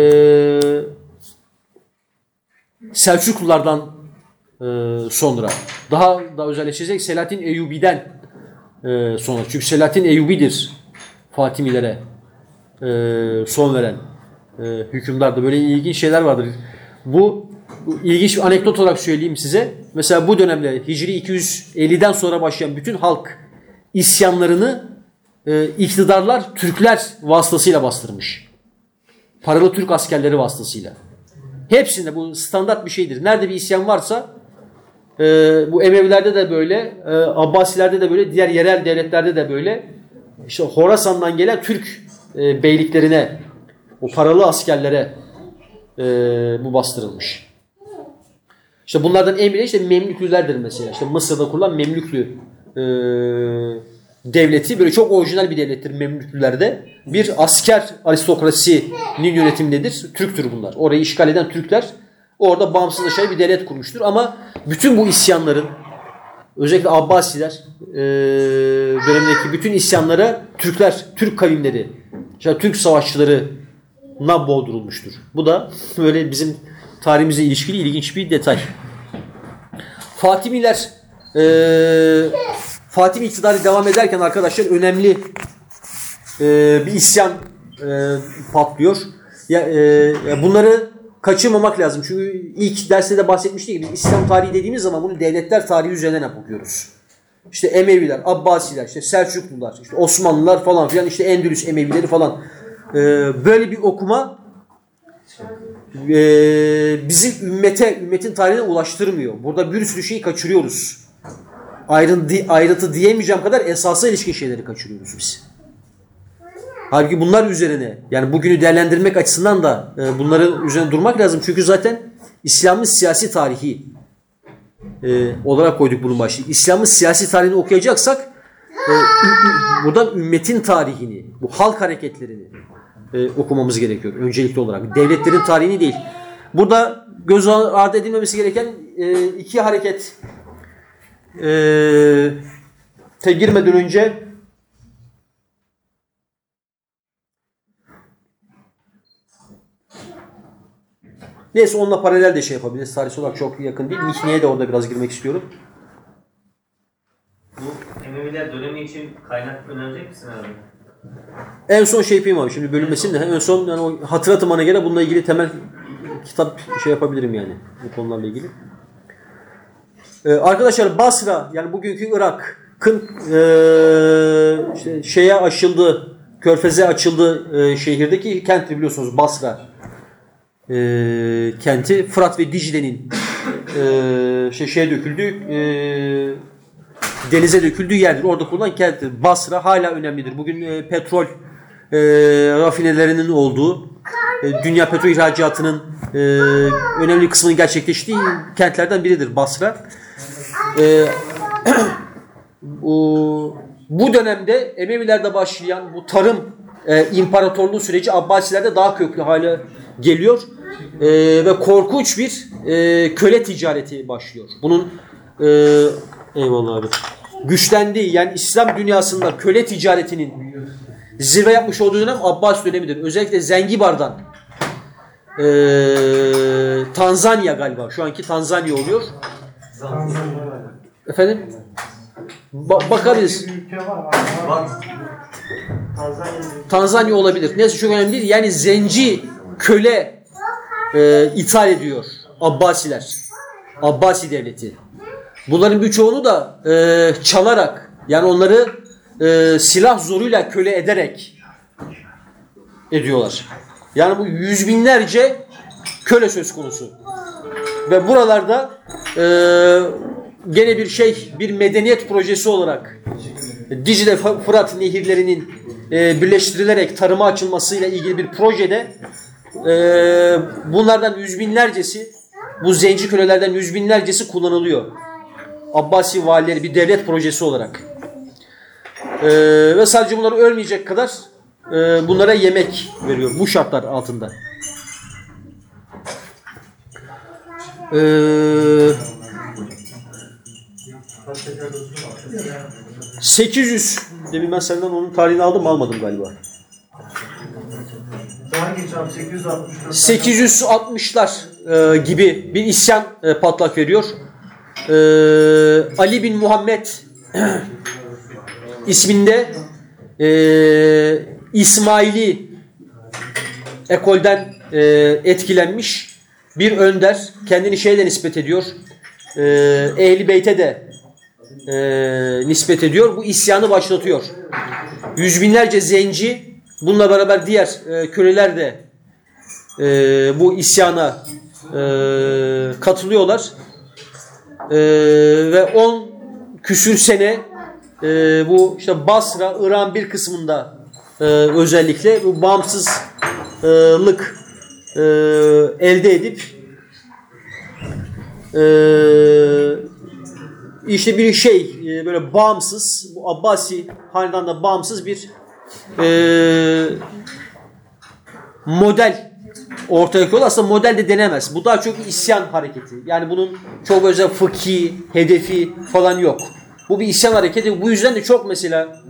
Selçuklulardan e, sonra daha da özelleşecek Selahattin Eyyubi'den e, sonra. Çünkü Selahattin Eyyubi'dir Fatimilere e, son veren e, hükümdarda. Böyle ilginç şeyler vardır. Bu ilginç bir anekdot olarak söyleyeyim size. Mesela bu dönemde Hicri 250'den sonra başlayan bütün halk isyanlarını e, iktidarlar Türkler vasıtasıyla bastırmış. Paralı Türk askerleri vasıtasıyla. Hepsinde bu standart bir şeydir. Nerede bir isyan varsa e, bu Emevilerde de böyle, e, Abbasilerde de böyle, diğer yerel devletlerde de böyle. İşte Horasan'dan gelen Türk e, beyliklerine, o paralı askerlere e, bu bastırılmış. İşte bunlardan en biri işte Memlüklülerdir mesela. İşte Mısır'da kurulan Memlüklü e, devleti böyle çok orijinal bir devlettir Memlüklülerde. Bir asker aristokrasinin yönetimindedir. Türktür bunlar. Orayı işgal eden Türkler orada bağımsızlaşan bir devlet kurmuştur. Ama bütün bu isyanların özellikle Abbasiler e, dönemindeki bütün isyanlara Türkler, Türk kavimleri, işte Türk savaşçıları na boğdurulmuştur. Bu da böyle bizim tarihimize ilişkili ilginç bir detay. Fatimiler e, Fatimi iktidarı devam ederken arkadaşlar önemli e, bir isyan e, patlıyor. Ya, e, bunları kaçırmamak lazım. Çünkü ilk derste de bahsetmiştik biz İslam tarihi dediğimiz zaman bunu devletler tarihi üzerinden okuyoruz. İşte Emeviler, Abbasiler, işte Selçuklular, işte Osmanlılar falan filan, işte Endülüs Emevileri falan. E, böyle bir okuma e, bizi ümmete, ümmetin tarihine ulaştırmıyor. Burada bir sürü şeyi kaçırıyoruz. Ayrıntı, ayrıntı diyemeyeceğim kadar esasa ilişkin şeyleri kaçırıyoruz biz. Halbuki bunlar üzerine yani bugünü değerlendirmek açısından da e, bunların üzerine durmak lazım. Çünkü zaten İslam'ın siyasi tarihi e, olarak koyduk bunun başlığı. İslam'ın siyasi tarihini okuyacaksak e, buradan ümmetin tarihini, bu halk hareketlerini e, okumamız gerekiyor öncelikli olarak. Devletlerin tarihini değil. Burada göz ardı edilmemesi gereken e, iki hareket e, te girmeden önce Neyse onunla paralel de şey yapabiliriz. Tarihsel olarak çok yakın değil. Mihne'ye de orada biraz girmek istiyorum. Bu Emeviler dönemi için kaynak önerecek misin abi? En son şey yapayım abi şimdi bölünmesin de en son yani o hatıratımana göre bununla ilgili temel kitap şey yapabilirim yani bu konularla ilgili. Ee, arkadaşlar Basra yani bugünkü Irak'ın ee, işte şeye açıldı Körfez'e açıldı ee, şehirdeki kent biliyorsunuz Basra ee, kenti Fırat ve Dicle'nin ee, şey, şeye döküldüğü ee, denize döküldüğü yerdir. Orada kullanılan kenttir. Basra hala önemlidir. Bugün e, petrol e, rafinelerinin olduğu, e, dünya petrol ihracatının e, önemli kısmının gerçekleştiği kentlerden biridir Basra. [clears throat] E, bu dönemde Emevilerde başlayan bu tarım e, imparatorluğu süreci Abbasilerde daha köklü hale geliyor. E, ve korkunç bir e, köle ticareti başlıyor. Bunun e, eyvallah abi güçlendiği yani İslam dünyasında köle ticaretinin zirve yapmış olduğu dönem Abbas dönemidir. Özellikle Zengibar'dan eee, Tanzanya galiba. Şu anki Tanzanya oluyor. Efendim? Ba- bakabiliriz. Bir ülke var. abi. Bak Tanzanya olabilir. Neyse çok önemli değil. Yani zenci köle e, ithal ediyor Abbasiler. Abbasi devleti. Bunların birçoğunu da e, çalarak yani onları e, silah zoruyla köle ederek ediyorlar. Yani bu yüz binlerce köle söz konusu. Ve buralarda e, gene bir şey, bir medeniyet projesi olarak Dicle Fırat nehirlerinin e, birleştirilerek tarıma açılmasıyla ilgili bir projede e, bunlardan yüz binlercesi, bu zenci kölelerden yüz binlercesi kullanılıyor. Abbasi valileri bir devlet projesi olarak. E, ve sadece bunlar ölmeyecek kadar e, bunlara yemek veriyor bu şartlar altında. Eee 800 demin ben senden onun tarihini aldım almadım galiba. hangi çam 864 860'lar e, gibi bir isyan e, patlak veriyor. E, Ali bin Muhammed [clears throat] isminde e, İsmaili ekolden e, etkilenmiş bir önder kendini şeyle nispet ediyor. E, Ehli Beyt'e de e, nispet ediyor. Bu isyanı başlatıyor. Yüz binlerce zenci bununla beraber diğer e, köleler de e, bu isyana e, katılıyorlar. E, ve 10 küsür sene e, bu işte Basra, İran bir kısmında e, özellikle bu bağımsızlık e, elde edip e, işte bir şey e, böyle bağımsız bu Abbasi hanedanda bağımsız bir e, model ortaya koyuyor. Aslında model de denemez. Bu daha çok isyan hareketi. Yani bunun çok özel fıkhi, hedefi falan yok. Bu bir isyan hareketi. Bu yüzden de çok mesela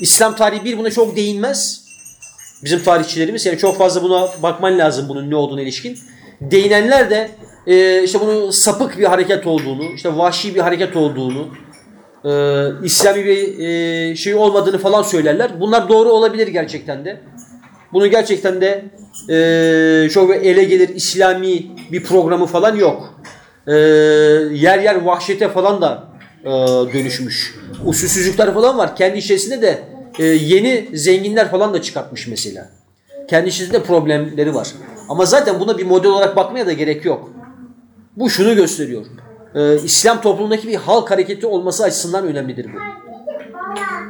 İslam tarihi bir buna çok değinmez. Bizim tarihçilerimiz yani çok fazla buna bakman lazım bunun ne olduğuna ilişkin. Değinenler de e, işte bunun sapık bir hareket olduğunu, işte vahşi bir hareket olduğunu, e, İslami bir e, şey olmadığını falan söylerler. Bunlar doğru olabilir gerçekten de. Bunu gerçekten de e, çok ele gelir İslami bir programı falan yok. E, yer yer vahşete falan da e, dönüşmüş. Usulsüzlükler falan var. Kendi içerisinde de e, yeni zenginler falan da çıkartmış mesela. Kendi içerisinde problemleri var. Ama zaten buna bir model olarak bakmaya da gerek yok. Bu şunu gösteriyor. E, İslam toplumundaki bir halk hareketi olması açısından önemlidir bu.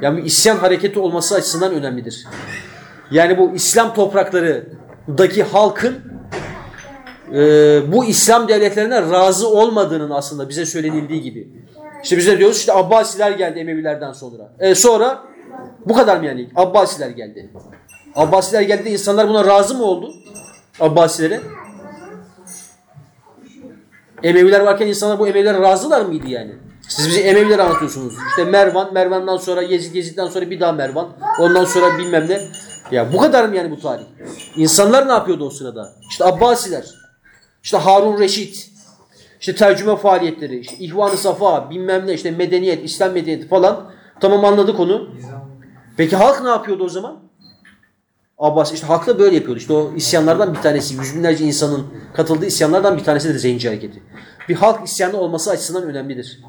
Yani bir isyan hareketi olması açısından önemlidir. Yani bu İslam topraklarındaki halkın e, bu İslam devletlerine razı olmadığının aslında bize söylenildiği gibi. İşte biz de diyoruz işte Abbasiler geldi Emevilerden sonra. E, sonra bu kadar mı yani? Abbasiler geldi. Abbasiler geldi de insanlar buna razı mı oldu? Abbasilere. Emeviler varken insanlar bu Emevilere razılar mıydı yani? Siz bize Emevileri anlatıyorsunuz. İşte Mervan, Mervan'dan sonra Yezid, Yezid'den sonra bir daha Mervan. Ondan sonra bilmem ne. Ya bu kadar mı yani bu tarih? İnsanlar ne yapıyordu o sırada? İşte Abbasiler, işte Harun Reşit, işte tercüme faaliyetleri, işte İhvan-ı Safa, bilmem ne, işte medeniyet, İslam medeniyeti falan. Tamam anladık onu. Peki halk ne yapıyordu o zaman? Abbas işte halk da böyle yapıyordu. İşte o isyanlardan bir tanesi, yüz binlerce insanın katıldığı isyanlardan bir tanesi de Zenci Hareketi. Bir halk isyanı olması açısından önemlidir.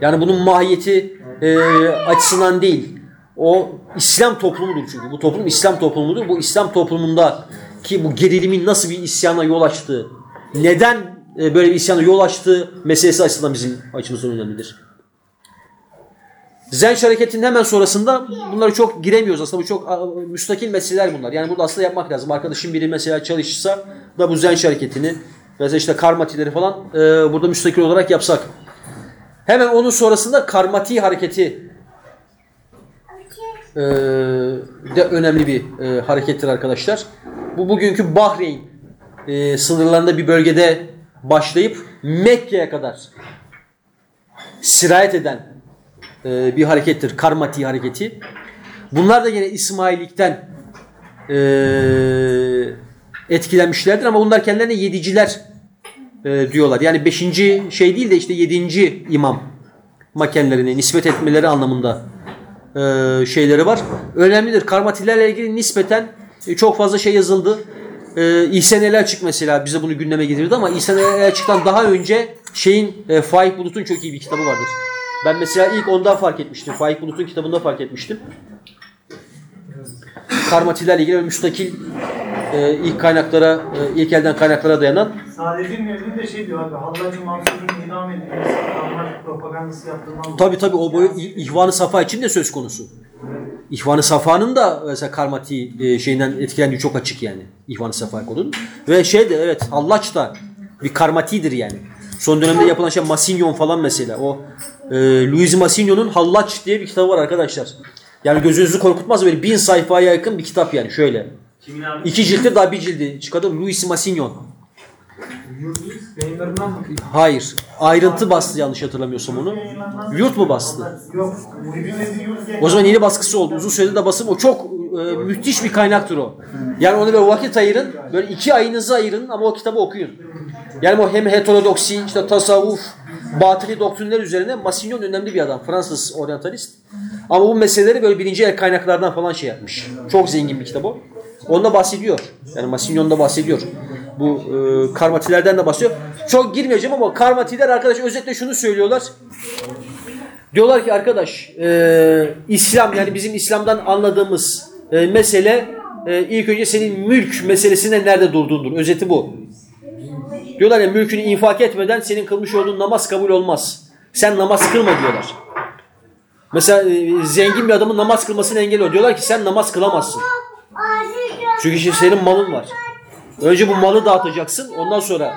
Yani bunun mahiyeti e, açısından değil. O İslam toplumudur çünkü. Bu toplum İslam toplumudur. Bu İslam toplumunda ki bu gerilimin nasıl bir isyana yol açtığı, neden e, böyle bir isyana yol açtığı meselesi açısından bizim açımızdan önemlidir. Zenç hareketinin hemen sonrasında bunları çok giremiyoruz aslında. Bu çok müstakil meseleler bunlar. Yani burada aslında yapmak lazım. Arkadaşım biri mesela çalışsa da bu Zenç hareketini mesela işte karmatileri falan e, burada müstakil olarak yapsak. Hemen onun sonrasında karmati hareketi e, de önemli bir e, harekettir arkadaşlar. Bu bugünkü Bahreyn e, sınırlarında bir bölgede başlayıp Mekke'ye kadar sirayet eden e, bir harekettir. Karmati hareketi. Bunlar da yine İsmaillikten e, etkilenmişlerdir ama bunlar kendilerine yediciler e, diyorlar. Yani beşinci şey değil de işte yedinci imam makenlerine nispet etmeleri anlamında e, şeyleri var. Önemlidir. Karmatilerle ilgili nispeten çok fazla şey yazıldı. E, İhsan El Açık mesela bize bunu gündeme getirdi ama İhsan El Açık'tan daha önce şeyin Faik Bulut'un çok iyi bir kitabı vardır. Ben mesela ilk ondan fark etmiştim. Faik Bulut'un kitabında fark etmiştim. Karmatilerle ilgili müstakil e, ilk kaynaklara, e, ilk elden kaynaklara dayanan Saadet'in evinde de şey diyor abi. Hallacı Mansur'un idam edilmesi, propagandası yaptığından Tabii tabii o boyu İhvan-ı Safa için de söz konusu. İhvan-ı Safa'nın da mesela Karmati e, şeyinden etkilendiği çok açık yani. İhvan-ı Safa kodun. Ve şey de evet Hallaç da bir Karmati'dir yani. Son dönemde yapılan şey Masignon falan mesela. O e, Louis Massignon'un Hallaç diye bir kitabı var arkadaşlar. Yani gözünüzü korkutmaz böyle bin sayfaya yakın bir kitap yani şöyle. Kimin abi? İki cilttir daha bir cildi çıkardı. Louis Massignon. Hayır. Ayrıntı bastı yanlış hatırlamıyorsam onu. Yurt mu bastı? Yok. O zaman yeni baskısı oldu. Uzun süredir de basım. O çok e, müthiş bir kaynaktır o. Yani onu böyle vakit ayırın. Böyle iki ayınızı ayırın ama o kitabı okuyun. Yani o hem heterodoksi, işte tasavvuf, batıni doktrinler üzerine Massignon önemli bir adam. Fransız oryantalist. Ama bu meseleleri böyle birinci el kaynaklardan falan şey yapmış. Çok zengin bir kitap o. Onda bahsediyor. Yani Massignon'da bahsediyor. Bu e, karmatilerden de bahsediyor. Çok girmeyeceğim ama karmatiler arkadaş özetle şunu söylüyorlar. Diyorlar ki arkadaş e, İslam yani bizim İslam'dan anladığımız e, mesele e, ilk önce senin mülk meselesinde nerede durduğundur. Özeti bu. Diyorlar ya mülkünü infak etmeden senin kılmış olduğun namaz kabul olmaz. Sen namaz kılma diyorlar. Mesela e, zengin bir adamın namaz kılmasını engelliyor. Diyorlar ki sen namaz kılamazsın. Çünkü şimdi senin malın var. Önce bu malı dağıtacaksın ondan sonra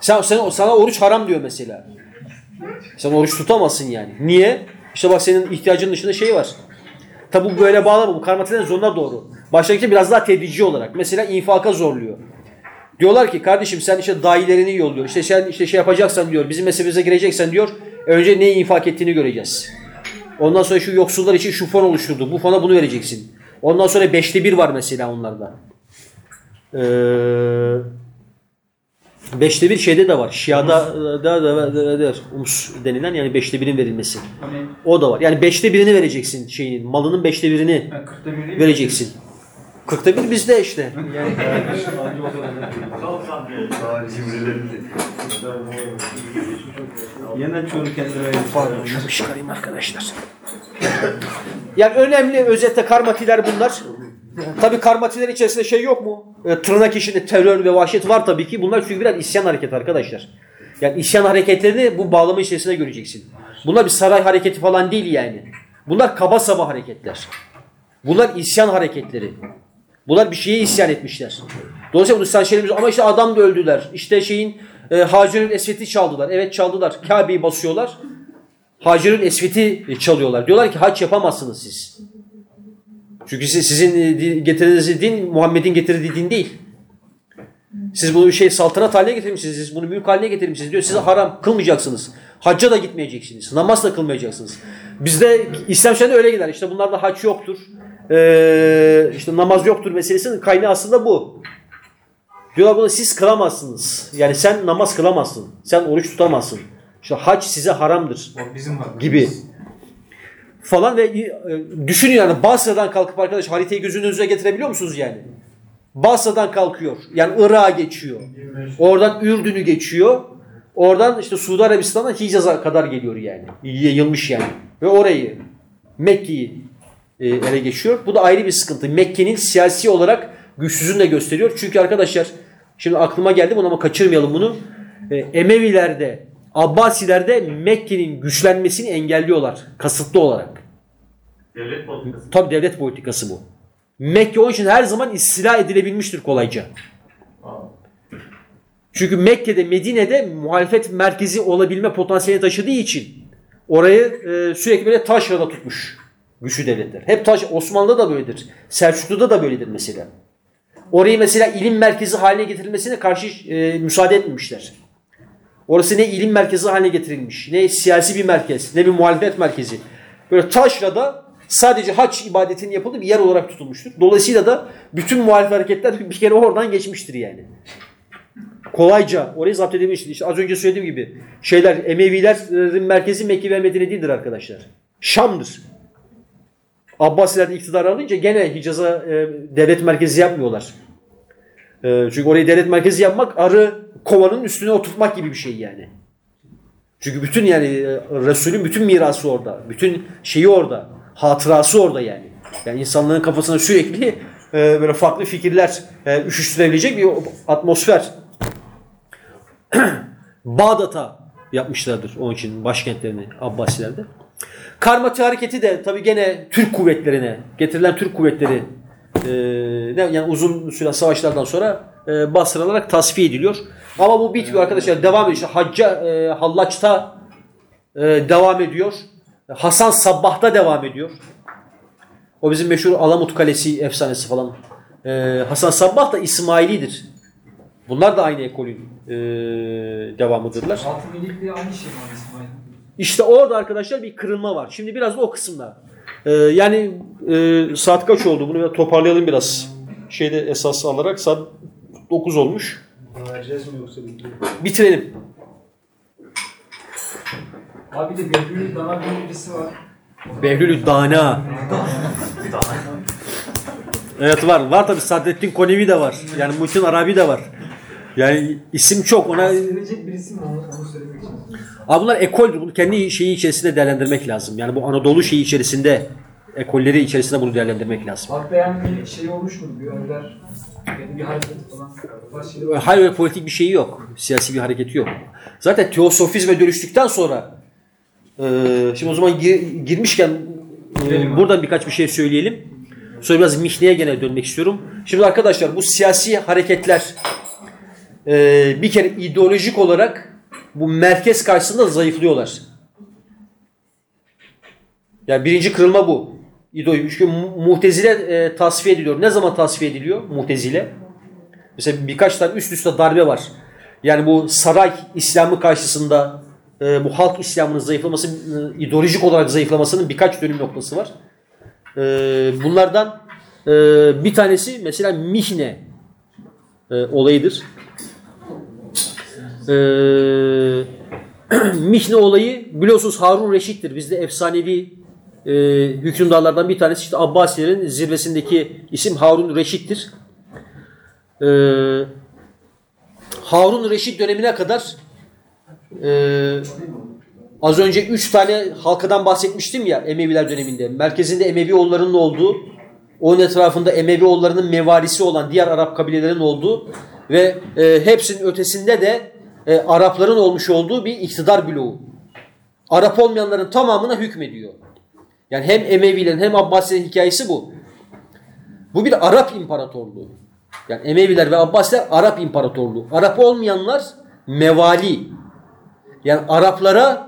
sen, sen sana oruç haram diyor mesela. Sen oruç tutamazsın yani. Niye? İşte bak senin ihtiyacın dışında şey var. Tabi bu böyle bağlama. Bu karmatilerin zoruna doğru. Baştaki biraz daha tedrici olarak. Mesela infaka zorluyor. Diyorlar ki kardeşim sen işte dahilerini yolluyor. İşte sen işte şey yapacaksan diyor. Bizim mezhebimize gireceksen diyor. Önce neyi infak ettiğini göreceğiz. Ondan sonra şu yoksullar için şu fon oluşturdu. Bu fona bunu vereceksin. Ondan sonra beşte bir var mesela onlarda. Ee, beşte bir şeyde de var. Şia'da da, da, da, da, ums denilen yani beşte birin verilmesi. Hani O da var. Yani beşte birini vereceksin şeyinin. Malının beşte birini ben 40'ta biri değil mi? vereceksin. Kırkta bir bizde işte. Yani Yeniden çoğunu kendine Pardon şunu çıkarayım arkadaşlar. Yani önemli özetle karmatiler bunlar. Tabii karmatiler içerisinde şey yok mu? E, tırnak içinde terör ve vahşet var tabii ki. Bunlar çünkü biraz isyan hareketi arkadaşlar. Yani isyan hareketlerini bu bağlama içerisinde göreceksin. Bunlar bir saray hareketi falan değil yani. Bunlar kaba saba hareketler. Bunlar isyan hareketleri. Bunlar bir şeye isyan etmişler. Dolayısıyla bunu sen şeyimiz ama işte adam da öldüler. İşte şeyin e, Hacer'in esveti çaldılar. Evet çaldılar. Kabe'yi basıyorlar. Hacer'in esveti çalıyorlar. Diyorlar ki haç yapamazsınız siz. Çünkü siz, sizin e, di- getirdiğiniz din Muhammed'in getirdiği din değil. Siz bunu şey saltanat haline getirmişsiniz. Siz bunu mülk haline getirmişsiniz. Diyor size haram kılmayacaksınız. Hacca da gitmeyeceksiniz. Namaz da kılmayacaksınız. Bizde İslam şerinde öyle gider. İşte bunlarda hac yoktur. Ee, işte namaz yoktur meselesinin kaynağı aslında bu. Diyorlar bunu siz kılamazsınız. Yani sen namaz kılamazsın. Sen oruç tutamazsın. İşte hac size haramdır O bizim gibi falan ve e, düşünün yani Basra'dan kalkıp arkadaş haritayı gözünün getirebiliyor musunuz yani? Basra'dan kalkıyor. Yani Irak'a geçiyor. Oradan Ürdün'ü geçiyor. Oradan işte Suudi Arabistan'a Hicaz'a kadar geliyor yani. Yayılmış yani. Ve orayı Mekke'yi e, ele geçiyor. Bu da ayrı bir sıkıntı. Mekke'nin siyasi olarak güçsüzlüğünü de gösteriyor. Çünkü arkadaşlar şimdi aklıma geldi bunu ama kaçırmayalım bunu. E, Emevilerde, Abbasilerde Mekke'nin güçlenmesini engelliyorlar kasıtlı olarak. Devlet politikası. Tabi devlet politikası bu. Mekke onun için her zaman istila edilebilmiştir kolayca. Çünkü Mekke'de, Medine'de muhalefet merkezi olabilme potansiyeli taşıdığı için orayı e, sürekli böyle taşrada tutmuş güçlü devletler. Hep taş, Osmanlı'da da böyledir. Selçuklu'da da böyledir mesela. Orayı mesela ilim merkezi haline getirilmesine karşı e, müsaade etmemişler. Orası ne ilim merkezi haline getirilmiş, ne siyasi bir merkez, ne bir muhalefet merkezi. Böyle taşrada sadece hac ibadetinin yapıldığı bir yer olarak tutulmuştur. Dolayısıyla da bütün muhalif hareketler [laughs] bir kere oradan geçmiştir yani. Kolayca orayı zapt edilmiştir. İşte az önce söylediğim gibi şeyler Emevilerin merkezi Mekke ve Medine değildir arkadaşlar. Şam'dır. Abbasiler iktidar alınca gene Hicaz'a e, devlet merkezi yapmıyorlar. E, çünkü orayı devlet merkezi yapmak arı kovanın üstüne oturtmak gibi bir şey yani. Çünkü bütün yani e, Resulün bütün mirası orada. Bütün şeyi orada. Hatırası orada yani. Yani insanların kafasına sürekli e, böyle farklı fikirler e, üşüştürebilecek bir atmosfer. [clears throat] Bağdat'a yapmışlardır onun için başkentlerini Abbasilerde. Karmati hareketi de tabi gene Türk kuvvetlerine getirilen Türk kuvvetleri e, yani uzun süren savaşlardan sonra e, bastırılarak tasfiye ediliyor. Ama bu bitmiyor arkadaşlar. Devam ediyor. İşte Hacca, e, Hallaç'ta e, devam ediyor. Hasan Sabbah'ta devam ediyor. O bizim meşhur Alamut Kalesi efsanesi falan. E, Hasan Sabbah da İsmailidir. Bunlar da aynı ekolün e, devamıdırlar. Altın iyilikle aynı şey abi İsmail? İşte orada arkadaşlar bir kırılma var. Şimdi biraz da o kısımda. Ee, yani e, saat kaç oldu? Bunu toparlayalım biraz. Şeyde esas alarak saat 9 olmuş. Vereceğiz mi yoksa Bitirelim. Abi de Behlül Dana bir birisi var. Behlülü Dana. Evet var. Var tabi Sadrettin Konevi de var. Yani Muhittin Arabi de var. Yani isim çok. Ona Bahsedilecek birisi mi onu, onu söylemek için. Abi bunlar ekoldür. Bunu kendi şeyi içerisinde değerlendirmek lazım. Yani bu Anadolu şeyi içerisinde ekolleri içerisinde bunu değerlendirmek lazım. Hatta yani bir şey olmuş mu? Bir önder, bir hareket falan. Başı Hayır öyle politik bir şeyi yok. Siyasi bir hareketi yok. Zaten teosofizme dönüştükten sonra e, şimdi o zaman gir- girmişken e, buradan birkaç bir şey söyleyelim. Sonra biraz Mihne'ye gene dönmek istiyorum. Şimdi arkadaşlar bu siyasi hareketler e, bir kere ideolojik olarak bu merkez karşısında zayıflıyorlar. Yani birinci kırılma bu. İdeoloji. Çünkü mu- muhtezile e, tasfiye ediliyor. Ne zaman tasfiye ediliyor muhtezile? Mesela birkaç tane üst üste darbe var. Yani bu saray İslamı karşısında e, bu halk İslam'ının zayıflaması, e, ideolojik olarak zayıflamasının birkaç dönüm noktası var. E, bunlardan e, bir tanesi mesela Mihne e, olayıdır. E, [clears throat] Mihne olayı biliyorsunuz Harun Reşit'tir. Bizde efsanevi e, hükümdarlardan bir tanesi işte Abbasilerin zirvesindeki isim Harun Reşit'tir. Ee, Harun Reşit dönemine kadar e, az önce üç tane halkadan bahsetmiştim ya Emeviler döneminde. Merkezinde Emevi oğullarının olduğu, onun etrafında Emevi oğullarının mevarisi olan diğer Arap kabilelerinin olduğu ve e, hepsinin ötesinde de e, Arapların olmuş olduğu bir iktidar bloğu. Arap olmayanların tamamına hükmediyor. Yani hem Emevilerin hem Abbasilerin hikayesi bu. Bu bir Arap imparatorluğu. Yani Emeviler ve Abbasiler Arap imparatorluğu. Arap olmayanlar mevali. Yani Araplara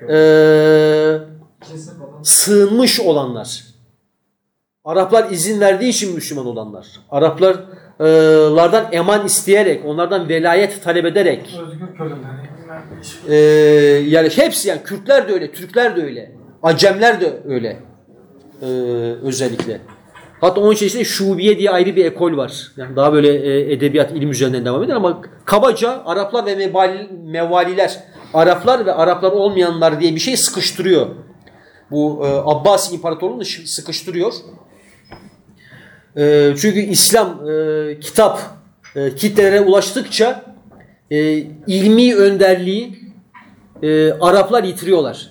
falan. sığınmış olanlar. Araplar izin verdiği için Müslüman olanlar. Araplarlardan eman isteyerek, onlardan velayet talep ederek, Özgür köleler. Ee, yani hepsi yani Kürtler de öyle, Türkler de öyle, Acemler de öyle ee, özellikle. Hatta onun içerisinde Şubiye diye ayrı bir ekol var. Yani daha böyle e, edebiyat, ilim üzerinden devam eder ama kabaca Araplar ve mevali, mevaliler, Araplar ve Araplar olmayanlar diye bir şey sıkıştırıyor. Bu e, Abbasi İmparatorluğu'nu sıkıştırıyor. E, çünkü İslam e, kitap e, kitlelere ulaştıkça e, ilmi önderliği e, Araplar yitiriyorlar.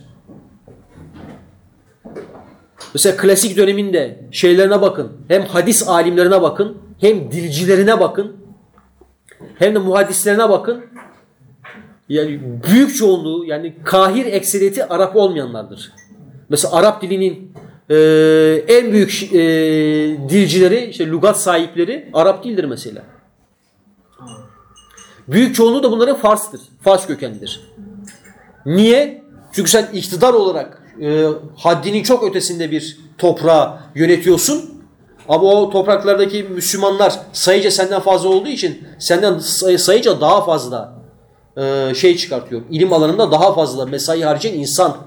Mesela klasik döneminde şeylerine bakın. Hem hadis alimlerine bakın, hem dilcilerine bakın, hem de muhaddislerine bakın. Yani büyük çoğunluğu yani kahir ekseriyeti Arap olmayanlardır. Mesela Arap dilinin e, en büyük e, dilcileri, işte lügat sahipleri Arap dildir mesela. Büyük çoğunluğu da bunların Fars'tır. Fars kökenlidir. Niye? Çünkü sen iktidar olarak e, haddinin çok ötesinde bir toprağı yönetiyorsun. Ama o topraklardaki Müslümanlar sayıca senden fazla olduğu için senden say- sayıca daha fazla e, şey çıkartıyor. İlim alanında daha fazla mesai harcayan insan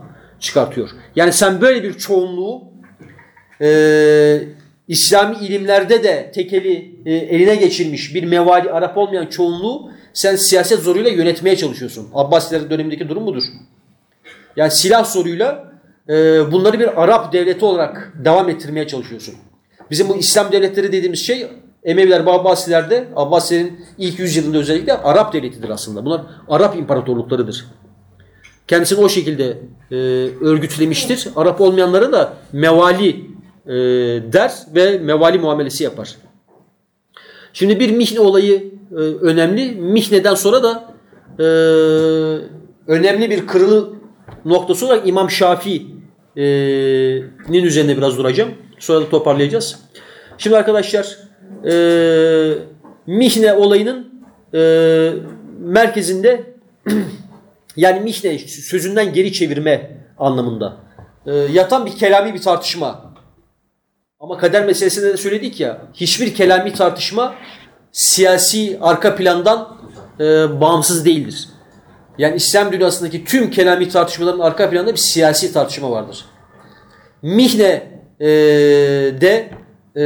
çıkartıyor. Yani sen böyle bir çoğunluğu e, İslami ilimlerde de tekeli e, eline geçirmiş bir mevali Arap olmayan çoğunluğu sen siyaset zoruyla yönetmeye çalışıyorsun. Abbasiler dönemindeki durum budur. Yani silah zoruyla e, bunları bir Arap devleti olarak devam ettirmeye çalışıyorsun. Bizim bu İslam devletleri dediğimiz şey Emeviler ve Abbasilerde, Abbasilerin ilk yüzyılında özellikle Arap devletidir aslında. Bunlar Arap imparatorluklarıdır. Kendisini o şekilde e, örgütlemiştir. Arap olmayanlara da mevali e, der ve mevali muamelesi yapar. Şimdi bir Mihne olayı e, önemli. Mihne'den sonra da e, önemli bir kırılı noktası olarak İmam Şafii'nin üzerinde biraz duracağım. Sonra da toparlayacağız. Şimdi arkadaşlar e, Mihne olayının e, merkezinde [clears throat] yani Mihne sözünden geri çevirme anlamında e, yatan bir kelami bir tartışma. Ama kader meselesinde de söyledik ya hiçbir kelami tartışma siyasi arka plandan e, bağımsız değildir. Yani İslam dünyasındaki tüm kelami tartışmaların arka planında bir siyasi tartışma vardır. Mihne e, de e,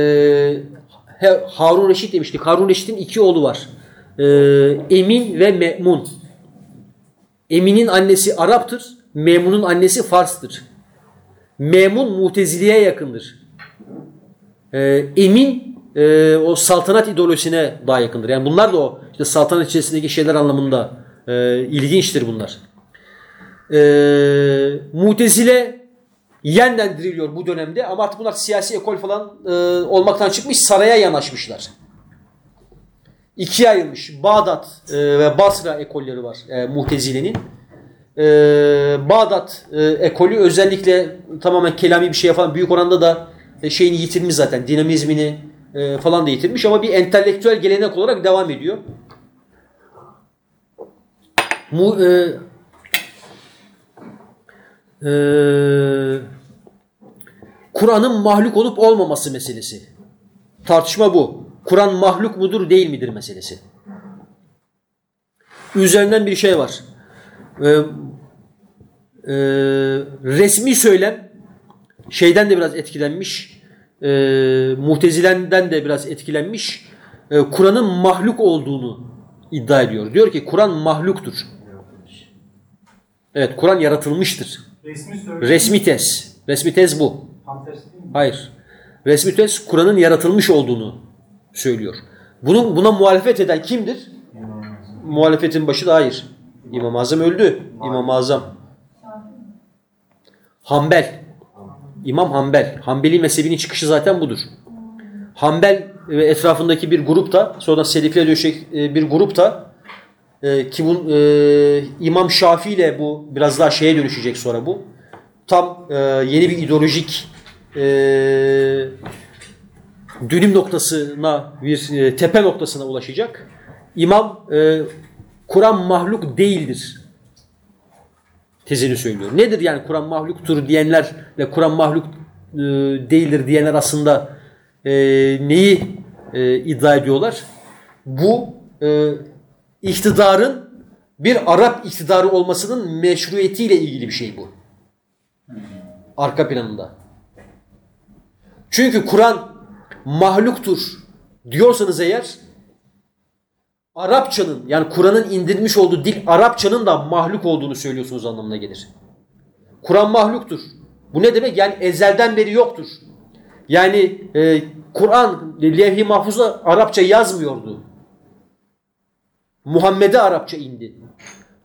Harun Reşit demiştik. Harun Reşit'in iki oğlu var. E, Emin ve Me'mun. Emin'in annesi Arap'tır. Memun'un annesi Fars'tır. Memun Mutezile'ye yakındır. E, Emin e, o saltanat ideolojisine daha yakındır. Yani bunlar da o işte saltanat içerisindeki şeyler anlamında e, ilginçtir bunlar. E, Mutezile yeniden diriliyor bu dönemde ama artık bunlar siyasi ekol falan e, olmaktan çıkmış saraya yanaşmışlar. İkiye ayrılmış. Bağdat e, ve Basra ekolleri var e, Mutezile'nin. E, Bağdat e, ekolü özellikle tamamen kelami bir şey falan büyük oranda da e, şeyini yitirmiş zaten. Dinamizmini e, falan da yitirmiş ama bir entelektüel gelenek olarak devam ediyor. Mu, e, e, Kur'an'ın mahluk olup olmaması meselesi. Tartışma bu. Kur'an mahluk mudur değil midir meselesi. Üzerinden bir şey var. Ee, e, resmi söylem şeyden de biraz etkilenmiş. E, Muhtezilenden de biraz etkilenmiş. E, Kur'an'ın mahluk olduğunu iddia ediyor. Diyor ki Kur'an mahluktur. Evet Kur'an yaratılmıştır. Resmi. Resmi tez. Resmi tez bu. Hayır. Resmi tez Kur'an'ın yaratılmış olduğunu söylüyor. Bunun buna muhalefet eden kimdir? Muhalefetin başı da hayır. İmam-ı Azam öldü. İmam-ı Azam. Hanbel. İmam Hanbel. Hanbeli mezhebinin çıkışı zaten budur. Hanbel ve etrafındaki bir grup da sonradan Selefli'ye dönüşecek e, bir grup da e, ki bu e, İmam Şafii ile bu biraz daha şeye dönüşecek sonra bu. Tam e, yeni bir ideolojik e, dönüm noktasına bir e, tepe noktasına ulaşacak. İmam e, Kur'an mahluk değildir tezini söylüyor. Nedir yani Kur'an mahluktur diyenlerle Kur'an mahluk e, değildir diyenler aslında e, neyi e, iddia ediyorlar? Bu e, iktidarın bir Arap iktidarı olmasının meşruiyetiyle ilgili bir şey bu. Arka planında. Çünkü Kur'an mahluktur diyorsanız eğer Arapçanın yani Kur'an'ın indirmiş olduğu dil Arapçanın da mahluk olduğunu söylüyorsunuz anlamına gelir. Kur'an mahluktur. Bu ne demek? Yani ezelden beri yoktur. Yani e, Kur'an levh-i mahfuza Arapça yazmıyordu. Muhammed'e Arapça indi.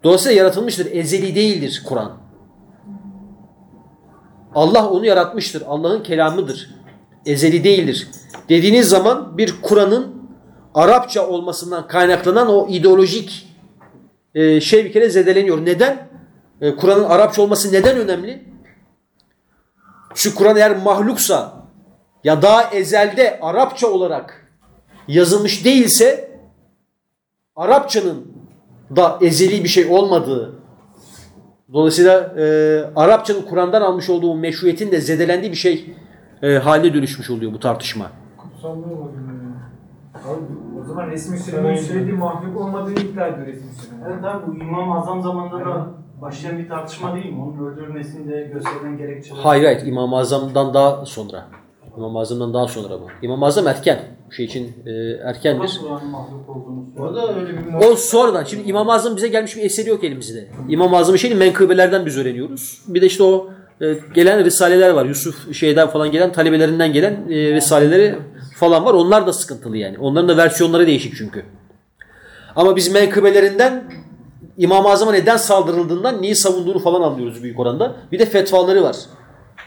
Dolayısıyla yaratılmıştır. Ezeli değildir Kur'an. Allah onu yaratmıştır. Allah'ın kelamıdır. Ezeli değildir. Dediğiniz zaman bir Kur'an'ın Arapça olmasından kaynaklanan o ideolojik e, şey bir kere zedeleniyor. Neden? E, Kur'an'ın Arapça olması neden önemli? Şu Kur'an eğer mahluksa ya daha ezelde Arapça olarak yazılmış değilse Arapçanın da ezeli bir şey olmadığı dolayısıyla e, Arapçanın Kur'an'dan almış olduğu meşruiyetin de zedelendiği bir şey e, haline dönüşmüş oluyor bu tartışma. Kutsallığı o zaman resmi Süleyman'ın söylediği mahluk olmadığını iddia ediyor resmi Süleyman. Evet abi bu İmam Azam zamanında da başlayan bir tartışma değil mi? Onun öldürülmesini de gösterilen gerekçeler. Hayır hayır İmam-ı Azam'dan daha sonra. İmam-ı Azam'dan daha sonra bu. İmam-ı Azam erken. Bu şey için e, erkendir. O da öyle bir O sonradan. Şimdi İmam-ı Azam bize gelmiş bir eseri yok elimizde. İmam-ı Azam'ın şeyini menkıbelerden biz öğreniyoruz. Bir de işte o e, gelen risaleler var. Yusuf şeyden falan gelen talebelerinden gelen e, risaleleri falan var. Onlar da sıkıntılı yani. Onların da versiyonları değişik çünkü. Ama biz menkıbelerinden İmam-ı Azam'a neden saldırıldığından neyi savunduğunu falan anlıyoruz büyük oranda. Bir de fetvaları var.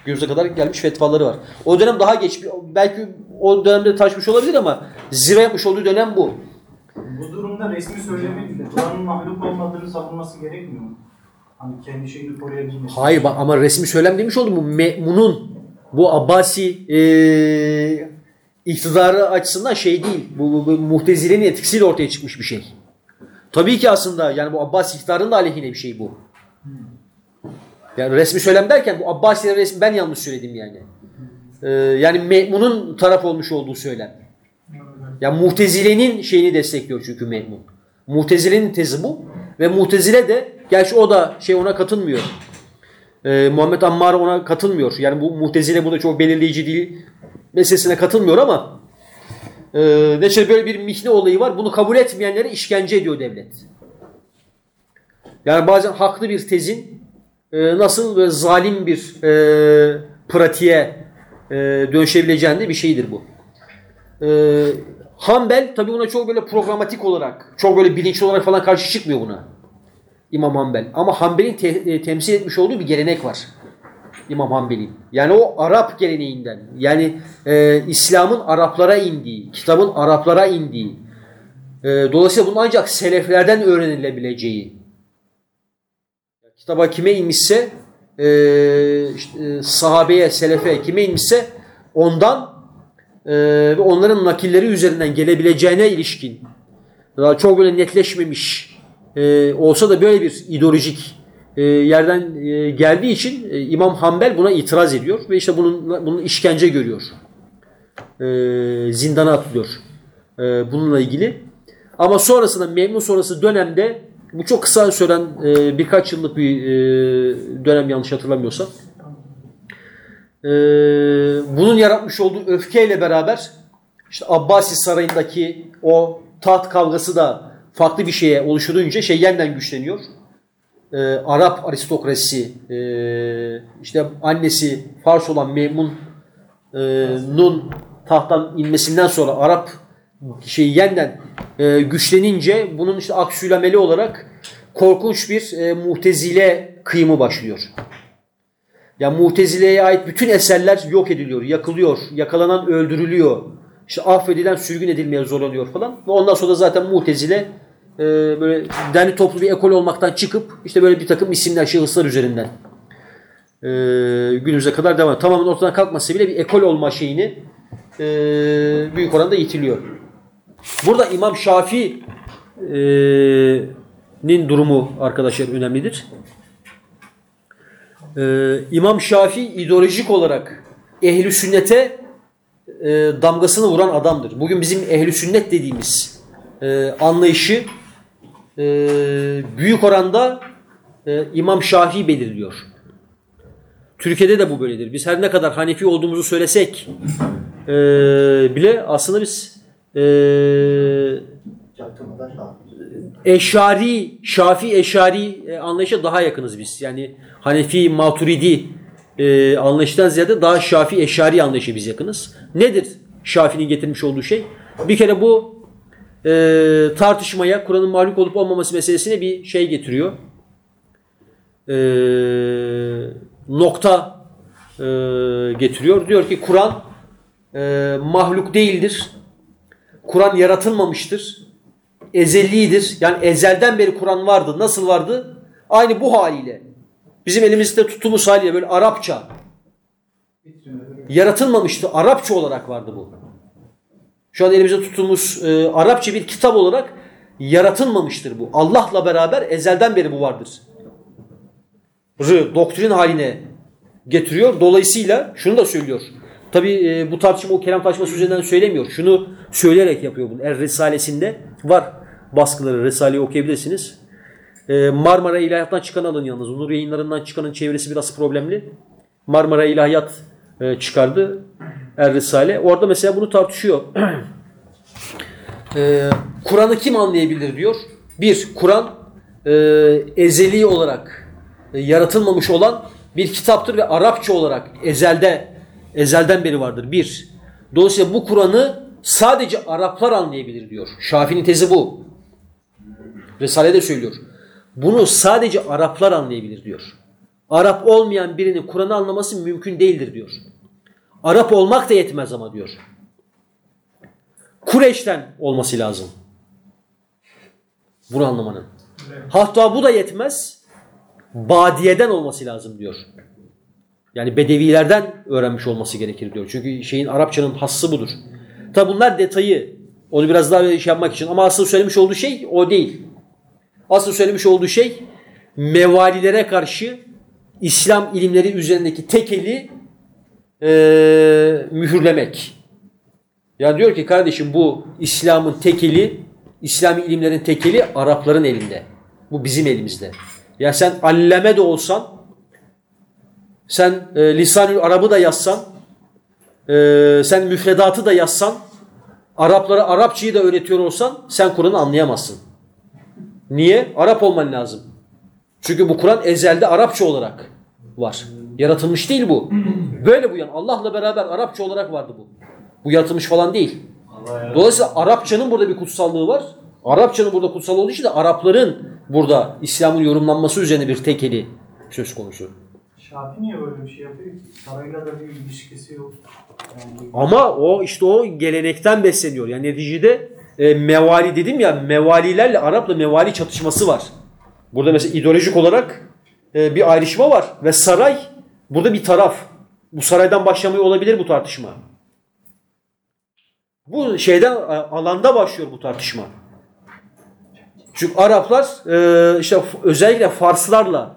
Günümüze kadar gelmiş fetvaları var. O dönem daha geç. Belki o dönemde taşmış olabilir ama zirve yapmış olduğu dönem bu. Bu durumda resmi söylemeyle Kur'an'ın mahluk olmadığını savunması gerekmiyor mu? Hani kendi şeyini koruyabilmesi. Hayır bak ama resmi söylem demiş oldum. Bu Me'mun'un bu Abbasi eee iktidarı açısından şey değil. Bu, bu, bu muhtezilenin etkisiyle ortaya çıkmış bir şey. Tabii ki aslında yani bu Abbasi iktidarının da aleyhine bir şey bu. Yani resmi söylem derken bu Abbasilerin resmi ben yanlış söyledim yani. Eee, yani Me'mun'un taraf olmuş olduğu söylem. Yani Mutezile'nin şeyini destekliyor çünkü Me'mun. Mutezile'nin tezi bu. Ve Mutezile de gerçi o da şey ona katılmıyor. Ee, Muhammed Ammar ona katılmıyor. Yani bu Mutezile burada çok belirleyici değil meselesine katılmıyor ama e, neçe böyle bir mihne olayı var. Bunu kabul etmeyenlere işkence ediyor devlet. Yani bazen haklı bir tezin e, nasıl böyle zalim bir e, pratiğe e, dönüşebileceğinde bir şeydir bu. E, Hanbel tabi buna çok böyle programatik olarak, çok böyle bilinçli olarak falan karşı çıkmıyor buna. İmam Hanbel. Ama Hanbel'in te- e, temsil etmiş olduğu bir gelenek var. İmam Hanbel'in. Yani o Arap geleneğinden. Yani e, İslam'ın Araplara indiği, kitabın Araplara indiği. E, dolayısıyla bunun ancak seleflerden öğrenilebileceği. Kitaba kime inmişse e, işte, sahabeye, selefe kime inmişse ondan e, ve onların nakilleri üzerinden gelebileceğine ilişkin daha çok böyle netleşmemiş e, olsa da böyle bir ideolojik e, yerden e, geldiği için e, İmam Hanbel buna itiraz ediyor ve işte bunun bunun işkence görüyor. E, zindana atılıyor. E, bununla ilgili. Ama sonrasında memnun sonrası dönemde bu çok kısa süren e, birkaç yıllık bir e, dönem yanlış hatırlamıyorsam. E, bunun yaratmış olduğu öfkeyle beraber işte Abbasi sarayındaki o taht kavgası da farklı bir şeye oluşturunca şey yeniden güçleniyor. Ee, Arap aristokrasi, e, işte annesi Fars olan Memun'un tahttan inmesinden sonra Arap şey yeniden e, güçlenince bunun işte aksülameli olarak korkunç bir e, muhtezile kıyımı başlıyor. Yani muhtezileye ait bütün eserler yok ediliyor, yakılıyor, yakalanan öldürülüyor. İşte affedilen sürgün edilmeye zorlanıyor falan. Ve ondan sonra zaten mutezile e, böyle derli toplu bir ekol olmaktan çıkıp işte böyle bir takım isimler, şahıslar üzerinden e, günümüze kadar devam ediyor. Tamamen ortadan kalkmasa bile bir ekol olma şeyini e, büyük oranda itiliyor. Burada İmam Şafii'nin durumu arkadaşlar önemlidir. Ee, İmam Şafii ideolojik olarak ehli sünnete e, damgasını vuran adamdır. Bugün bizim ehli sünnet dediğimiz e, anlayışı e, büyük oranda e, İmam Şafii belirliyor. Türkiye'de de bu böyledir. Biz her ne kadar Hanefi olduğumuzu söylesek e, bile aslında biz. Eşari, Şafi Eşari e, anlayışa daha yakınız biz. Yani Hanefi Maturidi e, anlayıştan ziyade daha Şafi Eşari anlayışa biz yakınız. Nedir Şafi'nin getirmiş olduğu şey? Bir kere bu e, tartışmaya Kur'an'ın mahluk olup olmaması meselesine bir şey getiriyor. Nokta getiriyor. Diyor ki Kur'an mahluk değildir. Kur'an yaratılmamıştır ezellidir. Yani ezelden beri Kur'an vardı. Nasıl vardı? Aynı bu haliyle. Bizim elimizde tuttuğumuz haliyle böyle Arapça. Yaratılmamıştı. Arapça olarak vardı bu. Şu an elimizde tuttuğumuz e, Arapça bir kitap olarak yaratılmamıştır bu. Allah'la beraber ezelden beri bu vardır. Rı, doktrin haline getiriyor. Dolayısıyla şunu da söylüyor. Tabi e, bu tartışma o kelam tartışması üzerinden söylemiyor. Şunu söyleyerek yapıyor bunu. Er Risalesinde var baskıları. Risale'yi okuyabilirsiniz. E, Marmara İlahiyat'tan çıkan alın yalnız. Nur yayınlarından çıkanın çevresi biraz problemli. Marmara İlahiyat e, çıkardı. Er Risale. Orada mesela bunu tartışıyor. Ee, [clears throat] Kur'an'ı kim anlayabilir diyor. Bir, Kur'an e, ezeli olarak e, yaratılmamış olan bir kitaptır ve Arapça olarak ezelde ezelden beri vardır. Bir. Dolayısıyla bu Kur'an'ı sadece Araplar anlayabilir diyor. Şafii'nin tezi bu. Risale'de söylüyor. Bunu sadece Araplar anlayabilir diyor. Arap olmayan birinin Kur'an'ı anlaması mümkün değildir diyor. Arap olmak da yetmez ama diyor. Kureyş'ten olması lazım. Bunu anlamanın. Hatta bu da yetmez. Badiyeden olması lazım diyor. Yani Bedevilerden öğrenmiş olması gerekir diyor. Çünkü şeyin Arapçanın hassı budur. Tabi bunlar detayı. Onu biraz daha şey yapmak için. Ama asıl söylemiş olduğu şey o değil. Asıl söylemiş olduğu şey mevalilere karşı İslam ilimleri üzerindeki tekeli e, mühürlemek. Ya diyor ki kardeşim bu İslam'ın tekeli, İslami ilimlerin tekeli Arapların elinde. Bu bizim elimizde. Ya sen alleme de olsan, sen e, lisan Arabı da yazsan, e, sen müfredatı da yazsan, Araplara Arapçayı da öğretiyor olsan sen Kur'an'ı anlayamazsın. Niye? Arap olman lazım. Çünkü bu Kur'an ezelde Arapça olarak var. Yaratılmış değil bu. Böyle bu yani. Allah'la beraber Arapça olarak vardı bu. Bu yaratılmış falan değil. Dolayısıyla Arapçanın burada bir kutsallığı var. Arapçanın burada kutsal olduğu için de Arapların burada İslam'ın yorumlanması üzerine bir tekeli söz konusu. Şafi niye böyle bir şey yapıyor ki? Sarayla da bir ilişkisi yok. Yani Ama o işte o gelenekten besleniyor. Yani neticede e, mevali dedim ya mevalilerle Arap'la mevali çatışması var. Burada mesela ideolojik olarak e, bir ayrışma var ve saray burada bir taraf. Bu saraydan başlamıyor olabilir bu tartışma. Bu şeyden e, alanda başlıyor bu tartışma. Çünkü Araplar e, işte özellikle Farslarla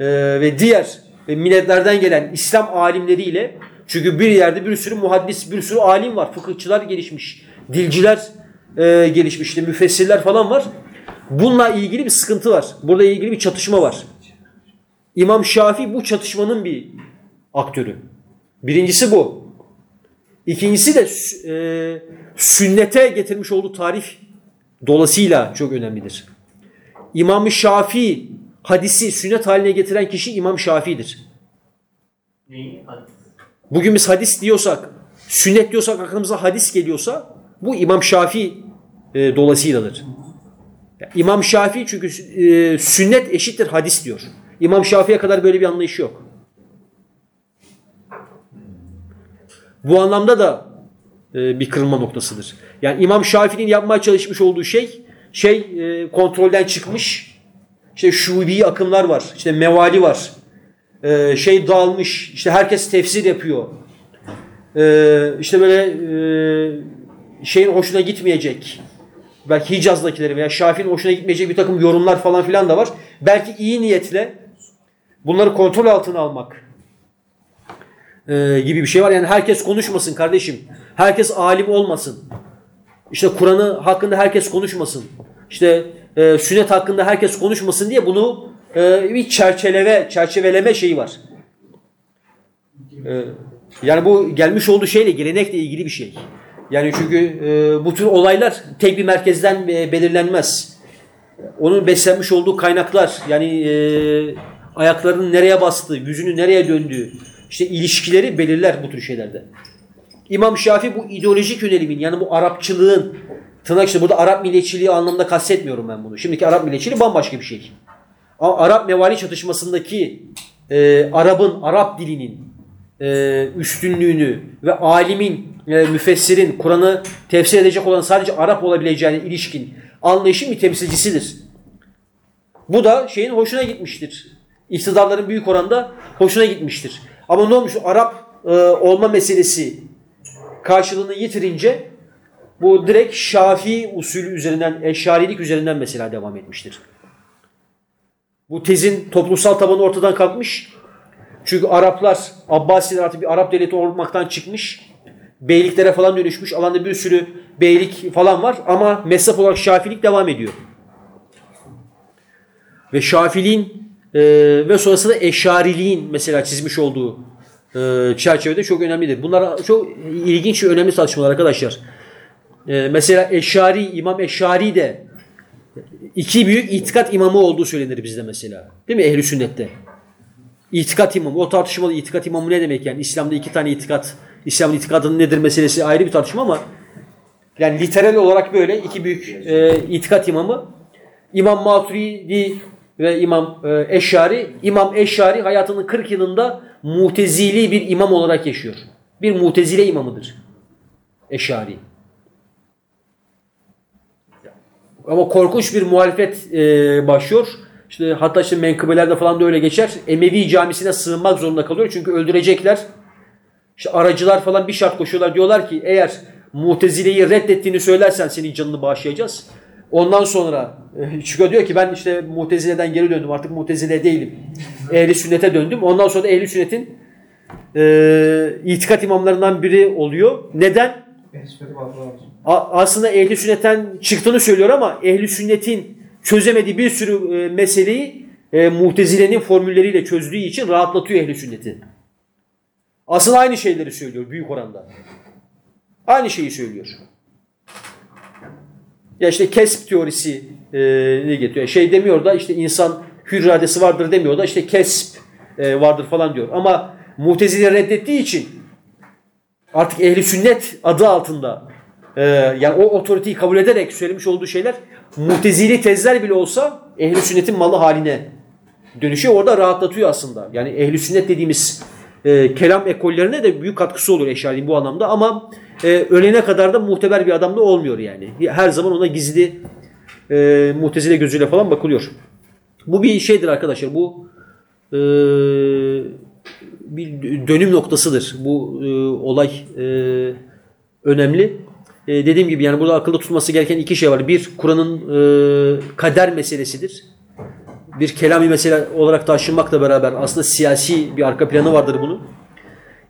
e, ve diğer e, milletlerden gelen İslam alimleriyle çünkü bir yerde bir sürü muhaddis, bir sürü alim var. Fıkıhçılar gelişmiş, dilciler e, gelişmiş, işte müfessirler falan var. Bununla ilgili bir sıkıntı var. Burada ilgili bir çatışma var. İmam Şafii bu çatışmanın bir aktörü. Birincisi bu. İkincisi de e, sünnete getirmiş olduğu tarif dolasıyla çok önemlidir. İmam Şafii hadisi sünnet haline getiren kişi İmam Şafii'dir. Bugün biz hadis diyorsak, sünnet diyorsak aklımıza hadis geliyorsa bu İmam Şafii e, dolayısıyladır. Ya, İmam Şafii çünkü e, sünnet eşittir hadis diyor. İmam Şafii'ye kadar böyle bir anlayış yok. Bu anlamda da e, bir kırılma noktasıdır. Yani İmam Şafii'nin yapmaya çalışmış olduğu şey şey e, kontrolden çıkmış. İşte şubi akımlar var. İşte mevali var. E, şey dağılmış. İşte herkes tefsir yapıyor. E, işte böyle e, şeyin hoşuna gitmeyecek. Belki Hicaz'dakileri veya Şafii'nin hoşuna gitmeyecek bir takım yorumlar falan filan da var. Belki iyi niyetle bunları kontrol altına almak e, gibi bir şey var. Yani herkes konuşmasın kardeşim. Herkes alim olmasın. İşte Kur'an'ı hakkında herkes konuşmasın. İşte e, sünnet hakkında herkes konuşmasın diye bunu e, bir çerçeve, çerçeveleme şeyi var. E, yani bu gelmiş olduğu şeyle gelenekle ilgili bir şey. Yani çünkü e, bu tür olaylar tek bir merkezden e, belirlenmez. Onun beslenmiş olduğu kaynaklar yani e, ayaklarının nereye bastığı, yüzünü nereye döndüğü, işte ilişkileri belirler bu tür şeylerde. İmam Şafii bu ideolojik yönelimin yani bu Arapçılığın tırnak işte burada Arap milliyetçiliği anlamda kastetmiyorum ben bunu. Şimdiki Arap milliyetçiliği bambaşka bir şey. Ama Arap mevali çatışmasındaki e, Arap'ın, Arap dilinin e, üstünlüğünü ve alimin, e, müfessirin Kur'an'ı tefsir edecek olan sadece Arap olabileceğine ilişkin anlayışın bir temsilcisidir. Bu da şeyin hoşuna gitmiştir. İktidarların büyük oranda hoşuna gitmiştir. Ama ne olmuş? Arap e, olma meselesi karşılığını yitirince bu direkt Şafii usulü üzerinden, Eşarilik üzerinden mesela devam etmiştir. Bu tezin toplumsal tabanı ortadan kalkmış. Çünkü Araplar, Abbasiler artık bir Arap devleti olmaktan çıkmış. Beyliklere falan dönüşmüş. Alanda bir sürü beylik falan var ama mezhep olarak Şafilik devam ediyor. Ve Şafiliğin e, ve sonrasında Eşariliğin mesela çizmiş olduğu e, çerçevede çok önemlidir. Bunlar çok ilginç ve önemli tartışmalar arkadaşlar. E, mesela Eşari, İmam Eşari de iki büyük itikat imamı olduğu söylenir bizde mesela. Değil mi ehli sünnette? İtikat imamı. O tartışmalı itikat imamı ne demek yani? İslam'da iki tane itikat, İslam'ın itikadının nedir meselesi ayrı bir tartışma ama yani literal olarak böyle iki büyük e, itikat imamı. İmam Maturidi ve İmam e, Eşari. İmam Eşari hayatının 40 yılında mutezili bir imam olarak yaşıyor. Bir mutezile imamıdır. Eşari. Ama korkunç bir muhalefet e, başlıyor. İşte hatta işte menkıbelerde falan da öyle geçer. Emevi camisine sığınmak zorunda kalıyor çünkü öldürecekler. İşte aracılar falan bir şart koşuyorlar. Diyorlar ki eğer Mutezile'yi reddettiğini söylersen senin canını bağışlayacağız. Ondan sonra e, çıkıyor diyor ki ben işte Mutezile'den geri döndüm artık Mutezile değilim. Ehli sünnete döndüm. Ondan sonra ehli sünnetin e, itikat imamlarından biri oluyor. Neden? Aslında ehli sünnetten çıktığını söylüyor ama ehli sünnetin çözemediği bir sürü e, meseleyi e, Mutezile'nin formülleriyle çözdüğü için rahatlatıyor ehli sünneti. Aslında aynı şeyleri söylüyor büyük oranda. Aynı şeyi söylüyor. Ya işte kesp teorisi e, ne getiriyor? Şey demiyor da işte insan hür iradesi vardır demiyor da işte kesp e, vardır falan diyor. Ama Mutezile reddettiği için artık ehli sünnet adı altında e, yani o otoriteyi kabul ederek söylemiş olduğu şeyler mutezili tezler bile olsa ehli sünnetin malı haline dönüşüyor. Orada rahatlatıyor aslında. Yani ehli sünnet dediğimiz e, kelam ekollerine de büyük katkısı olur Eşari'nin bu anlamda ama e, ölene kadar da muhteber bir adam da olmuyor yani. Her zaman ona gizli e, mutezile gözüyle falan bakılıyor. Bu bir şeydir arkadaşlar. Bu e, bir dönüm noktasıdır. Bu e, olay e, önemli. E, dediğim gibi yani burada akılda tutulması gereken iki şey var. Bir, Kur'an'ın e, kader meselesidir. Bir kelami mesele olarak taşınmakla beraber aslında siyasi bir arka planı vardır bunun.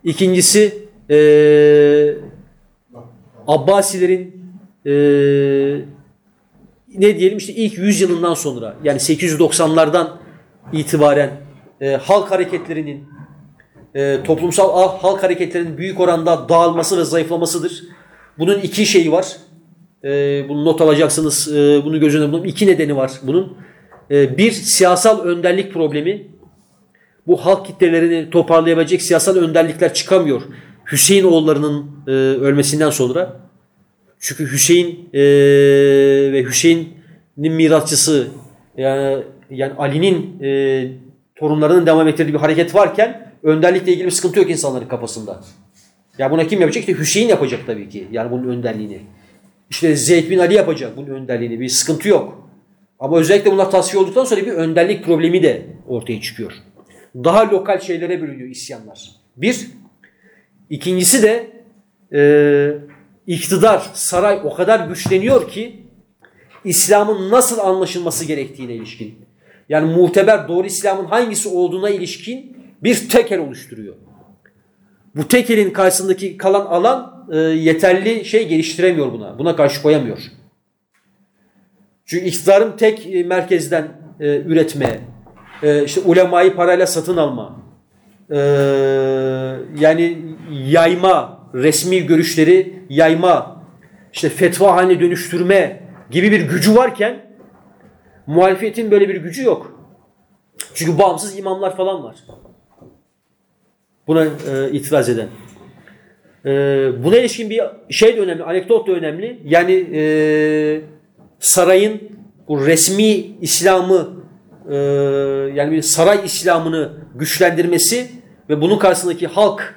İkincisi e, Abbasilerin e, ne diyelim işte ilk 100 yılından sonra yani 890'lardan itibaren e, halk hareketlerinin e, toplumsal ah- halk hareketlerinin büyük oranda dağılması ve zayıflamasıdır. Bunun iki şeyi var. E, bunu not alacaksınız. E, bunu göz önüne bulun. İki nedeni var bunun. E, bir siyasal önderlik problemi. Bu halk kitlelerini toparlayabilecek siyasal önderlikler çıkamıyor. Hüseyin oğullarının e, ölmesinden sonra. Çünkü Hüseyin e, ve Hüseyin'in mirasçısı yani, yani Ali'nin e, torunlarının devam ettirdiği bir hareket varken önderlikle ilgili bir sıkıntı yok insanların kafasında. Ya buna kim yapacak? İşte Hüseyin yapacak tabii ki. Yani bunun önderliğini. İşte Zeyd bin Ali yapacak bunun önderliğini. Bir sıkıntı yok. Ama özellikle bunlar tasfiye olduktan sonra bir önderlik problemi de ortaya çıkıyor. Daha lokal şeylere bölünüyor isyanlar. Bir. İkincisi de e, iktidar, saray o kadar güçleniyor ki İslam'ın nasıl anlaşılması gerektiğine ilişkin. Yani muteber doğru İslam'ın hangisi olduğuna ilişkin bir tekel oluşturuyor. Bu tekelin karşısındaki kalan alan e, yeterli şey geliştiremiyor buna. Buna karşı koyamıyor. Çünkü iktidarın tek e, merkezden e, üretme, e, işte ulemayı parayla satın alma, e, yani yayma, resmi görüşleri yayma, işte fetva haline dönüştürme gibi bir gücü varken muhalefetin böyle bir gücü yok. Çünkü bağımsız imamlar falan var. Buna e, itiraz eden. E, buna ilişkin bir şey de önemli, anekdot da önemli. Yani e, sarayın bu resmi İslam'ı e, yani bir saray İslam'ını güçlendirmesi ve bunun karşısındaki halk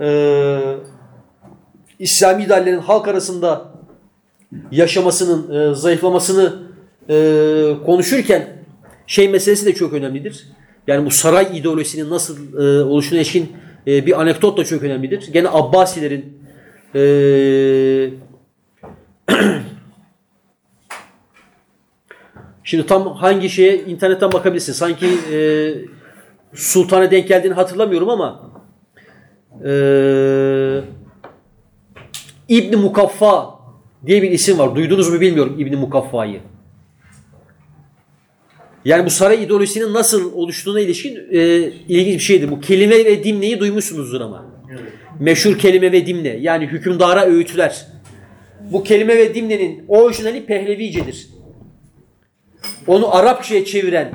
e, İslami ideallerin halk arasında yaşamasının e, zayıflamasını e, konuşurken şey meselesi de çok önemlidir. Yani bu saray ideolojisinin nasıl e, oluşuna ilişkin e, bir anekdot da çok önemlidir. Gene Abbasilerin e, [clears throat] şimdi tam hangi şeye internetten bakabilirsin. Sanki e, Sultan'a denk geldiğini hatırlamıyorum ama e, İbni Mukaffa diye bir isim var. Duydunuz mu bilmiyorum İbni Mukaffa'yı. Yani bu saray ideolojisinin nasıl oluştuğuna ilişkin e, ilginç bir şeydir. Bu kelime ve dimneyi duymuşsunuzdur ama. Meşhur kelime ve dimne. Yani hükümdara öğütler. Bu kelime ve dimnenin orijinali Pehlevicedir. Onu Arapçaya çeviren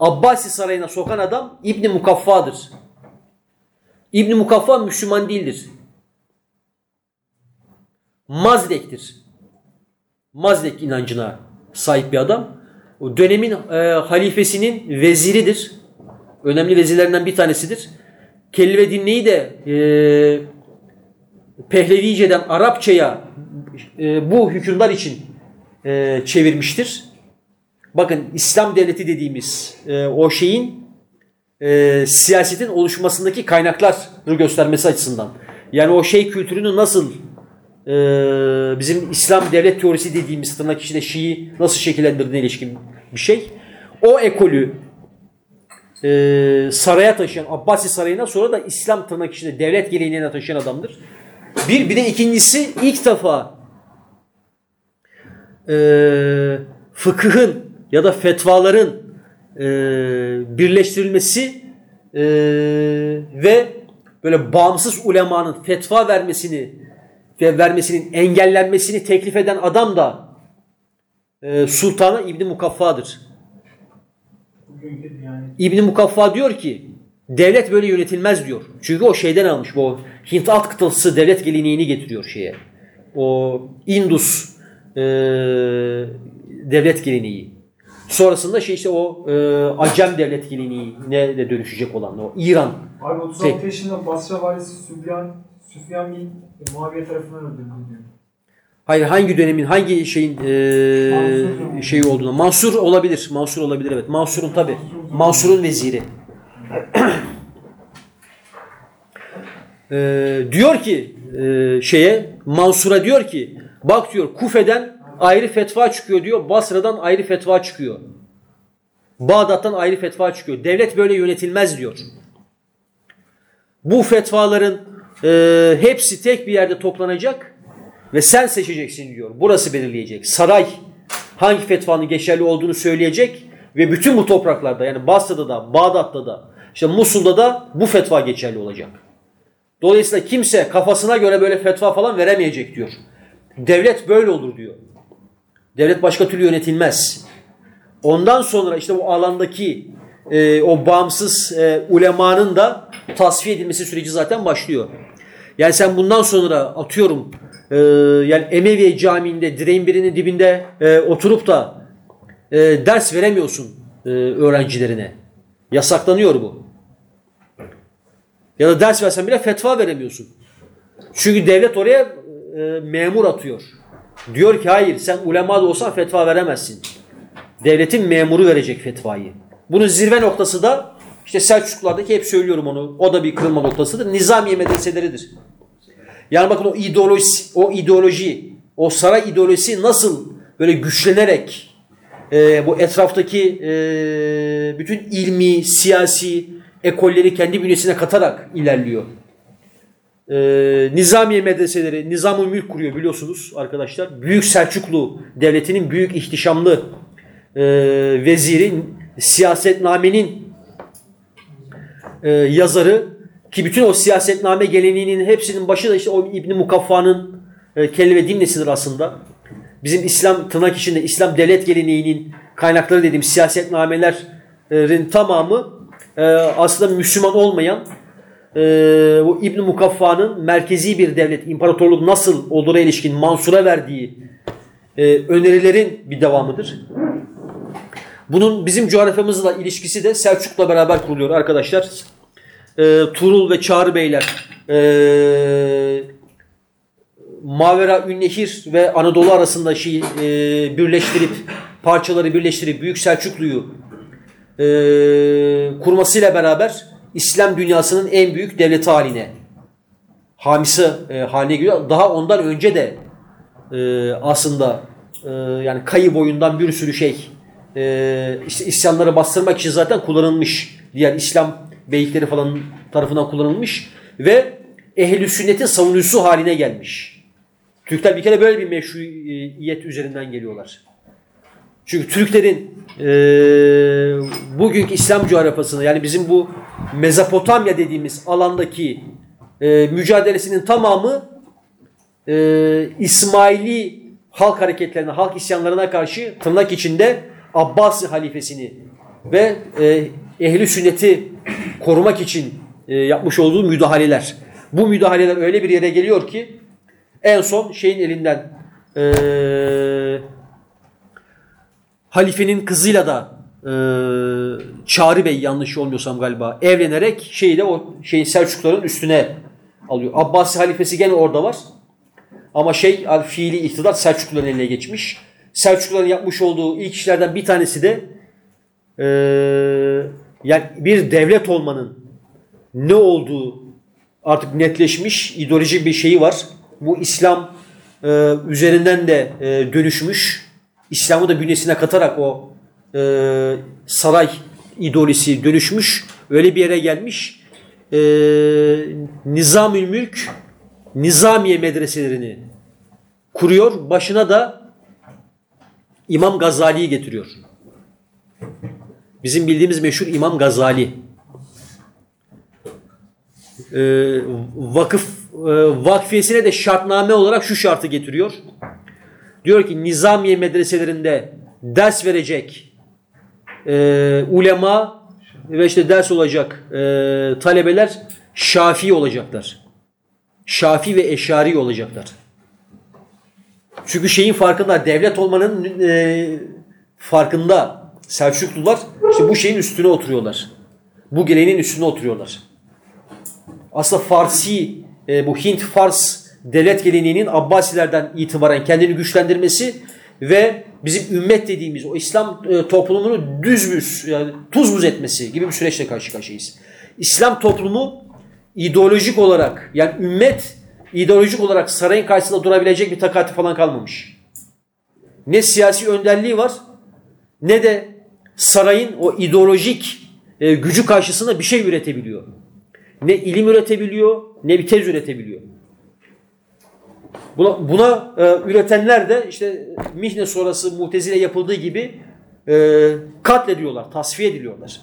Abbasi sarayına sokan adam İbni Mukaffa'dır. İbni Mukaffa Müslüman değildir. Mazdek'tir. Mazdek inancına sahip bir adam. O dönemin e, halifesinin veziridir. Önemli vezirlerinden bir tanesidir. Kelli ve dinleyi de e, Pehlevice'den Arapçaya e, bu hükümdar için e, çevirmiştir. Bakın İslam devleti dediğimiz e, o şeyin e, siyasetin oluşmasındaki kaynakları göstermesi açısından. Yani o şey kültürünü nasıl e, bizim İslam devlet teorisi dediğimiz tırnak içinde Şii nasıl şekillendirdiğine ilişkin bir şey. O ekolü e, saraya taşıyan, Abbasi sarayına sonra da İslam tırnak içinde devlet geleneğine taşıyan adamdır. Bir, bir de ikincisi ilk defa e, fıkıhın ya da fetvaların e, birleştirilmesi e, ve böyle bağımsız ulemanın fetva vermesini ve vermesinin engellenmesini teklif eden adam da e, Sultan'a İbni Mukaffa'dır. İbni Mukaffa diyor ki devlet böyle yönetilmez diyor. Çünkü o şeyden almış bu Hint alt kıtası devlet geleneğini getiriyor şeye. O Indus e, devlet geleneği. Sonrasında şey işte o e, Acem devlet geleneğine de dönüşecek olan o İran. Abi 36 Tek. yaşında Basra valisi Süfyan, Süfyan bin Muaviye tarafından öldürüldü diyor. Hayır hangi dönemin hangi şeyin e, şeyi olduğunu. Mansur olabilir. Mansur olabilir evet. Mansur'un tabi. Mansur'un veziri. E, diyor ki e, şeye Mansur'a diyor ki bak diyor Kufe'den ayrı fetva çıkıyor diyor. Basra'dan ayrı fetva çıkıyor. Bağdat'tan ayrı fetva çıkıyor. Devlet böyle yönetilmez diyor. Bu fetvaların e, hepsi tek bir yerde toplanacak ve sen seçeceksin diyor. Burası belirleyecek. Saray hangi fetvanın geçerli olduğunu söyleyecek ve bütün bu topraklarda yani Basra'da da, Bağdat'ta da, işte Musul'da da bu fetva geçerli olacak. Dolayısıyla kimse kafasına göre böyle fetva falan veremeyecek diyor. Devlet böyle olur diyor. Devlet başka türlü yönetilmez. Ondan sonra işte bu alandaki e, o bağımsız e, ulemanın da tasfiye edilmesi süreci zaten başlıyor. Yani sen bundan sonra atıyorum e, yani Emeviye Camii'nde direğin birinin dibinde e, oturup da e, ders veremiyorsun e, öğrencilerine. Yasaklanıyor bu. Ya da ders versen bile fetva veremiyorsun. Çünkü devlet oraya e, memur atıyor. Diyor ki hayır sen ulema da olsan fetva veremezsin. Devletin memuru verecek fetvayı. Bunun zirve noktası da işte Selçuklulardaki hep söylüyorum onu. O da bir kırılma noktasıdır. Nizamiye medreseleridir. Yani bakın o ideoloji, o ideoloji, o saray ideolojisi nasıl böyle güçlenerek e, bu etraftaki e, bütün ilmi, siyasi ekolleri kendi bünyesine katarak ilerliyor. E, Nizamiye medreseleri, Nizam-ı Mülk kuruyor biliyorsunuz arkadaşlar. Büyük Selçuklu devletinin büyük ihtişamlı e, veziri, siyasetnamenin e, yazarı ki bütün o siyasetname geleneğinin hepsinin başı da işte o İbni Mukaffa'nın e, kelle ve aslında. Bizim İslam tırnak içinde İslam devlet geleneğinin kaynakları dediğim siyasetnamelerin tamamı e, aslında Müslüman olmayan e, bu İbn Mukaffa'nın merkezi bir devlet, imparatorluk nasıl olduğuna ilişkin Mansur'a verdiği e, önerilerin bir devamıdır. Bunun bizim coğrafyamızla ilişkisi de Selçuk'la beraber kuruluyor arkadaşlar. E, Tuğrul ve Çağrı Beyler e, Mavera Ünnehir ve Anadolu arasında şeyi e, birleştirip parçaları birleştirip Büyük Selçuklu'yu e, kurmasıyla beraber İslam dünyasının en büyük devleti haline hamisi e, haline geliyor. Daha ondan önce de e, aslında e, yani kayı boyundan bir sürü şey e, isyanları bastırmak için zaten kullanılmış. Diğer İslam beylikleri falan tarafından kullanılmış ve ehl-i sünnetin savunucusu haline gelmiş. Türkler bir kere böyle bir meşruiyet üzerinden geliyorlar. Çünkü Türklerin e, bugünkü İslam coğrafyasında yani bizim bu Mezopotamya dediğimiz alandaki e, mücadelesinin tamamı e, İsmaili halk hareketlerine, halk isyanlarına karşı tırnak içinde Abbasi halifesini ve e, ehli sünneti korumak için e, yapmış olduğu müdahaleler. Bu müdahaleler öyle bir yere geliyor ki en son şeyin elinden e, halifenin kızıyla da e, Çağrı Bey yanlış olmuyorsam galiba evlenerek şeyi de o şeyin Selçukluların üstüne alıyor. Abbasi halifesi gene orada var. Ama şey fiili iktidar Selçukluların eline geçmiş. Selçukluların yapmış olduğu ilk işlerden bir tanesi de e, yani bir devlet olmanın ne olduğu artık netleşmiş ideolojik bir şeyi var. Bu İslam e, üzerinden de e, dönüşmüş. İslam'ı da bünyesine katarak o e, saray ideolojisi dönüşmüş. Öyle bir yere gelmiş. E, Nizamül Mülk Nizamiye medreselerini kuruyor. Başına da İmam Gazali'yi getiriyor. Bizim bildiğimiz meşhur İmam Gazali. Ee, vakıf e, vakfiyesine de şartname olarak şu şartı getiriyor. Diyor ki Nizamiye medreselerinde ders verecek e, ulema ve işte ders olacak e, talebeler Şafii olacaklar. Şafi ve Eşari olacaklar. Çünkü şeyin farkında devlet olmanın e, farkında Selçuklular işte bu şeyin üstüne oturuyorlar. Bu geleneğin üstüne oturuyorlar. Aslında Farsi e, bu Hint Fars devlet geleneğinin Abbasilerden itibaren kendini güçlendirmesi ve bizim ümmet dediğimiz o İslam e, toplumunu düz büz yani tuz buz etmesi gibi bir süreçle karşı karşıyayız. İslam toplumu ideolojik olarak yani ümmet ideolojik olarak sarayın karşısında durabilecek bir takati falan kalmamış. Ne siyasi önderliği var ne de sarayın o ideolojik e, gücü karşısında bir şey üretebiliyor. Ne ilim üretebiliyor ne bir tez üretebiliyor. Buna, buna e, üretenler de işte Mihne sonrası Mutezile yapıldığı gibi e, katlediyorlar, tasfiye ediliyorlar.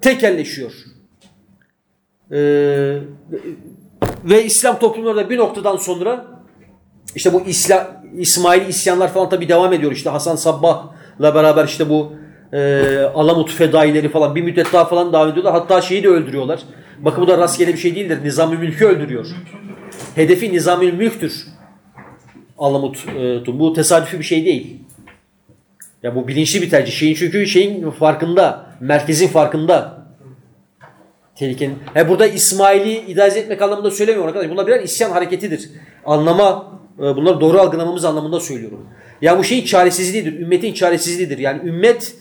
Tekelleşiyor. E, ve İslam toplumları da bir noktadan sonra işte bu İsla, İsmaili isyanlar falan tabi devam ediyor. İşte Hasan Sabbah'la beraber işte bu e, Alamut fedaileri falan bir müddet daha falan devam ediyorlar. Hatta şeyi de öldürüyorlar. Bakın bu da rastgele bir şey değildir. Nizam-ı Mülk'ü öldürüyor. Hedefi Nizam-ı Mülk'tür. Alamut. E, bu tesadüfi bir şey değil. Ya bu bilinçli bir tercih. Şeyin çünkü şeyin farkında. Merkezin farkında. Tehlikenin. He burada İsmail'i idare etmek anlamında söylemiyorum arkadaşlar. Bunlar birer isyan hareketidir. Anlama, e, bunları doğru algılamamız anlamında söylüyorum. Ya bu şeyin çaresizliğidir. Ümmetin çaresizliğidir. Yani ümmet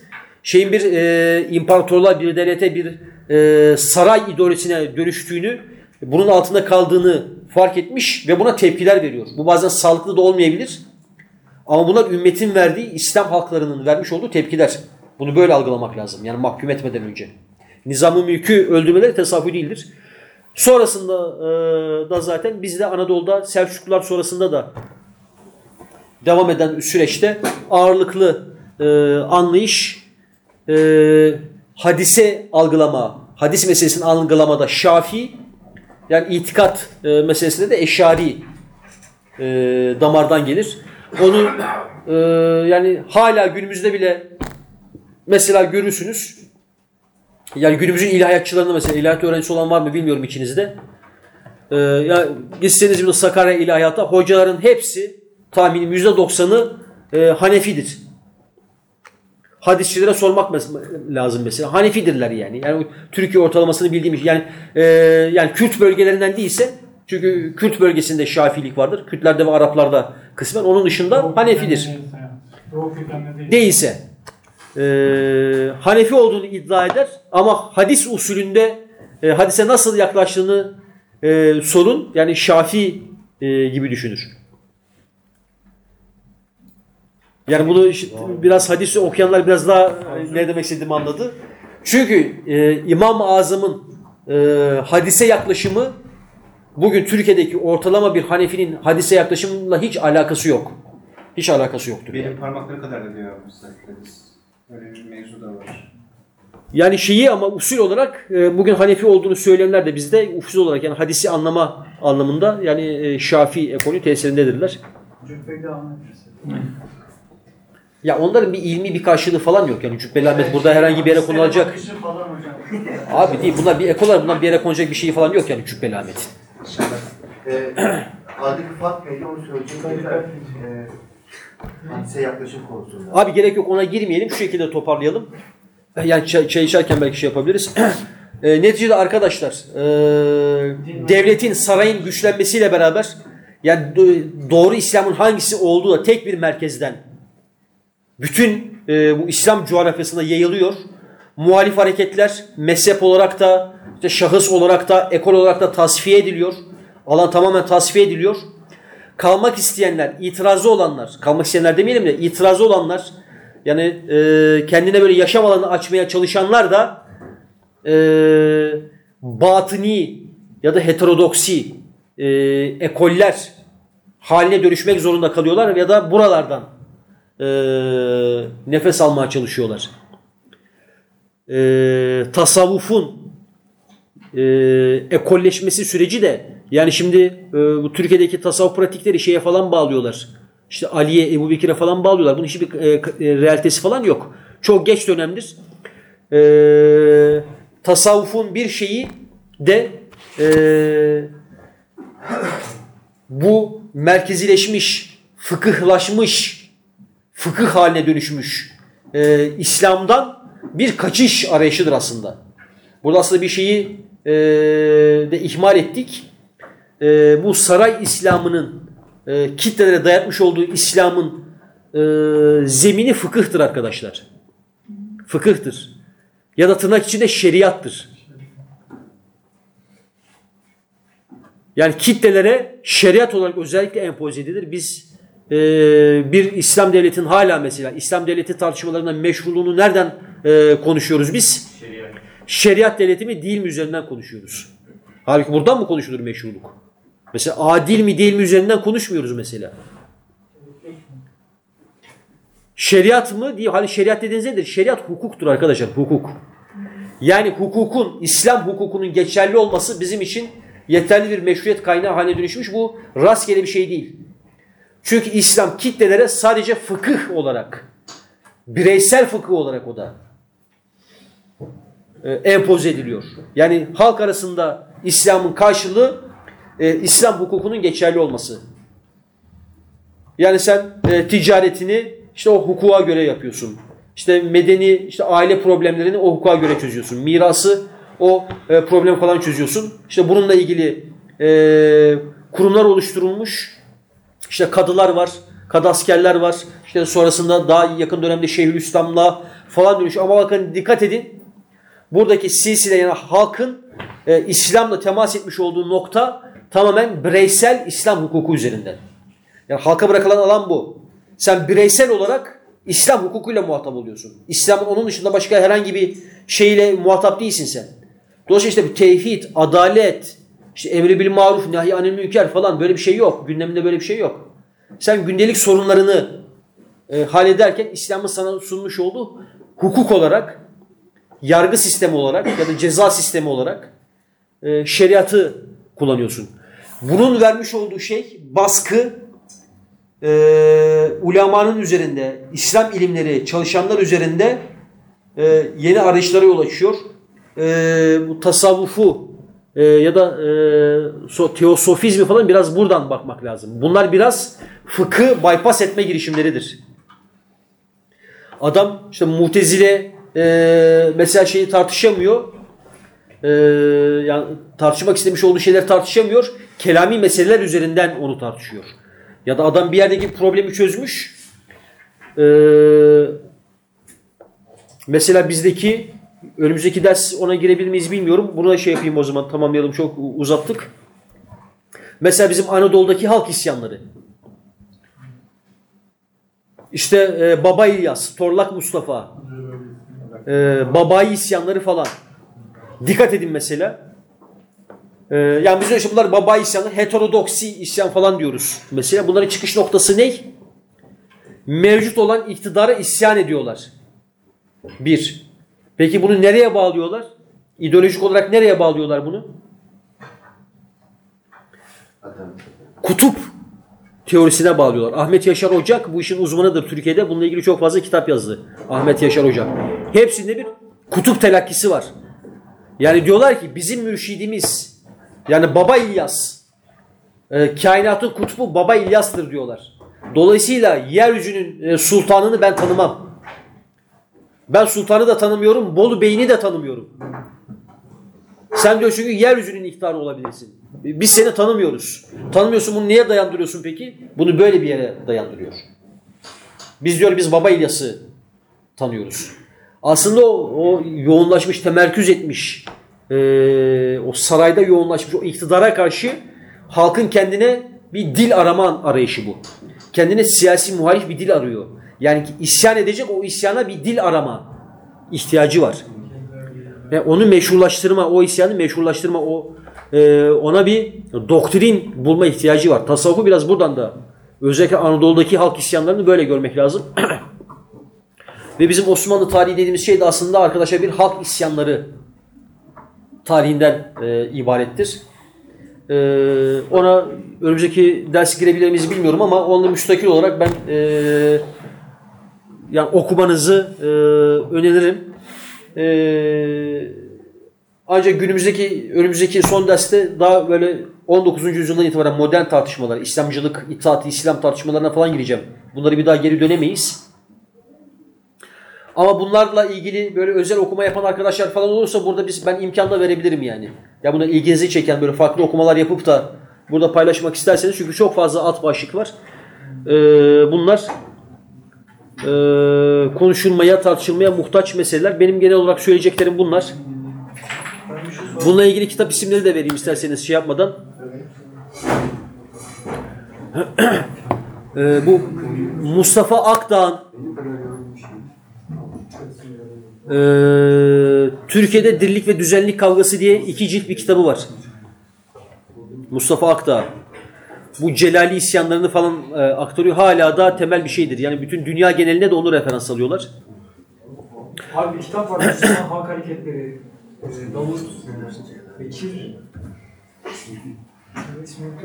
şeyin bir e, imparatorluğa, bir devlete, bir e, saray ideolojisine dönüştüğünü, bunun altında kaldığını fark etmiş ve buna tepkiler veriyor. Bu bazen sağlıklı da olmayabilir. Ama bunlar ümmetin verdiği, İslam halklarının vermiş olduğu tepkiler. Bunu böyle algılamak lazım. Yani mahkum etmeden önce. Nizamı mülkü öldürmeleri tesadüfi değildir. Sonrasında e, da zaten bizde Anadolu'da Selçuklular sonrasında da devam eden süreçte ağırlıklı e, anlayış e, hadise algılama, hadis meselesini algılamada Şafi yani itikat e, meselesinde de Eşari e, damardan gelir. Onu e, yani hala günümüzde bile mesela görürsünüz yani günümüzün ilahiyatçılarında mesela ilahiyat öğrencisi olan var mı bilmiyorum içinizde. Ee, ya gitseniz bir Sakarya ilahiyata hocaların hepsi tahminim %90'ı e, Hanefidir. Hadisçilere sormak mes- lazım mesela. Hanefidirler yani. Yani Türkiye ortalamasını bildiğimiz yani e, yani Kürt bölgelerinden değilse çünkü Kürt bölgesinde Şafilik vardır. Kürtlerde ve Araplarda kısmen. Onun dışında Hanefidir. Doğu kökenli değil. Değilse e, Hanefi olduğunu iddia eder ama hadis usulünde e, hadise nasıl yaklaştığını e, sorun yani Şafi e, gibi düşünür. Yani bunu işte biraz hadisi okuyanlar biraz daha e, ne demek istediğimi anladı. Çünkü e, İmam-ı Azam'ın e, hadise yaklaşımı bugün Türkiye'deki ortalama bir Hanefi'nin hadise yaklaşımıyla hiç alakası yok. Hiç alakası yoktur. Benim parmakları kadar da diyor mesela hadis. Öyle bir mevzu da var. Yani şeyi ama usul olarak e, bugün Hanefi olduğunu söyleyenler de bizde usul olarak yani hadisi anlama anlamında yani e, Şafii ekolü tesirindedirler. Cübbeli mesela. Ya onların bir ilmi bir karşılığı falan yok. Yani Cübbeli Ahmet burada herhangi bir yere konulacak. Abi değil bunlar bir ekolar bunlar bir yere konacak bir şey falan yok yani Cübbeli Ahmet'in. Ee, Adi Rıfat Bey'le onu söyleyecek e, hadise yaklaşım konusunda. Abi gerek yok ona girmeyelim şu şekilde toparlayalım. Yani çay, çay içerken belki şey yapabiliriz. [clears throat] e, neticede arkadaşlar e, devletin sarayın güçlenmesiyle beraber yani do- doğru İslam'ın hangisi olduğu da tek bir merkezden bütün e, bu İslam coğrafyasında yayılıyor. Muhalif hareketler mezhep olarak da işte şahıs olarak da ekol olarak da tasfiye ediliyor. Alan tamamen tasfiye ediliyor. Kalmak isteyenler, itirazı olanlar, kalmak isteyenler demeyelim de itirazı olanlar yani e, kendine böyle yaşam alanı açmaya çalışanlar da e, batıni ya da heterodoksi e, ekoller haline dönüşmek zorunda kalıyorlar ya da buralardan e, nefes almaya çalışıyorlar. E, tasavvufun e, ekolleşmesi süreci de yani şimdi e, bu Türkiye'deki tasavvuf pratikleri şeye falan bağlıyorlar. İşte Ali'ye, Ebu Bekir'e falan bağlıyorlar. Bunun hiçbir e, e, realitesi falan yok. Çok geç dönemdir. E, tasavvufun bir şeyi de e, bu merkezileşmiş, fıkıhlaşmış, fıkıh haline dönüşmüş e, İslam'dan bir kaçış arayışıdır aslında. Burada aslında bir şeyi e, de ihmal ettik. E, bu saray İslam'ının e, kitlelere dayatmış olduğu İslam'ın e, zemini fıkıhtır arkadaşlar. Fıkıhtır. Ya da tırnak içinde şeriattır. Yani kitlelere şeriat olarak özellikle empoze edilir. Biz e, bir İslam devletinin hala mesela İslam devleti tartışmalarında meşruluğunu nereden e, konuşuyoruz biz? Şeriat. Şeriat devleti mi değil mi üzerinden konuşuyoruz. Halbuki buradan mı konuşulur meşruluk? Mesela adil mi değil mi üzerinden konuşmuyoruz mesela. Şeriat mı? Değil. Hani şeriat dediğiniz nedir? Şeriat hukuktur arkadaşlar. Hukuk. Yani hukukun, İslam hukukunun geçerli olması bizim için yeterli bir meşruiyet kaynağı haline dönüşmüş. Bu rastgele bir şey değil. Çünkü İslam kitlelere sadece fıkıh olarak, bireysel fıkıh olarak o da e, empoze ediliyor. Yani halk arasında İslam'ın karşılığı e, İslam hukukunun geçerli olması. Yani sen e, ticaretini işte o hukuka göre yapıyorsun. İşte medeni işte aile problemlerini o hukuka göre çözüyorsun. Mirası o e, problem falan çözüyorsun. İşte bununla ilgili e, kurumlar oluşturulmuş. İşte kadılar var, kadı askerler var. İşte sonrasında daha yakın dönemde Şeyhülislam'la falan dönüş. Ama bakın dikkat edin. Buradaki silsile yani halkın e, İslam'la temas etmiş olduğu nokta tamamen bireysel İslam hukuku üzerinden. Yani halka bırakılan alan bu. Sen bireysel olarak İslam hukukuyla muhatap oluyorsun. İslam'ın onun dışında başka herhangi bir şeyle muhatap değilsin sen. Dolayısıyla işte bu tevhid, adalet, işte emri bil maruf, nahi anil münker falan böyle bir şey yok. Gündeminde böyle bir şey yok. Sen gündelik sorunlarını e, hallederken İslam'ın sana sunmuş olduğu hukuk olarak, yargı sistemi olarak ya da ceza sistemi olarak e, şeriatı kullanıyorsun. Bunun vermiş olduğu şey baskı, e, ulemanın üzerinde, İslam ilimleri çalışanlar üzerinde e, yeni arayışlara yol açıyor. E, bu tasavvufu e, ya da e, so, teosofizmi falan biraz buradan bakmak lazım. Bunlar biraz fıkı bypass etme girişimleridir. Adam işte mutezile e, mesela şeyi tartışamıyor. E, yani tartışmak istemiş olduğu şeyler tartışamıyor. Kelami meseleler üzerinden onu tartışıyor. Ya da adam bir yerdeki problemi çözmüş. E, mesela bizdeki önümüzdeki ders ona girebilir miyiz bilmiyorum. Bunu da şey yapayım o zaman tamamlayalım çok uzattık. Mesela bizim Anadolu'daki halk isyanları. İşte e, Baba İlyas, Torlak Mustafa, e, Babayi isyanları falan. Dikkat edin mesela. E, yani biz işte bunlar Babayi isyanları, heterodoksi isyan falan diyoruz. Mesela bunların çıkış noktası ne? mevcut olan iktidara isyan ediyorlar. Bir. Peki bunu nereye bağlıyorlar? İdeolojik olarak nereye bağlıyorlar bunu? Kutup teorisine bağlıyorlar. Ahmet Yaşar Ocak bu işin uzmanıdır Türkiye'de. Bununla ilgili çok fazla kitap yazdı. Ahmet Yaşar Ocak. Hepsinde bir kutup telakkisi var. Yani diyorlar ki bizim mürşidimiz yani Baba İlyas e, kainatın kutbu Baba İlyas'tır diyorlar. Dolayısıyla yeryüzünün e, sultanını ben tanımam. Ben sultanı da tanımıyorum, Bolu Bey'ini de tanımıyorum. Sen diyorsun ki yeryüzünün iktidarı olabilirsin. Biz seni tanımıyoruz. Tanımıyorsun bunu niye dayandırıyorsun peki? Bunu böyle bir yere dayandırıyor. Biz diyor biz Baba İlyas'ı tanıyoruz. Aslında o, o yoğunlaşmış, temerküz etmiş, eee, o sarayda yoğunlaşmış o iktidara karşı halkın kendine bir dil arama arayışı bu. Kendine siyasi muhalif bir dil arıyor. Yani isyan edecek o isyana bir dil arama ihtiyacı var. Ve onu meşrulaştırma, o isyanı meşrulaştırma, o e, ona bir doktrin bulma ihtiyacı var. Tasavvufu biraz buradan da özellikle Anadolu'daki halk isyanlarını böyle görmek lazım. [clears throat] Ve bizim Osmanlı tarihi dediğimiz şey de aslında arkadaşlar bir halk isyanları tarihinden e, ibarettir. E, ona önümüzdeki ders girebilir bilmiyorum ama onunla müstakil olarak ben e, yani okumanızı e, öneririm. E, ancak günümüzdeki önümüzdeki son derste daha böyle 19. yüzyıldan itibaren modern tartışmalar, İslamcılık, itaat, İslam tartışmalarına falan gireceğim. Bunları bir daha geri dönemeyiz. Ama bunlarla ilgili böyle özel okuma yapan arkadaşlar falan olursa burada biz ben imkan da verebilirim yani. Ya buna ilginizi çeken böyle farklı okumalar yapıp da burada paylaşmak isterseniz çünkü çok fazla alt başlık var. Ee, bunlar e, konuşulmaya, tartışılmaya muhtaç meseleler. Benim genel olarak söyleyeceklerim bunlar. Bununla ilgili kitap isimleri de vereyim isterseniz şey yapmadan. Ee, bu Mustafa Akdağ'ın ee, Türkiye'de Dirlik ve Düzenlik Kavgası diye iki cilt bir kitabı var. Mustafa Akdağ. Bu Celali isyanlarını falan e, aktarıyor. Hala da temel bir şeydir. Yani bütün dünya geneline de onu referans alıyorlar. Abi bir kitap var. Müslüman [coughs] Halk Hareketleri. E, Davut. Bekir.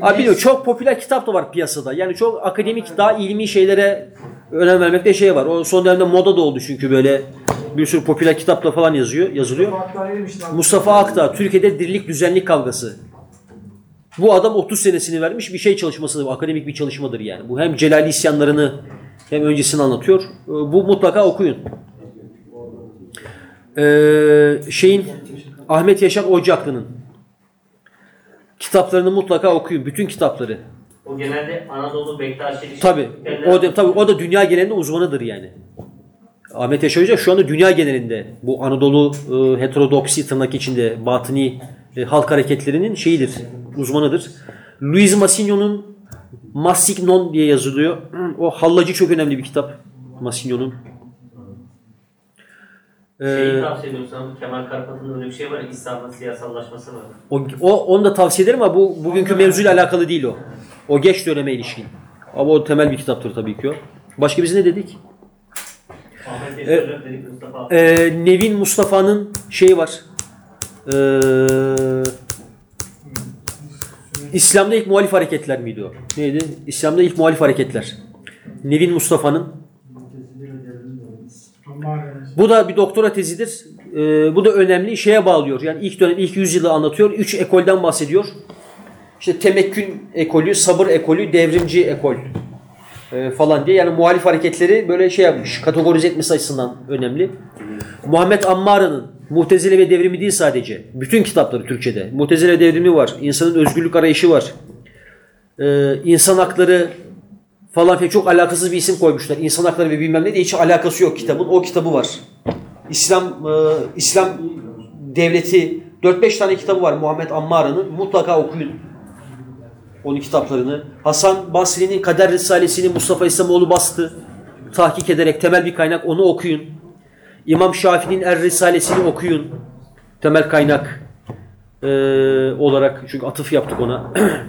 Abi biliyor çok popüler kitap da var piyasada. Yani çok akademik daha ilmi şeylere önem vermekte şey var. O son dönemde moda da oldu çünkü böyle bir sürü popüler kitapla falan yazıyor, yazılıyor. Mustafa Akdağ Türkiye'de dirlik düzenlik kavgası. Bu adam 30 senesini vermiş bir şey çalışmasıdır. Akademik bir çalışmadır yani. Bu hem Celali isyanlarını hem öncesini anlatıyor. Ee, Bu mutlaka okuyun. Ee, şeyin Ahmet Yaşar Ocaklı'nın kitaplarını mutlaka okuyun. Bütün kitapları. O genelde Anadolu Bektaşi Tabi. O da tabii o da dünya genelinde uzmanıdır yani. Ahmet Yaşar Hoca şu anda dünya genelinde bu Anadolu e, heterodoksi tırnak içinde batıni e, halk hareketlerinin şeyidir, uzmanıdır. Louis Massigno'nun Massignon diye yazılıyor. O hallacı çok önemli bir kitap. Massignon'un. Şeyi Ee, tavsiye ediyorum sana. Kemal Karpat'ın öyle bir şey var ya. İslam'ın siyasallaşması var. o, o, onu da tavsiye ederim ama bu bugünkü mevzuyla alakalı değil o. O geç döneme ilişkin. Ama o temel bir kitaptır tabii ki o. Başka biz ne dedik? Ahmet E, Yaşar dedik Mustafa. Ee, Nevin Mustafa'nın şeyi var. Ee, İslam'da ilk muhalif hareketler miydi o? Neydi? İslam'da ilk muhalif hareketler. Nevin Mustafa'nın. Bu da bir doktora tezidir. Ee, bu da önemli. Şeye bağlıyor. Yani ilk dönem, ilk yüzyılı anlatıyor. Üç ekolden bahsediyor. İşte temekkün ekolü, sabır ekolü, devrimci ekol e, falan diye. Yani muhalif hareketleri böyle şey yapmış. Kategorize etmesi açısından önemli. Muhammed Ammara'nın Muhtezile ve Devrimi değil sadece. Bütün kitapları Türkçe'de. Muhtezile Devrimi var. İnsanın özgürlük arayışı var. Ee, insan hakları falan filan çok alakasız bir isim koymuşlar. İnsan hakları ve bilmem ne de hiç alakası yok kitabın. O kitabı var. İslam e, İslam devleti 4-5 tane kitabı var Muhammed Ammara'nın. Mutlaka okuyun. Onun kitaplarını. Hasan Basri'nin Kader Risalesini Mustafa İslamoğlu bastı. Tahkik ederek temel bir kaynak onu okuyun. İmam Şafii'nin Er Risalesini okuyun. Temel kaynak eee, olarak çünkü atıf yaptık ona. [clears throat]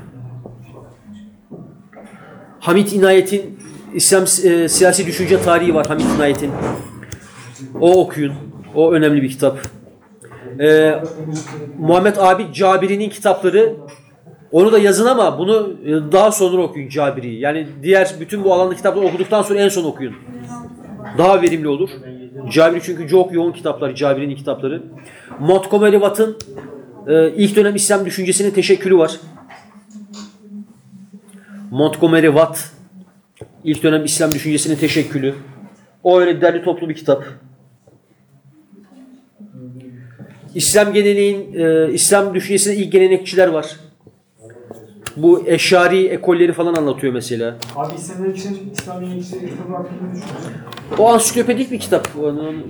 Hamit İnayet'in İslam e, siyasi düşünce tarihi var Hamid Hinayet'in. O okuyun. O önemli bir kitap. E, Muhammed Abid Cabiri'nin kitapları onu da yazın ama bunu e, daha sonra okuyun Cabiri'yi. Yani diğer bütün bu alanda kitapları okuduktan sonra en son okuyun. Daha verimli olur. Cabiri çünkü çok yoğun kitaplar, Cabiri'nin kitapları. Montgomery Watt'ın e, ilk dönem İslam düşüncesinin teşekkülü var. Montgomery Watt ilk dönem İslam düşüncesinin teşekkülü. O öyle derli toplu bir kitap. İslam geleneğin, e, İslam düşüncesinde ilk gelenekçiler var. Bu Eşari ekolleri falan anlatıyor mesela. Abi İslam'da için İslam yenilikçileri kitabı hakkında düşünüyorsun? O ansiklopedik bir kitap.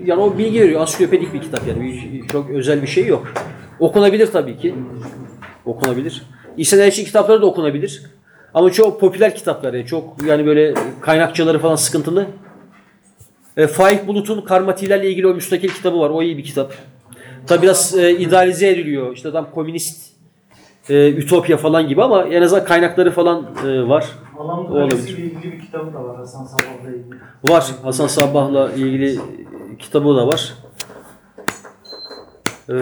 Yani o bilgi veriyor. Ansiklopedik bir kitap yani. Çok özel bir şey yok. Okunabilir tabii ki. Okunabilir. İhsan Elçi kitapları da okunabilir. Ama çok popüler kitaplar. Yani çok yani böyle kaynakçaları falan sıkıntılı. E, Faik Bulut'un Karmatilerle ilgili o müstakil kitabı var. O iyi bir kitap. Tabi biraz e, idealize ediliyor. İşte adam komünist, e, ütopya falan gibi ama en azından kaynakları falan e, var. Alan. Kalesi ile ilgili bir kitabı da var Hasan Sabah'la ilgili. Var. Hasan Sabbah'la ilgili kitabı da var. Ee,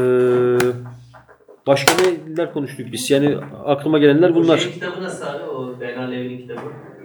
başka neler konuştuk biz? Yani aklıma gelenler bunlar. Şeyin kitabı nasıl abi? O Bernal Levi'nin kitabı.